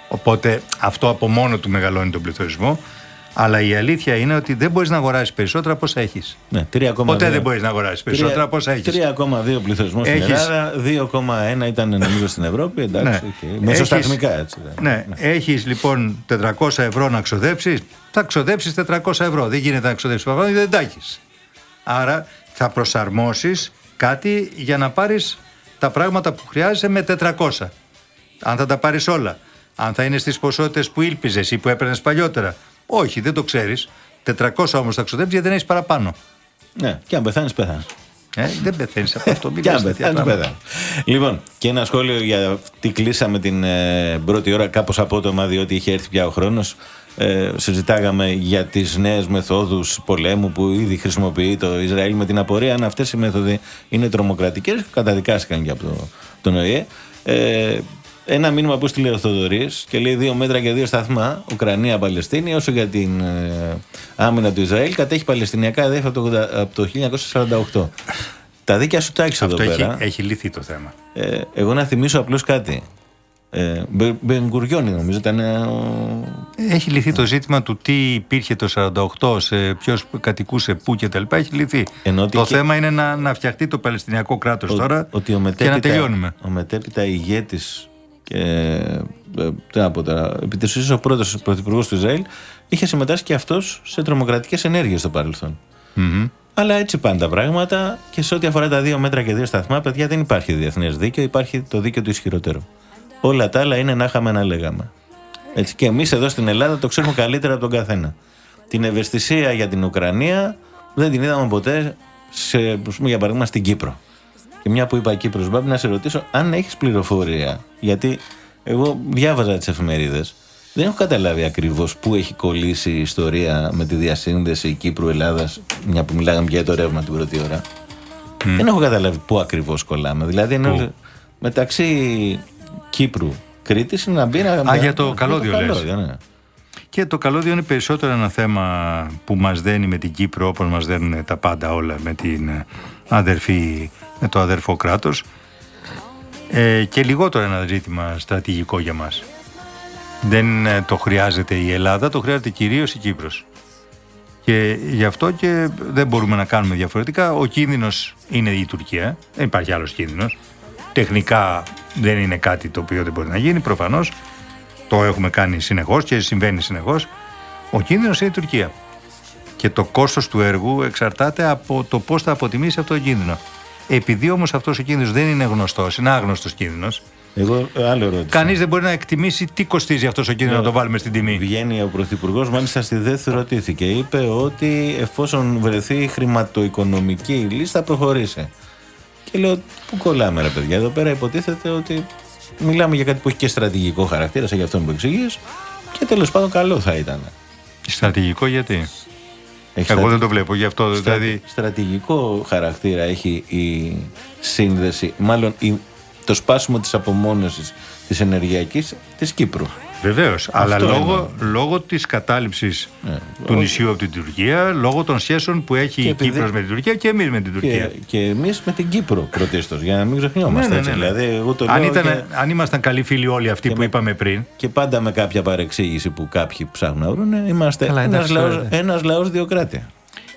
Οπότε αυτό από μόνο του μεγαλώνει τον πληθωρισμό. Αλλά η αλήθεια είναι ότι δεν μπορείς να αγοράσεις περισσότερα από όσα έχεις. Ναι, 3,2. Ποτέ δεν μπορείς να αγοράσεις περισσότερα από όσα έχεις. 3,2 πληθωρισμό στην Έχεις- Ελλάδα, 2,1 ήταν νομίζω στην Ευρώπη. Εντάξει, Ναι. οκ. Μεσοσταθμικά έτσι. δεν- Ναι, έχεις λοιπόν 400 ευρώ να ξοδέψεις, θα ξοδέψεις 400 ευρώ. Δεν γίνεται να ξοδέψεις παραπάνω, γιατί δεν τα έχεις. Άρα θα προσαρμόσεις κάτι για να πάρεις τα πράγματα που χρειάζεσαι με 400. Αν θα τα πάρεις όλα. Αν θα είναι στις ποσότητες που ήλπιζες ή που έπαιρνες παλιότερα. Όχι, δεν το ξέρεις. 400 όμως θα ξοδέψει γιατί δεν έχεις παραπάνω. Ναι, και αν πεθάνεις, πεθάνεις. Ε, δεν πεθαίνεις από αυτό. μην Και αν λες τέτοια πεθάνεις, πράγματα. πεθάνεις. Λοιπόν, και ένα σχόλιο για τι κλείσαμε την ε, πρώτη ώρα κάπως απότομα, διότι είχε έρθει πια ο χρόνος. Ε, συζητάγαμε για τις νέες μεθόδους πολέμου που ήδη χρησιμοποιεί το Ισραήλ με την απορία αν αυτές οι μέθοδοι είναι τρομοκρατικές. Καταδικάστηκαν και από το, τον ΟΗΕ. Ε, ένα μήνυμα που στείλε ο Θοδωρής και λέει δύο μέτρα και δύο σταθμά, Ουκρανία-Παλαιστίνη, όσο για την ε, άμυνα του Ισραήλ, κατέχει Παλαιστινιακά έδαφη από το, 80 από το 1948. Τα δίκαια σου τάξει εδώ Αυτό έχει, πέρα. έχει λυθεί το θέμα. Ε, εγώ να θυμίσω απλώς κάτι. Ε, Μπε- Μπενγκουριόνι νομίζω ήταν. ε, ο- Έχει λυθεί το ζήτημα του τι υπήρχε το 48, σε ποιος κατοικούσε πού κτλ. Έχει λυθεί. Ενώ ότι το και- θέμα είναι να, να φτιαχτεί το Παλαιστινιακό κράτος ο- τώρα ότι ο και μετέπειτα, να τελειώνουμε. Ο μετέπειτα ηγέτης και. ε, Τι να πω τώρα. Επί της ουσίας ο πρώτος πρωθυπουργός του Ισραήλ είχε συμμετάσχει και αυτός σε τρομοκρατικές ενέργειες στο παρελθόν. Μμμ. Αλλά έτσι πάνε τα πράγματα και σε ό,τι αφορά τα δύο μέτρα και δύο σταθμά, παιδιά, δεν υπάρχει διεθνές δίκαιο, υπάρχει το δίκαιο του ισχυρότερου. Όλα τα άλλα είναι να είχαμε να λέγαμε. Έτσι. Και εμείς εδώ στην Ελλάδα το ξέρουμε καλύτερα από τον καθένα. Την ευαισθησία για την Ουκρανία δεν την είδαμε ποτέ, σε, ας πούμε, για παράδειγμα, στην Κύπρο. Και μια που είπα Κύπρος, Μπάμπη, να σε ρωτήσω αν έχεις πληροφορία. Γιατί εγώ διάβαζα τις εφημερίδες. Δεν έχω καταλάβει ακριβώς πού έχει κολλήσει η ιστορία με τη διασύνδεση Κύπρου-Ελλάδας, μια που μιλάγαμε για το ρεύμα την πρώτη ώρα. Δεν έχω καταλάβει πού ακριβώς κολλάμε. Δηλαδή, είναι όλοι- μεταξύ Κύπρου Κρήτη είναι να μπει να. Α, για το καλώδιο λες. ναι. Και το καλώδιο είναι περισσότερο ένα θέμα που μας δένει με την Κύπρο όπως μας δένουν τα πάντα όλα με την ε, αδερφή με το αδερφό κράτος ε, και λιγότερο ένα ζήτημα στρατηγικό για μας. Δεν ε, το χρειάζεται η Ελλάδα, το χρειάζεται κυρίως η Κύπρος. Και γι' αυτό και δεν μπορούμε να κάνουμε διαφορετικά. Ο κίνδυνος είναι η Τουρκία, δεν υπάρχει άλλος κίνδυνος. Τεχνικά δεν είναι κάτι το οποίο δεν μπορεί να γίνει, προφανώς. Το έχουμε κάνει συνεχώς και συμβαίνει συνεχώς. Ο κίνδυνος είναι η Τουρκία. Και το κόστος του έργου εξαρτάται από το πώς θα αποτιμήσει αυτό το κίνδυνο. Επειδή όμως αυτός ο κίνδυνος δεν είναι γνωστός, είναι άγνωστος κίνδυνος, Εγώ άλλο ερώτηση. κανείς δεν μπορεί να εκτιμήσει τι κοστίζει αυτός ο κίνδυνος να το βάλουμε στην τιμή. Βγαίνει ο Πρωθυπουργός, μάλιστα στη δεύτερη ρωτήθηκε. Είπε ότι εφόσον βρεθεί χρηματοοικονομική λύση θα προχωρήσει. Και λέω, πού κολλάμε ρε παιδιά, εδώ πέρα υποτίθεται ότι μιλάμε για κάτι που έχει και στρατηγικό χαρακτήρα, σαν για αυτό που εξηγείς. Και τέλος πάντων καλό θα ήταν. Στρατηγικό γιατί; Έχεις Εγώ στρατη- δεν το βλέπω γι' αυτό. στρα- Δηλαδή, Στρατηγικό χαρακτήρα έχει η σύνδεση, μάλλον η- το σπάσιμο της απομόνωσης της ενεργειακής της Κύπρου. Βεβαίως. Αλλά Αυτό λόγω, λόγω της κατάληψης Ναι. του νησιού από την Τουρκία, λόγω των σχέσεων που έχει Και η επειδή- Κύπρος με την Τουρκία και εμείς με την Τουρκία. Και, και εμείς με την Κύπρο πρωτίστως, για να μην ξεχνιόμαστε Ναι, ναι, έτσι. ναι, ναι. Δηλαδή, εγώ το αν, λέω ήταν, και, αν ήμασταν καλοί φίλοι όλοι αυτοί και που με- είπαμε πριν, και πάντα με κάποια παρεξήγηση που κάποιοι ψάχνουν να βρουν, είμαστε Καλά, ένας εντάξει, λαός, τώρα, ένας λαός διοκράτη.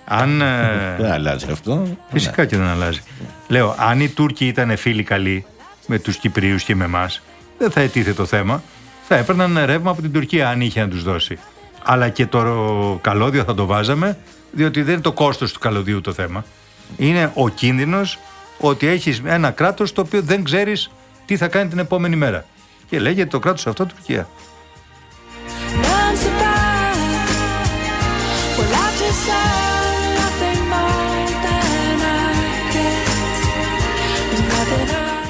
αν. ε, Δεν αλλάζει αυτό. Φυσικά και δεν αλλάζει. Λέω, αν οι Τούρκοι ήταν φίλοι καλοί με τους Κυπρίους και με εμάς, δεν θα ετίθε το θέμα. Θα έπαιρναν ρεύμα από την Τουρκία αν είχε να τους δώσει. Αλλά και το καλώδιο θα το βάζαμε, διότι δεν είναι το κόστος του καλωδίου το θέμα. Είναι ο κίνδυνος ότι έχεις ένα κράτος το οποίο δεν ξέρεις τι θα κάνει την επόμενη μέρα. Και λέγεται το κράτος αυτό Τουρκία.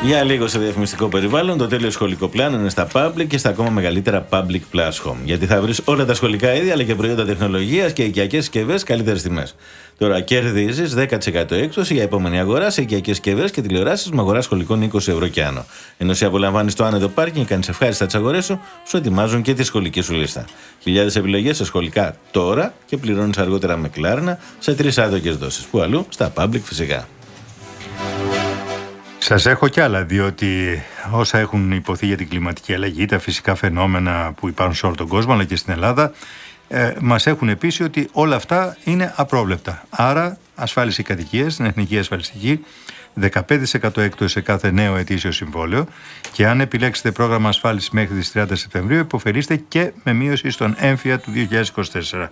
Για λίγο σε διαφημιστικό περιβάλλον, το τέλειο σχολικό πλάνο είναι στα public και στα ακόμα μεγαλύτερα public plus home. Γιατί θα βρεις όλα τα σχολικά είδη αλλά και προϊόντα τεχνολογίας και οικιακές συσκευές καλύτερες τιμές. Τώρα κερδίζεις 10% έκπτωση για επόμενη αγορά σε οικιακές συσκευές και τηλεοράσεις με αγορά σχολικών 20 ευρώ και άνω. Ενώ σε απολαμβάνεις το άνετο πάρκινγκ και κάνεις ευχάριστα τις αγορές σου, σου ετοιμάζουν και τη σχολική σου λίστα. Χιλιάδες επιλογές σε σχολικά τώρα και πληρώνεις αργότερα με κλάρνα σε τρεις άδοκε δόσεις. Που αλλού στα public φυσικά. Σας έχω κι άλλα, διότι όσα έχουν υποθεί για την κλιματική αλλαγή, τα φυσικά φαινόμενα που υπάρχουν σε όλο τον κόσμο, αλλά και στην Ελλάδα, ε, μας έχουν επίση ότι όλα αυτά είναι απρόβλεπτα. Άρα, ασφάλιση κατοικίας, στην Εθνική Ασφαλιστική, 15% έκπτωση σε κάθε νέο ετήσιο συμβόλαιο και αν επιλέξετε πρόγραμμα ασφάλισης μέχρι τις 30 Σεπτεμβρίου, υποφελείστε και με μείωση στον έμφυα του 2024.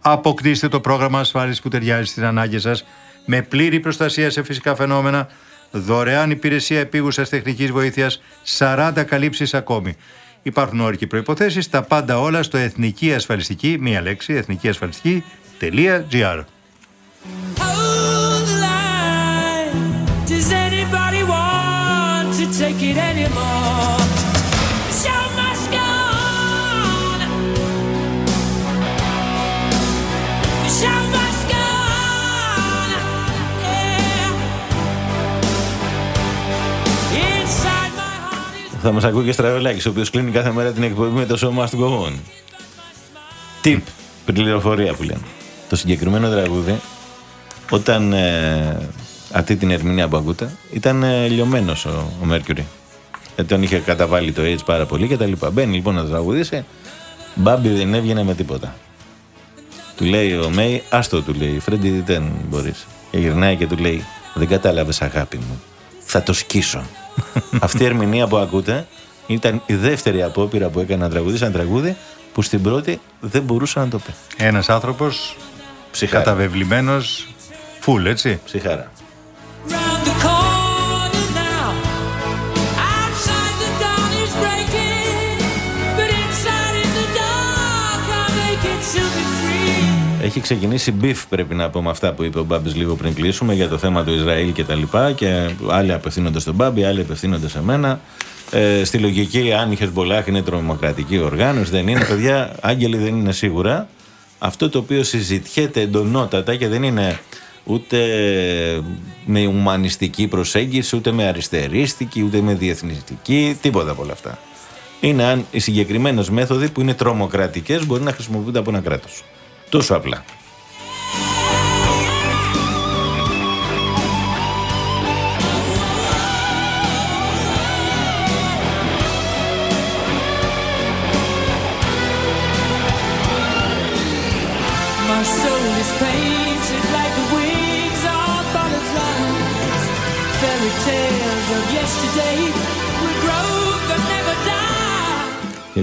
Αποκτήστε το πρόγραμμα ασφάλισης που ταιριάζει στις ανάγκες σας με πλήρη προστασία σε φυσικά φαινόμενα, δωρεάν υπηρεσία επίγουσας τεχνικής βοήθειας, 40 καλύψεις ακόμη. Υπάρχουν όροι και προϋποθέσεις, τα πάντα όλα στο Εθνική Ασφαλιστική, μία λέξη, εθνικιασφαλιστική.gr. Hold Θα μας ακούει και Στραβελάκης, ο οποίος κλείνει κάθε μέρα την εκπομπή με το σώμα του κομμών. Τιπ, πληροφορία που λένε. Το συγκεκριμένο τραγούδι, όταν ε, αυτή την ερμηνεία που ακούτε, ήταν ε, λιωμένος ο, ο Μέρκιουρι. Ε, τον είχε καταβάλει το AIDS πάρα πολύ και τα λοιπά. Μπαίνει λοιπόν να το τραγουδήσει, μπάμπι δεν έβγαινε με τίποτα. Του λέει ο Μέι, άστο του λέει, Φρέντι δεν μπορείς. Και γυρνάει και του λέει, δεν κατάλαβες αγάπη μου, θα το σκίσω. Αυτή η ερμηνεία που ακούτε ήταν η δεύτερη απόπειρα που έκανε να τραγουδήσει ένα τραγούδι που στην πρώτη δεν μπορούσε να το πει. Ένας άνθρωπος Ψυχάρα. καταβεβλημένος, φουλ, έτσι. Ψυχάρα. Έχει ξεκινήσει beef πρέπει να πω με αυτά που είπε ο Μπάμπης λίγο πριν κλείσουμε για το θέμα του Ισραήλ και τα λοιπά και άλλοι απευθύνονται στον Μπάμπη, άλλοι απευθύνονται σε μένα. Ε, στη λογική αν η Χεζμπολάχ είναι τρομοκρατική οργάνωση, δεν είναι. Παιδιά, άγγελοι δεν είναι σίγουρα. Αυτό το οποίο συζητιέται εντονότατα και δεν είναι ούτε με ουμανιστική προσέγγιση, ούτε με αριστερίστικη, ούτε με διεθνιστική, τίποτα από όλα αυτά. Είναι αν οι συγκεκριμένες μέθοδοι που είναι τρομοκρατικές μπορεί να χρησιμοποιούνται από ένα κράτος. Τόσο απλά.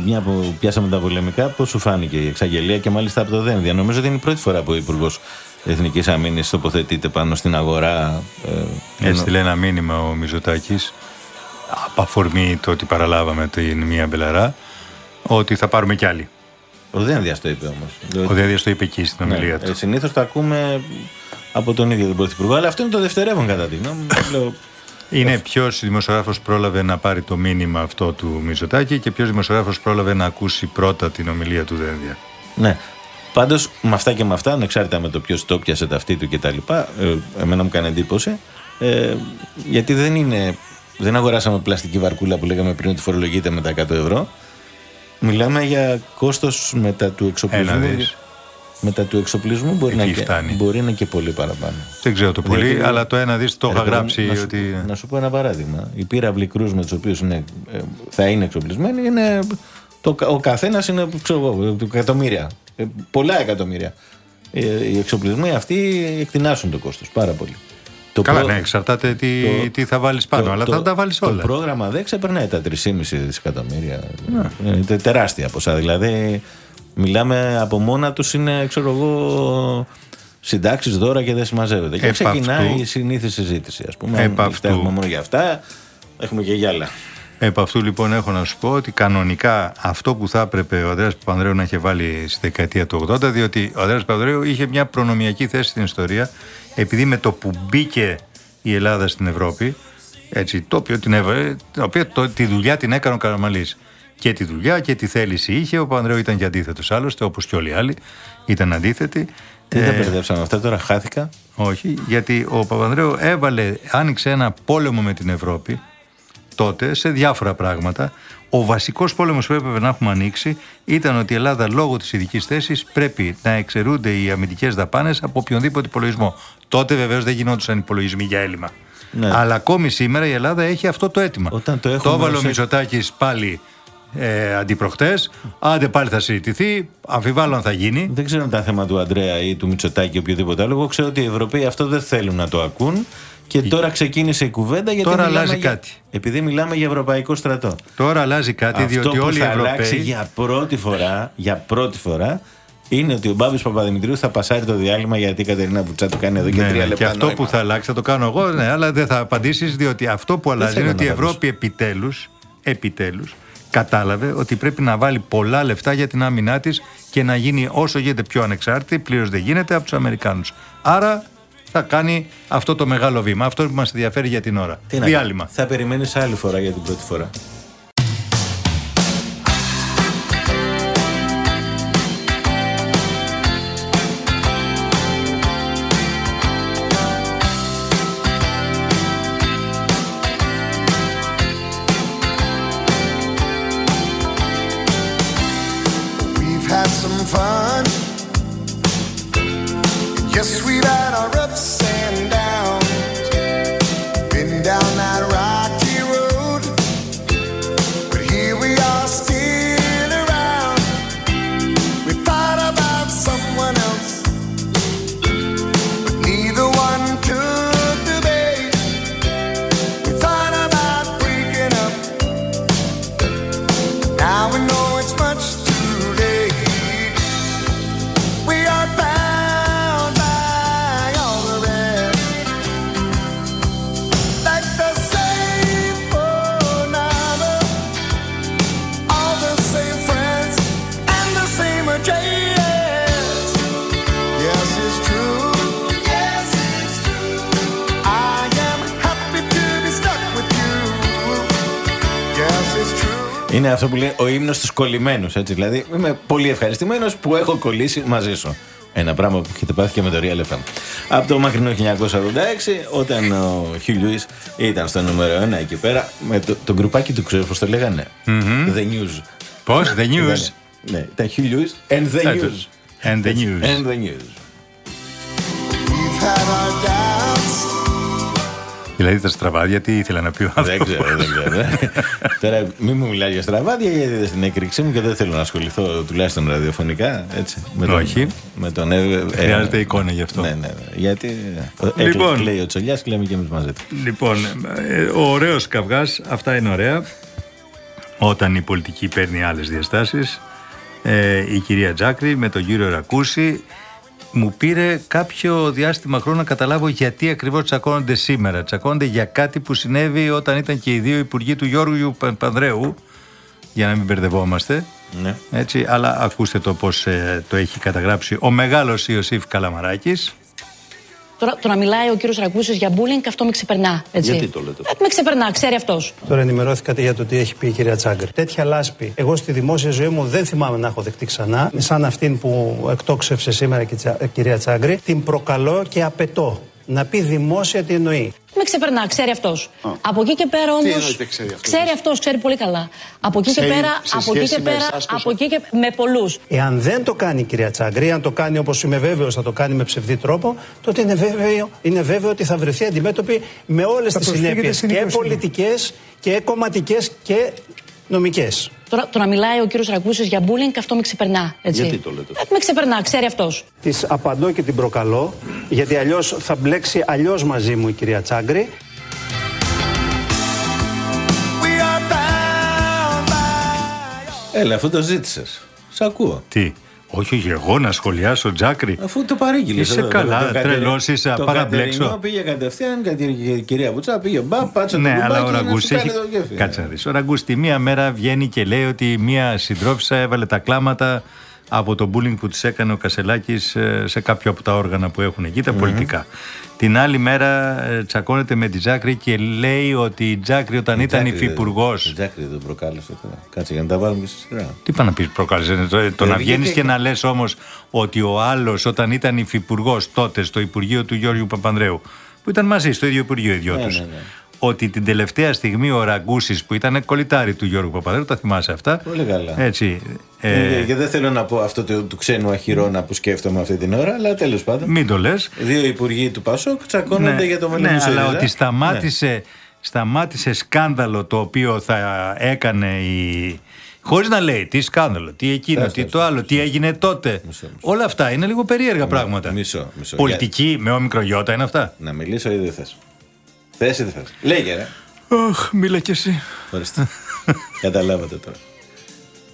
Μια που πιάσαμε τα πολεμικά, πώς σου φάνηκε η εξαγγελία και μάλιστα από το Δένδια. Νομίζω ότι είναι η πρώτη φορά που ο Υπουργός Εθνικής Αμήνης τοποθετείται πάνω στην αγορά. Ε, Έστειλε ένα μήνυμα ο Μιζωτάκης, από αφορμή το ότι παραλάβαμε την μία μπελαρά, ότι θα πάρουμε κι άλλοι. Ο Δένδιας το είπε όμως. Ο Δένδιας το είπε εκεί στην ομιλία του. Ε, Συνήθως το ακούμε από τον ίδιο τον Πρωθυπουργό, αλλά αυτό είναι το δευτερεύον κατά τη γνώμη μου. Λέω, Είναι ποιος δημοσιογράφος πρόλαβε να πάρει το μήνυμα αυτό του Μιζωτάκη και ποιος δημοσιογράφος πρόλαβε να ακούσει πρώτα την ομιλία του Δένδια. Ναι. Πάντως με αυτά και με αυτά, ανεξάρτητα με το ποιος το πιάσε τα αυτή του κτλ., ε, εμένα μου κάνει εντύπωση. Ε, γιατί δεν είναι. Δεν αγοράσαμε πλαστική βαρκούλα που λέγαμε πριν ότι φορολογείται με τα 100 ευρώ. Μιλάμε για κόστος μετά του εξοπλισμού. Ένα δις. Μετά του εξοπλισμού μπορεί να, Εκεί και, φτάνει. μπορεί να είναι και πολύ παραπάνω. Δεν ξέρω το πολύ, Δηλαδή, αλλά το ένα δις το Ε, είχα ρε, γράψει να σου, ότι. να σου πω ένα παράδειγμα. Οι πύραυλοι κρούς με τους οποίους θα είναι εξοπλισμένοι είναι. Το, ο καθένας είναι ξέρω εγώ, εκατομμύρια. Ε, πολλά εκατομμύρια. Ε, οι εξοπλισμοί αυτοί εκτινάσουν το κόστος πάρα πολύ. Το Καλά, προ- ναι, εξαρτάται τι, το- τι θα βάλεις πάνω, το- αλλά το- θα τα βάλεις όλα. Το πρόγραμμα δεν ξεπερνάει τα 3,5 δισεκατομμύρια. Είναι τε- τεράστια ποσά. Δηλαδή, μιλάμε από μόνα τους είναι, ξέρω εγώ, συντάξεις, δώρα και δεν συμμαζεύεται. Και Επ' ξεκινάει αυτού- η συνήθι συζήτηση, ας πούμε. Επ' Αν αυτού. έχουμε μόνο για αυτά, έχουμε και για άλλα. Επ' αυτού λοιπόν έχω να σου πω ότι κανονικά αυτό που θα έπρεπε ο Ανδρέας Παπανδρέου να είχε βάλει στη δεκαετία του 80 διότι ο Ανδρέας Παπανδρέου είχε μια προνομιακή θέση στην ιστορία επειδή με το που μπήκε η Ελλάδα στην Ευρώπη έτσι, το οποίο την έβαλε, το οποίο το, τη δουλειά την έκανε ο Καραμαλής και τη δουλειά και τη θέληση είχε ο Παπανδρέου ήταν και αντίθετος άλλωστε όπως και όλοι οι άλλοι ήταν αντίθετοι Τι Ε, τα μπερδέψαμε αυτά, τώρα χάθηκα. όχι, γιατί ο Παπανδρέου έβαλε, άνοιξε ένα πόλεμο με την Ευρώπη τότε σε διάφορα πράγματα. Ο βασικός πόλεμος που έπρεπε να έχουμε ανοίξει ήταν ότι η Ελλάδα λόγω της ειδικής θέσης πρέπει να εξαιρούνται οι αμυντικές δαπάνες από οποιονδήποτε υπολογισμό. Τότε βεβαίως δεν γινόντουσαν υπολογισμοί για έλλειμμα. Ναι. Αλλά ακόμη σήμερα η Ελλάδα έχει αυτό το αίτημα. Όταν το έχουμε έβαλε ο ως- Μητσοτάκης πάλι ε, αντιπροχτές. Άντε πάλι θα συζητηθεί. Αμφιβάλλω αν θα γίνει. Δεν ξέρω αν ήταν θέμα του Αντρέα ή του Μητσοτάκη ή οποιοδήποτε άλλο. Εγώ ξέρω ότι οι Ευρωπαίοι αυτό δεν θέλουν να το ακούν. Και τώρα ξεκίνησε η κουβέντα γιατί Τώρα μιλάμε αλλάζει για- κάτι. Επειδή μιλάμε για Ευρωπαϊκό στρατό. Τώρα αλλάζει κάτι Αυτό διότι που όλοι οι θα αλλάξει Ευρωπαίοι. για πρώτη φορά, για πρώτη φορά είναι ότι ο Μπάμπης Παπαδημητρίους θα πασάρει το διάλειμμα γιατί η Κατερίνα Βουτσά του κάνει εδώ και Ναι, τρία ναι, λεπτά. και αυτό νόημα. που θα αλλάξει θα το κάνω εγώ, ναι, αλλά δεν θα απαντήσεις διότι αυτό που αλλάζει θέλω είναι ότι η να απαντήσω. Ευρώπη επιτέλους επιτέλους, κατάλαβε ότι πρέπει να βάλει πολλά λεφτά για την άμυνά της και να γίνει όσο γίνεται πιο ανεξάρτητη, πλήρως δεν γίνεται από τους Αμερικάνους. Άρα θα κάνει αυτό το μεγάλο βήμα, αυτό που μας ενδιαφέρει για την ώρα. Τι να Διάλειμμα. κάνω. Θα περιμένεις άλλη φορά για την πρώτη φορά. Αυτό που λέει ο ύμνος στους κολλημένους, έτσι. Δηλαδή είμαι πολύ ευχαριστημένος που έχω κολλήσει μαζί σου. Ένα πράγμα που έχετε πάθει και με το Real FM. Από το μακρινό 1986, όταν ο Hugh Lewis ήταν στο νούμερο 1 εκεί πέρα, με το, το γκρουπάκι του ξέρω πώς το λέγανε; The News. Πώς, The News; Ήτανε- Ναι, ήταν Hugh Lewis and The Έτος. News. And the News. And The News. We've had our doubts. Δηλαδή τα στραβάδια, τι ήθελα να πει ο Δεν ξέρω, δεν ξέρω. Τώρα μην μου μιλάει για στραβάδια γιατί δεν στην έκρηξή μου και δεν θέλω να ασχοληθώ τουλάχιστον ραδιοφωνικά. Έτσι, με τον, Όχι. Με τον, ε, ε, Χρειάζεται εικόνα γι' αυτό. Ναι, ναι, ναι. Γιατί Λοιπόν. λοιπόν, κλαίει ο Τσολιάς, κλαίμε και εμείς μαζί του. Λοιπόν, ε, ο ωραίος καυγάς, αυτά είναι ωραία. Όταν η πολιτική παίρνει άλλες διαστάσεις, ε, η κυρία Τζάκρη με τον κύριο Ρακούση μου πήρε κάποιο διάστημα χρόνο να καταλάβω γιατί ακριβώς τσακώνονται σήμερα. Τσακώνονται για κάτι που συνέβη όταν ήταν και οι δύο υπουργοί του Γιώργου Πα- Πανδρέου, για να μην μπερδευόμαστε. Ναι. Έτσι, αλλά ακούστε το πώς ε, το έχει καταγράψει ο μεγάλος Ιωσήφ Καλαμαράκης. Τώρα, το να μιλάει ο κύριος Ρακούση για bullying, αυτό με ξεπερνά. Έτσι. Γιατί το λέτε; Ε, με ξεπερνά, ξέρει αυτός. Τώρα ενημερώθηκατε για το τι έχει πει η κυρία Τσάγκρη. Τέτοια λάσπη, εγώ στη δημόσια ζωή μου δεν θυμάμαι να έχω δεχτεί ξανά. Σαν αυτήν που εκτόξευσε σήμερα και η Τσα- η κυρία Τσάγκρη, την προκαλώ και απαιτώ να πει δημόσια τι εννοεί. Με ξεπερνά, ξέρει αυτός. Από εκεί και πέρα όμως. εννοείται ξέρει αυτός; Ξέρει αυτός, ξέρει πολύ καλά. Από εκεί και Ξέρει πέρα, σε από εκεί σχέση και με πέρα, εσάς πώς- από εκεί και με πολλούς. Εάν δεν το κάνει η κυρία Τσάγκρη, αν το κάνει όπως είμαι βέβαιος θα το κάνει με ψευδή τρόπο, τότε είναι βέβαιο, είναι βέβαιο ότι θα βρεθεί αντιμέτωπη με όλες τις προσφύγετε συνέπειες στην και δικαιοσύνη. πολιτικές και κομματικές και νομικές. Τώρα, το να μιλάει ο κύριος Ρακούση για bullying, αυτό με ξεπερνά. Έτσι. Γιατί το λέτε; Ε, με ξεπερνά, ξέρει αυτός. Τη απαντώ και την προκαλώ, γιατί αλλιώς θα μπλέξει αλλιώς μαζί μου η κυρία Τσάγκρη. Έλα, αφού το ζήτησες. Σ' ακούω. Τι, όχι, όχι, εγώ να σχολιάσω Τζάκρη. Αφού το παρήγγειλες. Είσαι καλά, τρελός είσαι, Το παραμπλέξω. Κατερινό πήγε κατευθείαν, κατη- η κυρία Βουτσά πήγε μπα, πάτσε το Ναι, αλλά ο κουμπάκι να σου Ραγκούς κάνει έχει. το κέφι. Κάτσε να δεις. Ο Ραγκούς τη μία μέρα βγαίνει και λέει ότι μία συντρόφισσα έβαλε τα κλάματα από το bullying που της έκανε ο Κασελάκης ε, σε κάποιο από τα όργανα που έχουν εκεί, τα πολιτικά. Την άλλη μέρα ε, τσακώνεται με τη Τζάκρη και λέει ότι η Τζάκρη όταν Η ήταν Τζάκρη δεν- υφυπουργό. Η Τζάκρη δεν προκάλεσε τώρα. Κάτσε για να τα βάλουμε στη σειρά. Τι πάνε να πεις, προκάλεσε. Το, το Ε, να βγήκε βγαίνει και- και να λες όμως ότι ο άλλος όταν ήταν υφυπουργός τότε στο Υπουργείο του Γιώργου Παπανδρέου, που ήταν μαζί στο ίδιο Υπουργείο οι δυο Ναι, τους, ναι, ναι. Ότι την τελευταία στιγμή ο Ραγκούσης που ήταν κολλητάρι του Γιώργου Παπανδρέου, τα θυμάσαι αυτά; Πολύ καλά. Έτσι. ε, Ε, και δεν θέλω να πω αυτό το, του ξένου αχυρώνα που σκέφτομαι αυτή την ώρα, αλλά τέλος πάντων. μην το λες. Δύο υπουργοί του Πασόκ τσακώνονται για το ναι, μέλλον του αλλά ΣΥΡΙΖΑ. ότι σταμάτησε, σταμάτησε σκάνδαλο το οποίο θα έκανε η. Χωρίς να λέει τι σκάνδαλο, τι εκείνο, Φτάστε, τι το φτάστε, άλλο, τι έγινε τότε. Όλα αυτά είναι λίγο περίεργα πράγματα. Μισό, μισό. Πολιτική με όμικρο γιώτα είναι αυτά. Να μιλήσω ή δεν θες. Θες ή δεν θες; Λέγε, ρε. Αχ, μίλα κι εσύ. Ορίστε. Καταλάβατε τώρα.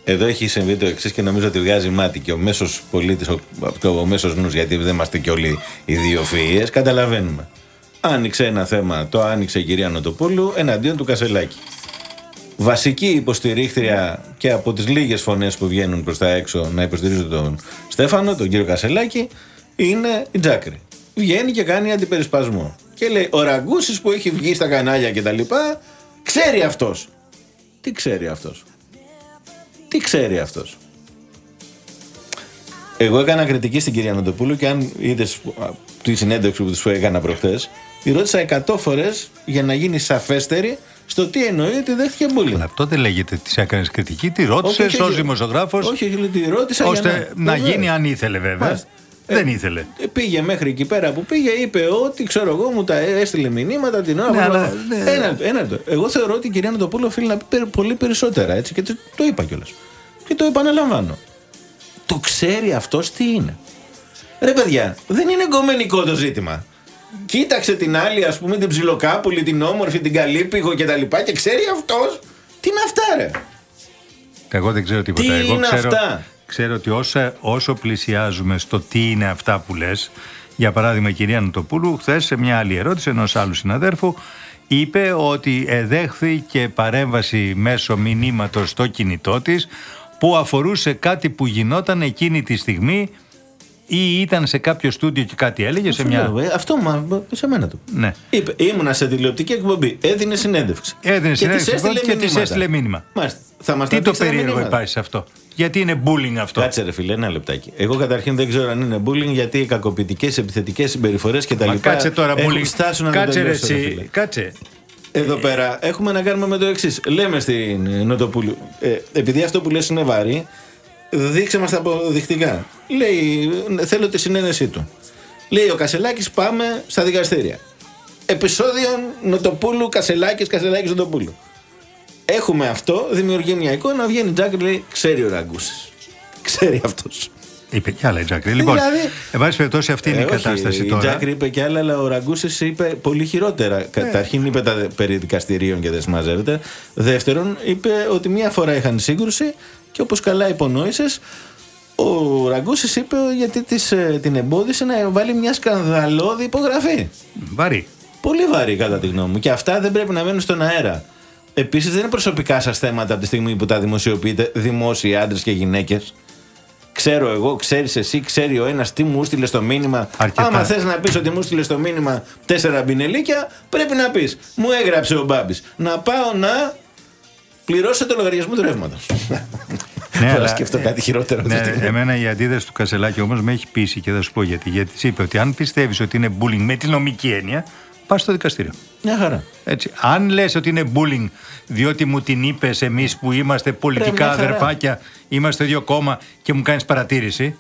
Εδώ έχει συμβεί το εξής και νομίζω ότι βγάζει μάτι και ο μέσος πολίτης, ο, ο μέσος νους, γιατί δεν είμαστε και όλοι ιδιοφυεί, καταλαβαίνουμε. Άνοιξε ένα θέμα, το άνοιξε η κυρία Νοτοπούλου εναντίον του Κασελάκη. Βασική υποστηρίχθρια και από τις λίγες φωνές που βγαίνουν προς τα έξω να υποστηρίζουν τον Στέφανο, τον κύριο Κασελάκη, είναι η Τζάκρη. Βγαίνει και κάνει αντιπερισπασμό. Και λέει: Ο Ραγκούσης που έχει βγει στα κανάλια κτλ. Ξέρει αυτός. Τι ξέρει αυτός; Τι ξέρει αυτός; Εγώ έκανα κριτική στην κυρία Νοτοπούλου και αν είδες τη συνέντευξη που του έκανα προχθές, τη ρώτησα 100 φορές για να γίνει σαφέστερη στο τι εννοεί ότι δέχτηκε bullying. Αλλά αυτό δεν λέγεται της έκανες κριτική, τη ρώτησες Όχι, όχι, ως όχι. δημοσιογράφος. Όχι, όχι, τη ρώτησα για ώστε να- να, Βεβαίως. γίνει αν ήθελε βέβαια. Μάλιστα. Δεν ήθελε. Ε, Πήγε μέχρι εκεί πέρα που πήγε, είπε ότι ξέρω εγώ, μου τα έστειλε μηνύματα την ώρα Ναι, που- αλλά, ναι. Ένα, ένα λεπτό. Εγώ θεωρώ ότι η κυρία Νοτοπούλου οφείλει να πει περι- πολύ περισσότερα έτσι και το, το είπα κιόλας. Και το επαναλαμβάνω. Το ξέρει αυτός τι είναι. Ρε παιδιά, δεν είναι εγκομενικό το ζήτημα. Κοίταξε την άλλη, ας πούμε, την ψιλοκάπουλη, την όμορφη, την καλύπηγο και τα λοιπά και ξέρει αυτός. Τι είναι αυτά, ρε. Εγώ δεν ξέρω τίποτα. Τι Εγώ είναι ξέρω, αυτά; Ξέρω ότι όσο, όσο πλησιάζουμε στο τι είναι αυτά που λες, για παράδειγμα η κυρία Νοτοπούλου, χθες σε μια άλλη ερώτηση ενός άλλου συναδέρφου, είπε ότι εδέχθηκε παρέμβαση μέσω μηνύματος στο κινητό της που αφορούσε κάτι που γινόταν εκείνη τη στιγμή ή ήταν σε κάποιο στούντιο και κάτι έλεγε σε Σου μια. λέω, ε, αυτό μα, σε μένα το. Ναι. Είπε, ήμουνα σε τηλεοπτική εκπομπή. Έδινε συνέντευξη. Έδινε Και συνέντευξη της έστειλε και της μηνύματα. έστειλε μήνυμα. Μάλιστα. Θα μας Τι τα το δείξει τα περίεργο μηνύματα. υπάρχει σε αυτό; Γιατί είναι bullying αυτό; Κάτσε ρε φίλε, ένα λεπτάκι. Εγώ καταρχήν δεν ξέρω αν είναι bullying γιατί οι κακοποιητικές επιθετικές συμπεριφορές και τα Μα λοιπά. κάτσε τώρα έχουν bullying. φτάσει να το Κάτσε ρε τελειώσω, ρε εσύ. φίλε. Κάτσε. Εδώ πέρα έχουμε να κάνουμε με το εξής. Λέμε στην Νοτοπούλου, ε, επειδή αυτό που λες είναι βαρύ, δείξε μας τα αποδεικτικά. Λέει, θέλω τη συνένεσή του. Λέει ο Κασελάκης πάμε στα δικαστήρια. επεισόδιων Νοτοπούλου, Κασελάκης, Κασελάκης, Νοτοπούλου. Έχουμε αυτό, δημιουργεί μια εικόνα, βγαίνει Τζάκρη, λέει, ξέρει ο Ραγκούσης. Ξέρει αυτός. Είπε κι άλλα η Τζάκρη. Λοιπόν, Δηλαδή- εν πάση περιπτώσει αυτή είναι Ε, η όχι, κατάσταση η τώρα. Τζάκρη είπε και άλλα, αλλά ο Ραγκούσης είπε πολύ χειρότερα. Καταρχήν είπε τα δε- περί δικαστηρίων και δεν συμμαζεύεται. Δεύτερον, είπε ότι μία φορά είχαν σύγκρουση και όπως καλά υπονόησε, ο Ραγκούσης είπε γιατί της, ε, την εμπόδισε να βάλει μια σκανδαλώδη υπογραφή. Βαρύ. Πολύ βαρύ κατά τη γνώμη μου. Και αυτά δεν πρέπει να μένουν στον αέρα. Επίσης, δεν είναι προσωπικά σας θέματα από τη στιγμή που τα δημοσιοποιείτε δημόσιοι άντρες και γυναίκες. Ξέρω εγώ, ξέρεις εσύ, ξέρει ο ένας τι μου στείλε στο μήνυμα. Αρκετά. Άμα θες να πεις ότι μου στείλε στο μήνυμα τέσσερα μπινελίκια, πρέπει να πεις. Μου έγραψε ο Μπάμπης. Να πάω να πληρώσω το λογαριασμό του ρεύματος. Ναι, Μπορώ να αλλά- σκεφτώ κάτι χειρότερο αυτή τη Ναι, στιγμή. εμένα η αντίδραση του Κασελάκη όμως με έχει πείσει και θα σου πω γιατί. Γιατί της είπε ότι αν πιστεύεις ότι είναι bullying με τη νομική έννοια, πας στο δικαστήριο. Μια χαρά. Έτσι. Αν λες ότι είναι bullying διότι μου την είπες εμείς που είμαστε Ρε, πολιτικά μια χαρά. αδερφάκια, είμαστε δύο κόμμα και μου κάνεις παρατήρηση.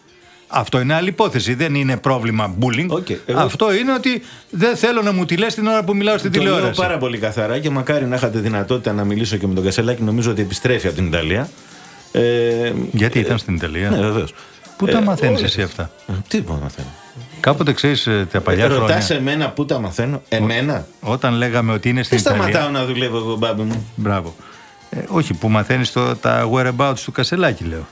Αυτό είναι άλλη υπόθεση. Δεν είναι πρόβλημα bullying. OK, εγώ- Αυτό είναι ότι δεν θέλω να μου τη λες την ώρα που μιλάω στην Το λέω τηλεόραση. πάρα πολύ καθαρά και μακάρι να είχατε δυνατότητα να μιλήσω και με τον Κασελάκη. Νομίζω ότι επιστρέφει από την Ιταλία. Ε, Γιατί ήταν στην Ιταλία; ναι, βεβαίως. Πού τα μαθαίνεις εσύ αυτά; Τι μπορώ να μαθαίνω; Κάποτε ξέρεις τα παλιά χρόνια. Ρωτά εμένα πού τα μαθαίνω; Εμένα; Όταν λέγαμε ότι είναι στην Δεν Ιταλία. σταματάω να δουλεύω εγώ, μπάμπη μου. Μπράβο. Ε, όχι, που μαθαίνεις τα whereabouts του Κασελάκη, λέω.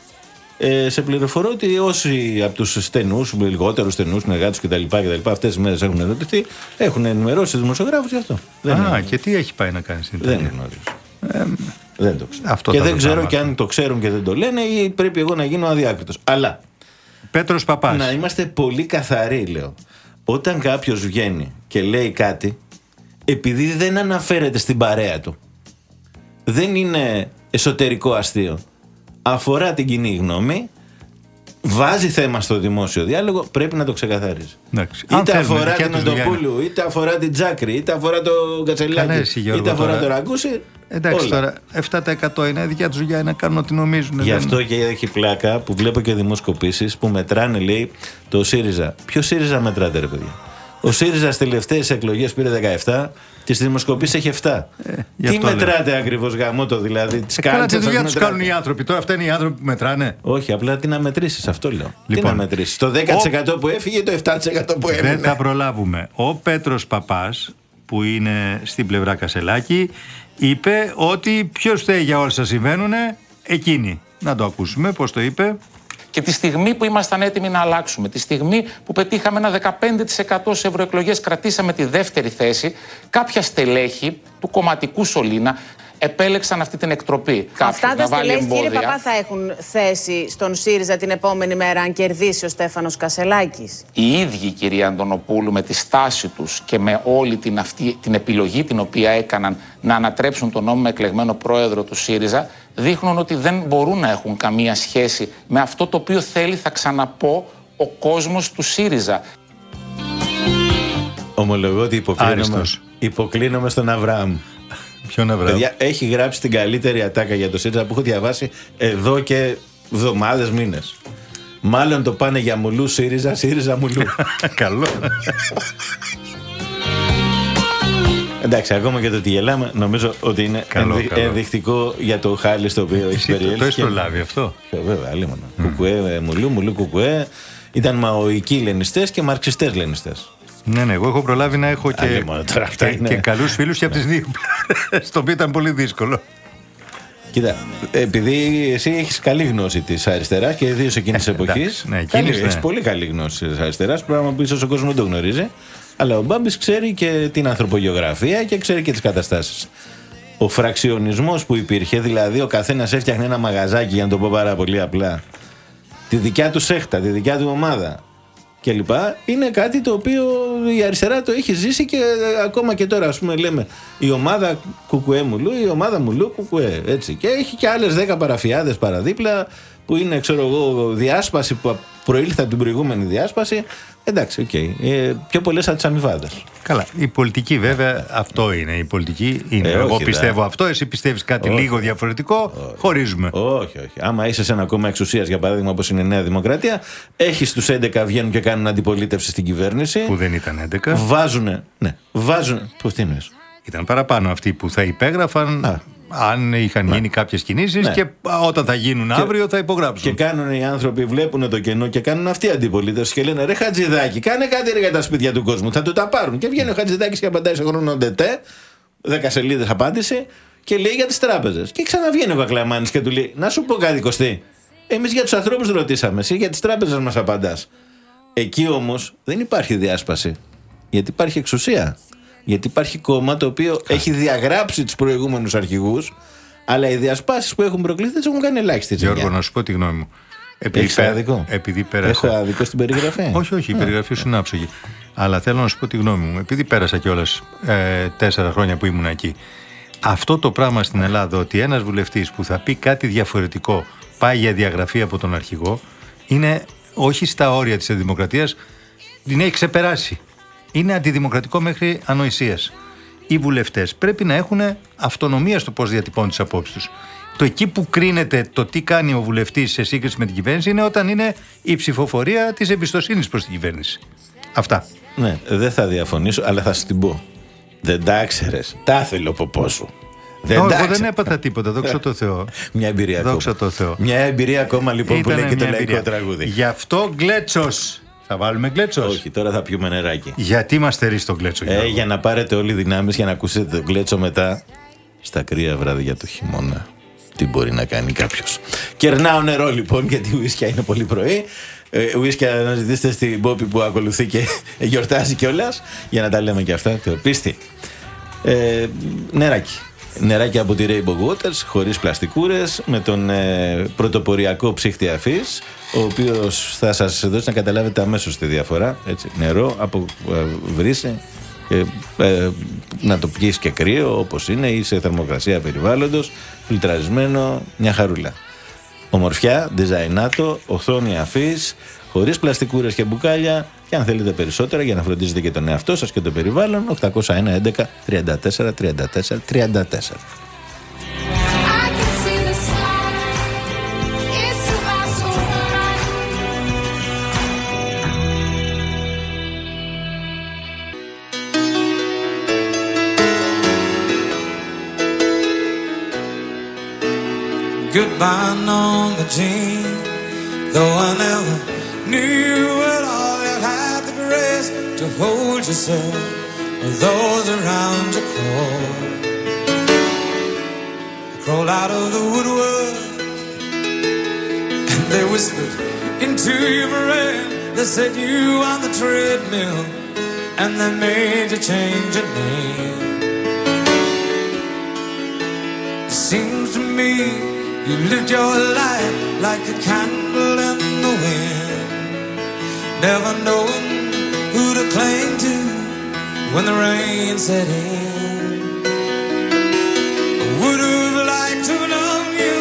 Ε, σε πληροφορώ ότι όσοι από τους στενούς, λιγότερου στενούς συνεργάτε κτλ. κτλ αυτές τις μέρες έχουν ερωτηθεί, έχουν ενημερώσει τους δημοσιογράφους γι' αυτό. Δεν, Α, είναι- και τι έχει πάει να κάνει στην δεν Ιταλία; γνωρίζω. δεν το ξέρω. αυτό και θα δεν το ξέρω θαύμα. και αν το ξέρουν και δεν το λένε ή πρέπει εγώ να γίνω αδιάκριτος. Αλλά Πέτρος Παπάς. να είμαστε πολύ καθαροί, λέω. Όταν κάποιος βγαίνει και λέει κάτι, επειδή δεν αναφέρεται στην παρέα του, δεν είναι εσωτερικό αστείο. Αφορά την κοινή γνώμη, βάζει θέμα στο δημόσιο διάλογο, πρέπει να το ξεκαθαρίζει. Εντάξει. Αν Είτε θέλουμε, αφορά δικιά την τους δουλειά είναι. Οντοπούλου, είτε αφορά την Τζάκρη, είτε αφορά τον Καλά, Κατσελάκη, εσύ, Γιώργο, είτε αφορά τώρα. τον Ραγκούση. Εντάξει όλα. τώρα, 7% είναι δικιά τους δουλειά να κάνουν ό,τι νομίζουν. Γι' δεν- αυτό και έχει πλάκα που βλέπω και δημοσκοπήσεις που μετράνε, λέει, το ΣΥΡΙΖΑ. Ποιο ΣΥΡΙΖΑ μετράτε, ρε παιδιά; Ο ΣΥΡΙΖΑ στις τελευταίες εκλογές πήρε 17 και στις δημοσκοπήσεις έχει 7. Ε, γι' Τι αυτό λέω. μετράτε ακριβώς γαμότο, δηλαδή. Τις Ε, καλά, τη δουλειά τους κάνουν οι άνθρωποι. Τώρα αυτά είναι οι άνθρωποι που μετράνε. Όχι, απλά τι να μετρήσεις, αυτό λέω. τι Λοιπόν, να μετρήσεις. Το 10% που έφυγε ή το 7% που Δεν έμεινε; θα προλάβουμε. Ο Πέτρος Παπάς που είναι στην πλευρά Κασελάκη είπε ότι ποιος φταίει για όλα όσα συμβαίνουν εκείνη. Να το ακούσουμε πώς το είπε. Και τη στιγμή που ήμασταν έτοιμοι να αλλάξουμε, τη στιγμή που πετύχαμε ένα 15% σε ευρωεκλογές, κρατήσαμε τη δεύτερη θέση, κάποια στελέχη του κομματικού σωλήνα επέλεξαν αυτή την εκτροπή. Αυτά Κάποιος τα να βάλει στελέχη, κύριε εμπόδια. Παπά, θα έχουν θέση στον ΣΥΡΙΖΑ την επόμενη μέρα αν κερδίσει ο Στέφανος Κασελάκης. Οι ίδιοι, κυρία Αντωνοπούλου, με τη στάση τους και με όλη την, αυτή, την επιλογή την οποία έκαναν να ανατρέψουν τον νόμιμο εκλεγμένο πρόεδρο του ΣΥΡΙΖΑ, δείχνουν ότι δεν μπορούν να έχουν καμία σχέση με αυτό το οποίο θέλει, θα ξαναπώ, ο κόσμος του ΣΥΡΙΖΑ. Ομολογώ ότι υποκλίνομαι, Άριστος. υποκλίνομαι στον Αβραάμ. Ποιον να βρω; Παιδιά, έχει γράψει την καλύτερη ατάκα για το ΣΥΡΙΖΑ που έχω διαβάσει εδώ και εβδομάδες, μήνες. Μάλλον το πάνε για μουλού ΣΥΡΙΖΑ, ΣΥΡΙΖΑ μουλού. Καλό. Εντάξει, ακόμα και το ότι γελάμε, νομίζω ότι είναι Καλό, ενδει- καλό. ενδεικτικό για το χάλι στο οποίο έχει Εσύ το, περιέλθει. το έχεις και- προλάβει αυτό; Ε, Βέβαια, αλίμονα. Κουκουέ, ε, μουλού, μουλού, κουκουέ. Ήταν μαοικοί λενιστές και μαρξιστές λενιστές. Ναι, ναι, εγώ έχω προλάβει να έχω και, Άλλη μόνο τώρα, αυτά και, είναι. και καλούς φίλους και από τις δύο πλευρές, το οποίο ήταν πολύ δύσκολο. Κοίτα, επειδή εσύ έχεις καλή γνώση της αριστεράς και ιδίω εκείνης της εποχή. εντάξει, ναι, εκείνης, ναι. Έχει πολύ καλή γνώση της αριστεράς, πράγμα που ίσως ο κόσμος δεν το γνωρίζει. Αλλά ο Μπάμπης ξέρει και την ανθρωπογεωγραφία και ξέρει και τις καταστάσεις. Ο φραξιονισμός που υπήρχε, δηλαδή ο καθένας έφτιαχνε ένα μαγαζάκι, για να το πω πάρα πολύ απλά, τη δικιά του σέχτα, τη δικιά του ομάδα κλπ. Είναι κάτι το οποίο η αριστερά το έχει ζήσει και ε, ακόμα και τώρα, ας πούμε, λέμε η ομάδα ΚΚΕ ΜΛ, η ομάδα ΜΛ ΚΚΕ. Έτσι. Και έχει και άλλες 10 παραφυάδες παραδίπλα που είναι, ξέρω εγώ, διάσπαση που προήλθε από την προηγούμενη διάσπαση. Εντάξει, οκ. Ε, πιο πολλές από τις αμοιβάδες. Καλά. Η πολιτική βέβαια αυτό είναι. Η πολιτική είναι. Ε, Εγώ όχι, πιστεύω δε. αυτό, εσύ πιστεύεις κάτι Όχι. λίγο διαφορετικό. Χωρίζουμε. Όχι, όχι. Άμα είσαι σε ένα κόμμα εξουσίας, για παράδειγμα, όπως είναι η Νέα Δημοκρατία, έχεις τους 11 βγαίνουν και κάνουν αντιπολίτευση στην κυβέρνηση. Που δεν ήταν 11. Βάζουν. Ναι, βάζουν. Πώς τι εννοείς; Ήταν παραπάνω αυτοί που θα υπέγραφαν αν είχαν γίνει κάποιες κινήσεις Ναι. και όταν θα γίνουν αύριο θα υπογράψουν. Και κάνουν οι άνθρωποι, βλέπουν το κενό και κάνουν αυτή αντιπολίτευση και λένε ρε Χατζηδάκη, κάνε κάτι ρε για τα σπίτια του κόσμου. Θα του τα πάρουν. Και βγαίνει ο Χατζηδάκης και απαντάει σε χρόνο ΤΕ, 10 σελίδες απάντηση και λέει για τις τράπεζες. Και ξαναβγαίνει ο Κακλαμάνη και του λέει Να σου πω κάτι, Κωστή. Εμείς για τους ανθρώπους ρωτήσαμε, εσύ για τις τράπεζες μας απαντάς. Εκεί όμως δεν υπάρχει διάσπαση. Γιατί υπάρχει εξουσία. Γιατί υπάρχει κόμμα το οποίο έχει διαγράψει τους προηγούμενους αρχηγούς, αλλά οι διασπάσεις που έχουν προκληθεί τις έχουν κάνει ελάχιστη ζημιά. Γιώργο, να σου πω τη γνώμη μου. Έχεις πέ- άδικο; επειδή πέρασα. Έχω άδικο στην περιγραφή. όχι, όχι, η Α. περιγραφή σου είναι άψογη. Αλλά θέλω να σου πω τη γνώμη μου. Επειδή πέρασα κιόλας ε, τέσσερα χρόνια που ήμουν εκεί. Αυτό το πράγμα στην Ελλάδα, ότι ένας βουλευτής που θα πει κάτι διαφορετικό πάει για διαγραφή από τον αρχηγό, είναι όχι στα όρια της δημοκρατίας, την έχει ξεπεράσει. Είναι αντιδημοκρατικό μέχρι ανοησίας. Οι βουλευτές πρέπει να έχουν αυτονομία στο πώς διατυπώνουν τις απόψεις τους. Το εκεί που κρίνεται το τι κάνει ο βουλευτής σε σύγκριση με την κυβέρνηση είναι όταν είναι η ψηφοφορία της εμπιστοσύνης προς την κυβέρνηση. Αυτά. Ναι, δεν θα διαφωνήσω, αλλά θα σου την πω. Δεν τα ήξερε. Τα ήθελε ο ποπό σου. Δεν Εγώ τα δεν ήξερε. έπαθα τίποτα, δόξα τω Θεώ. Μια εμπειρία ακόμα. Δόξα τω Θεώ. Μια εμπειρία ακόμα λοιπόν που Ήτανε λέει και το μια λαϊκό εμπειρία. τραγούδι. Γι' αυτό γκλέτσο. Θα βάλουμε γκλέτσος. Όχι, τώρα θα πιούμε νεράκι. Γιατί μας στερεί τον γκλέτσο, Ε, Γιώργο; για να πάρετε όλοι δυνάμεις για να ακούσετε τον κλέτσο μετά στα κρύα βράδια του χειμώνα. Τι μπορεί να κάνει κάποιος. Κερνάω νερό λοιπόν, γιατί η ουίσκια είναι πολύ πρωί. Ε, ουίσκια να ζητήσετε στην Πόπη που ακολουθεί και γιορτάζει κιόλας. Για να τα λέμε και αυτά. Το πίστη. Ε, νεράκι. Νεράκι από τη Rainbow Waters, χωρίς πλαστικούρες, με τον ε, πρωτοποριακό ψύχτη αφής, ο οποίος θα σας δώσει να καταλάβετε αμέσως τη διαφορά. Έτσι, νερό από ε, βρύση, και, ε, να το πιείς και κρύο όπως είναι ή σε θερμοκρασία περιβάλλοντος, φιλτραρισμένο, μια χαρούλα. Ομορφιά, designato, οθόνη αφής, χωρίς πλαστικούρες και μπουκάλια και αν θέλετε περισσότερα για να φροντίζετε και τον εαυτό σας και το περιβάλλον 801 11 34 34 34 Goodbye, Norma Jean. Though I never knew grace to hold yourself with those around you crawl. Crawl out of the woodwork and they whispered into your brain. They set you on the treadmill and they made you change your name. It seems to me you lived your life like a candle in the wind, never knowing who to cling to when the rain set in. I would have liked to have known you,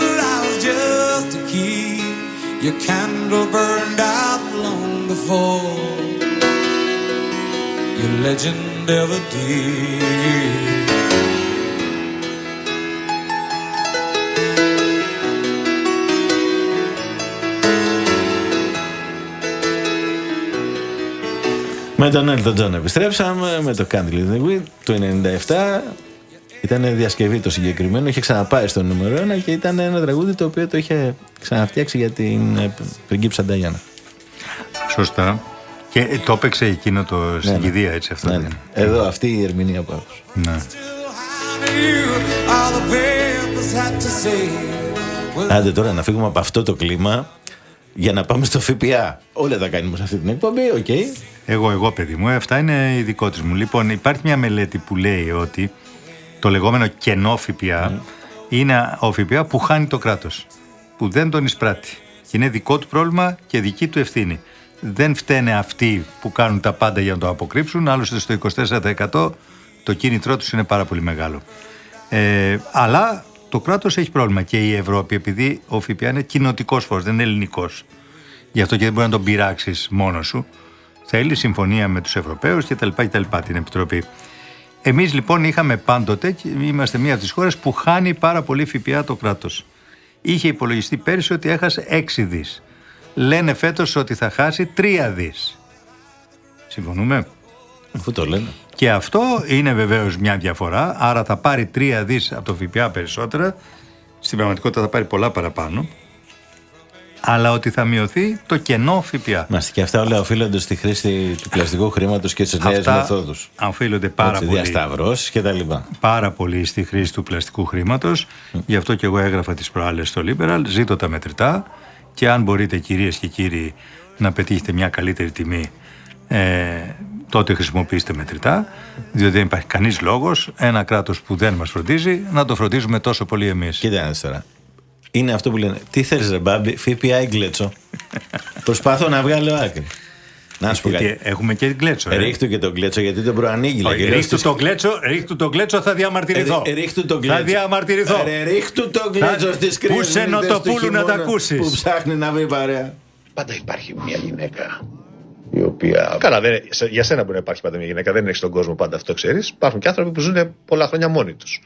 but I was just a kid. Your candle burned out long before your legend ever did. Με τον Elton John επιστρέψαμε, με το Candle in the Wind του 97. Ήταν διασκευή το συγκεκριμένο, είχε ξαναπάει στο νούμερο 1 και ήταν ένα τραγούδι το οποίο το είχε ξαναφτιάξει για την ε, πριγκίψα Νταγιάννα. Σωστά. Και ε, το έπαιξε εκείνο το στην ναι. κηδεία, έτσι αυτό. Ναι, δεν ναι. είναι. Εδώ αυτή η ερμηνεία που άκουσα. Ναι. All the papers had to say. Well, Άντε τώρα να φύγουμε από αυτό το κλίμα για να πάμε στο ΦΠΑ. Όλα τα κάνουμε σε αυτή την εκπομπή, οκ. Εγώ, εγώ παιδί μου, ε, αυτά είναι η δικό μου. Λοιπόν, υπάρχει μια μελέτη που λέει ότι το λεγόμενο κενό ΦΠΑ είναι ο ΦΠΑ που χάνει το κράτος, που δεν τον εισπράττει. Και είναι δικό του πρόβλημα και δική του ευθύνη. Δεν φταίνε αυτοί που κάνουν τα πάντα για να το αποκρύψουν, άλλωστε στο 24% το κίνητρό τους είναι πάρα πολύ μεγάλο. Ε, αλλά το κράτος έχει πρόβλημα και η Ευρώπη, επειδή ο ΦΠΑ είναι κοινοτικός φόρος, δεν είναι ελληνικός. Γι' αυτό και δεν μπορεί να τον πειράξεις μόνος σου. Θέλει συμφωνία με τους Ευρωπαίους κτλ. Την Επιτροπή. Εμείς λοιπόν είχαμε πάντοτε, και είμαστε μία από τις χώρες που χάνει πάρα πολύ ΦΠΑ το κράτος. Είχε υπολογιστεί πέρυσι ότι έχασε 6 δις. Λένε φέτος ότι θα χάσει 3 δις. Συμφωνούμε; Αφού το λένε. Και αυτό είναι βεβαίως μια διαφορά. Άρα θα πάρει 3 δις από το ΦΠΑ περισσότερα. Στην πραγματικότητα θα πάρει πολλά παραπάνω. Αλλά ότι θα μειωθεί το κενό ΦΠΑ. Μάλιστα. Και αυτά όλα οφείλονται στη χρήση του πλαστικού χρήματος και στι νέε Αυτά μεθόδους. οφείλονται πάρα πολύ. Διασταυρώσεις και τα λοιπά. πάρα πολύ στη χρήση του πλαστικού χρήματος. Γι' αυτό και εγώ έγραφα τις προάλλες στο Liberal. Ζήτω τα μετρητά και αν μπορείτε, κυρίες και κύριοι, να πετύχετε μια καλύτερη τιμή, ε, τότε χρησιμοποιήστε μετρητά. Διότι δεν υπάρχει κανείς λόγος ένα κράτος που δεν μας φροντίζει να το φροντίζουμε τόσο πολύ εμείς. Κοίτα ένα τώρα. Είναι αυτό που λένε. Τι θέλεις, ρε μπάμπι, ΦΠΑ ή γκλέτσο; Προσπαθώ να βγάλω άκρη. Να σου πω κάτι. Γιατί έχουμε και γκλέτσο. ε. Ρίχτου και τον γκλέτσο γιατί τον προανήγγειλα. Όχι, και λέω ρίχτου στις- το γκλέτσο, ρίχτου το γκλέτσο θα διαμαρτυρηθώ. Ε, ρίχτου τον γκλέτσο. Θα διαμαρτυρηθώ. Ρε, ρίχτου τον γκλέτσο Θα- στις Πού κρύες σε νύχτες του νοτοπούλου να τα χειμώνα ακούσεις; Που ψάχνει να βρει παρέα. Πάντα υπάρχει μια γυναίκα η οποία. Καλά, δεν, σε- για σένα μπορεί να υπάρχει πάντα μια γυναίκα. Δεν έχει στον κόσμο πάντα αυτό, ξέρεις. Υπάρχουν και άνθρωποι που ζουν πολλά χρόνια μόνοι τους.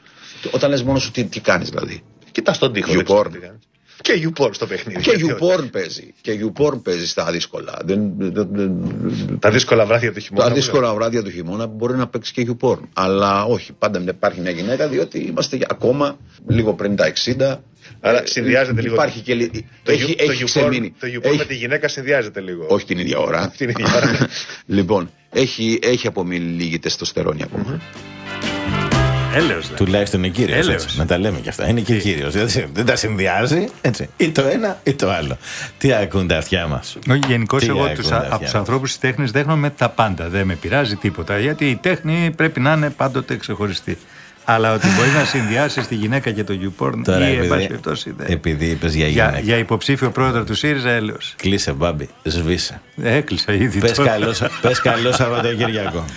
Όταν λες μόνος σου τι, τι κάνεις δηλαδή; Κοιτάς τον τοίχο. δεν ξέρω YouPorn. τι κάνεις. Και YouPorn στο παιχνίδι. Και γιατί όχι. YouPorn παίζει. Και YouPorn παίζει στα δύσκολα. Δεν, δεν- δεν- Τα δύσκολα βράδια του χειμώνα. Τα μου δύσκολα βράδια του χειμώνα μπορεί να παίξει και YouPorn. Αλλά όχι, πάντα υπάρχει μια γυναίκα διότι είμαστε ακόμα λίγο πριν τα 60. Άρα Ε, συνδυάζεται λίγο. Υπάρχει και λι- Το, έχει, You- το έχει YouPorn, ξεμείνει. το YouPorn Έχει- με τη γυναίκα συνδυάζεται λίγο. Όχι την ίδια ώρα. Την ίδια ώρα. λοιπόν, έχει, έχει απομείνει λίγη τεστοστερόνη ακόμα. Έλεος, δηλαδή. Τουλάχιστον είναι κύριος. Έλεος. Να τα λέμε κι αυτά. Είναι και κύριος. Δεν τα συνδυάζει. Έτσι. Ή το ένα ή το άλλο. Τι ακούν τα αυτιά μας; Όχι, γενικώς Τι εγώ ακούν τους, τα από αυτιά τους μας; ανθρώπους της τέχνης δέχομαι τα πάντα. Δεν με πειράζει τίποτα. Γιατί η τέχνη πρέπει να είναι πάντοτε ξεχωριστή. Αλλά ότι μπορείς να συνδυάσεις τη γυναίκα και το YouPorn Τώρα, ή εν επειδή- πάση περιπτώσει, δεν. Επειδή είπες για Για, γυναίκα. για υποψήφιο πρόεδρο του ΣΥΡΙΖΑ, έλεος. Κλείσε μπάμπι. Σβήσε. Έκλεισα ήδη. Πες τώρα. καλό, πες καλό Σαββατοκύριακο.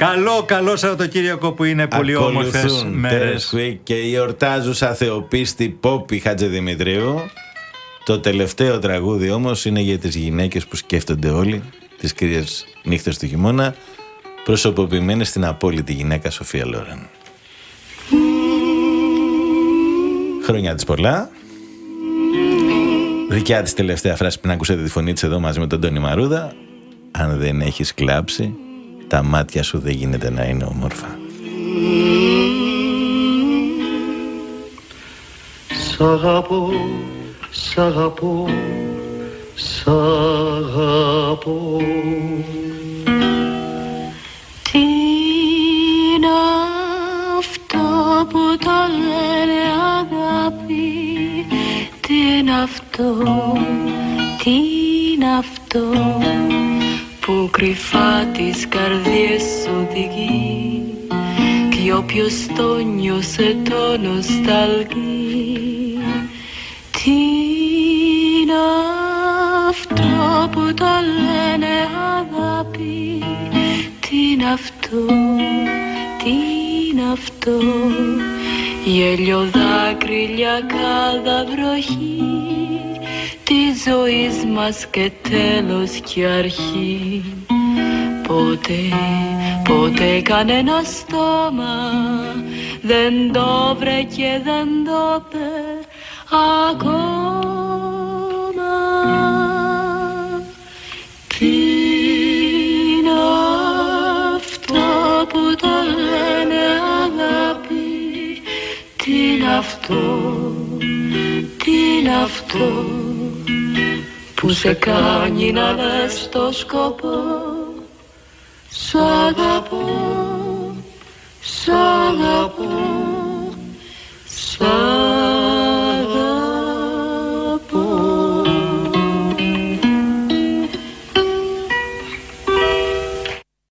Καλό, καλό Σαββατοκύριακο που είναι πολύ όμορφες Ακολουθούν μέρες. Terence Week και η ορτάζουσα θεοπίστη Πόπη Χατζεδημητρίου. Το τελευταίο τραγούδι όμως είναι για τις γυναίκες που σκέφτονται όλοι τις κρύες νύχτες του χειμώνα προσωποποιημένες στην απόλυτη γυναίκα Σοφία Λόρεν. Χρόνια της πολλά. Δικιά της τελευταία φράση πριν ακούσατε τη φωνή της εδώ μαζί με τον Τόνι Μαρούδα. Αν δεν έχεις κλάψει, τα μάτια σου δεν γίνεται να είναι όμορφα. Σ' αγαπώ, σ' αγαπώ, σ' αγαπώ Τι είναι αυτό που το λένε αγάπη; Τι είναι αυτό, τι είναι αυτό; Που κρυφά τις καρδιές οδηγεί Κι όποιος το νιώσε το νοσταλγεί. Τι είναι αυτό που το λένε αγάπη; Τι είναι αυτό, τι είναι αυτό; Γέλιο δάκρυλια cada βροχή Τη ζωής μας και τέλος και αρχή Ποτέ, ποτέ κανένα στόμα δεν το βρε και δεν το πε ακόμα. Τι είναι αυτό που το λένε αγάπη, τι είναι αυτό, τι είναι αυτό που σε κάνει να δες το σκοπό. Σ' αγαπώ, σ' αγαπώ, σ' αγαπώ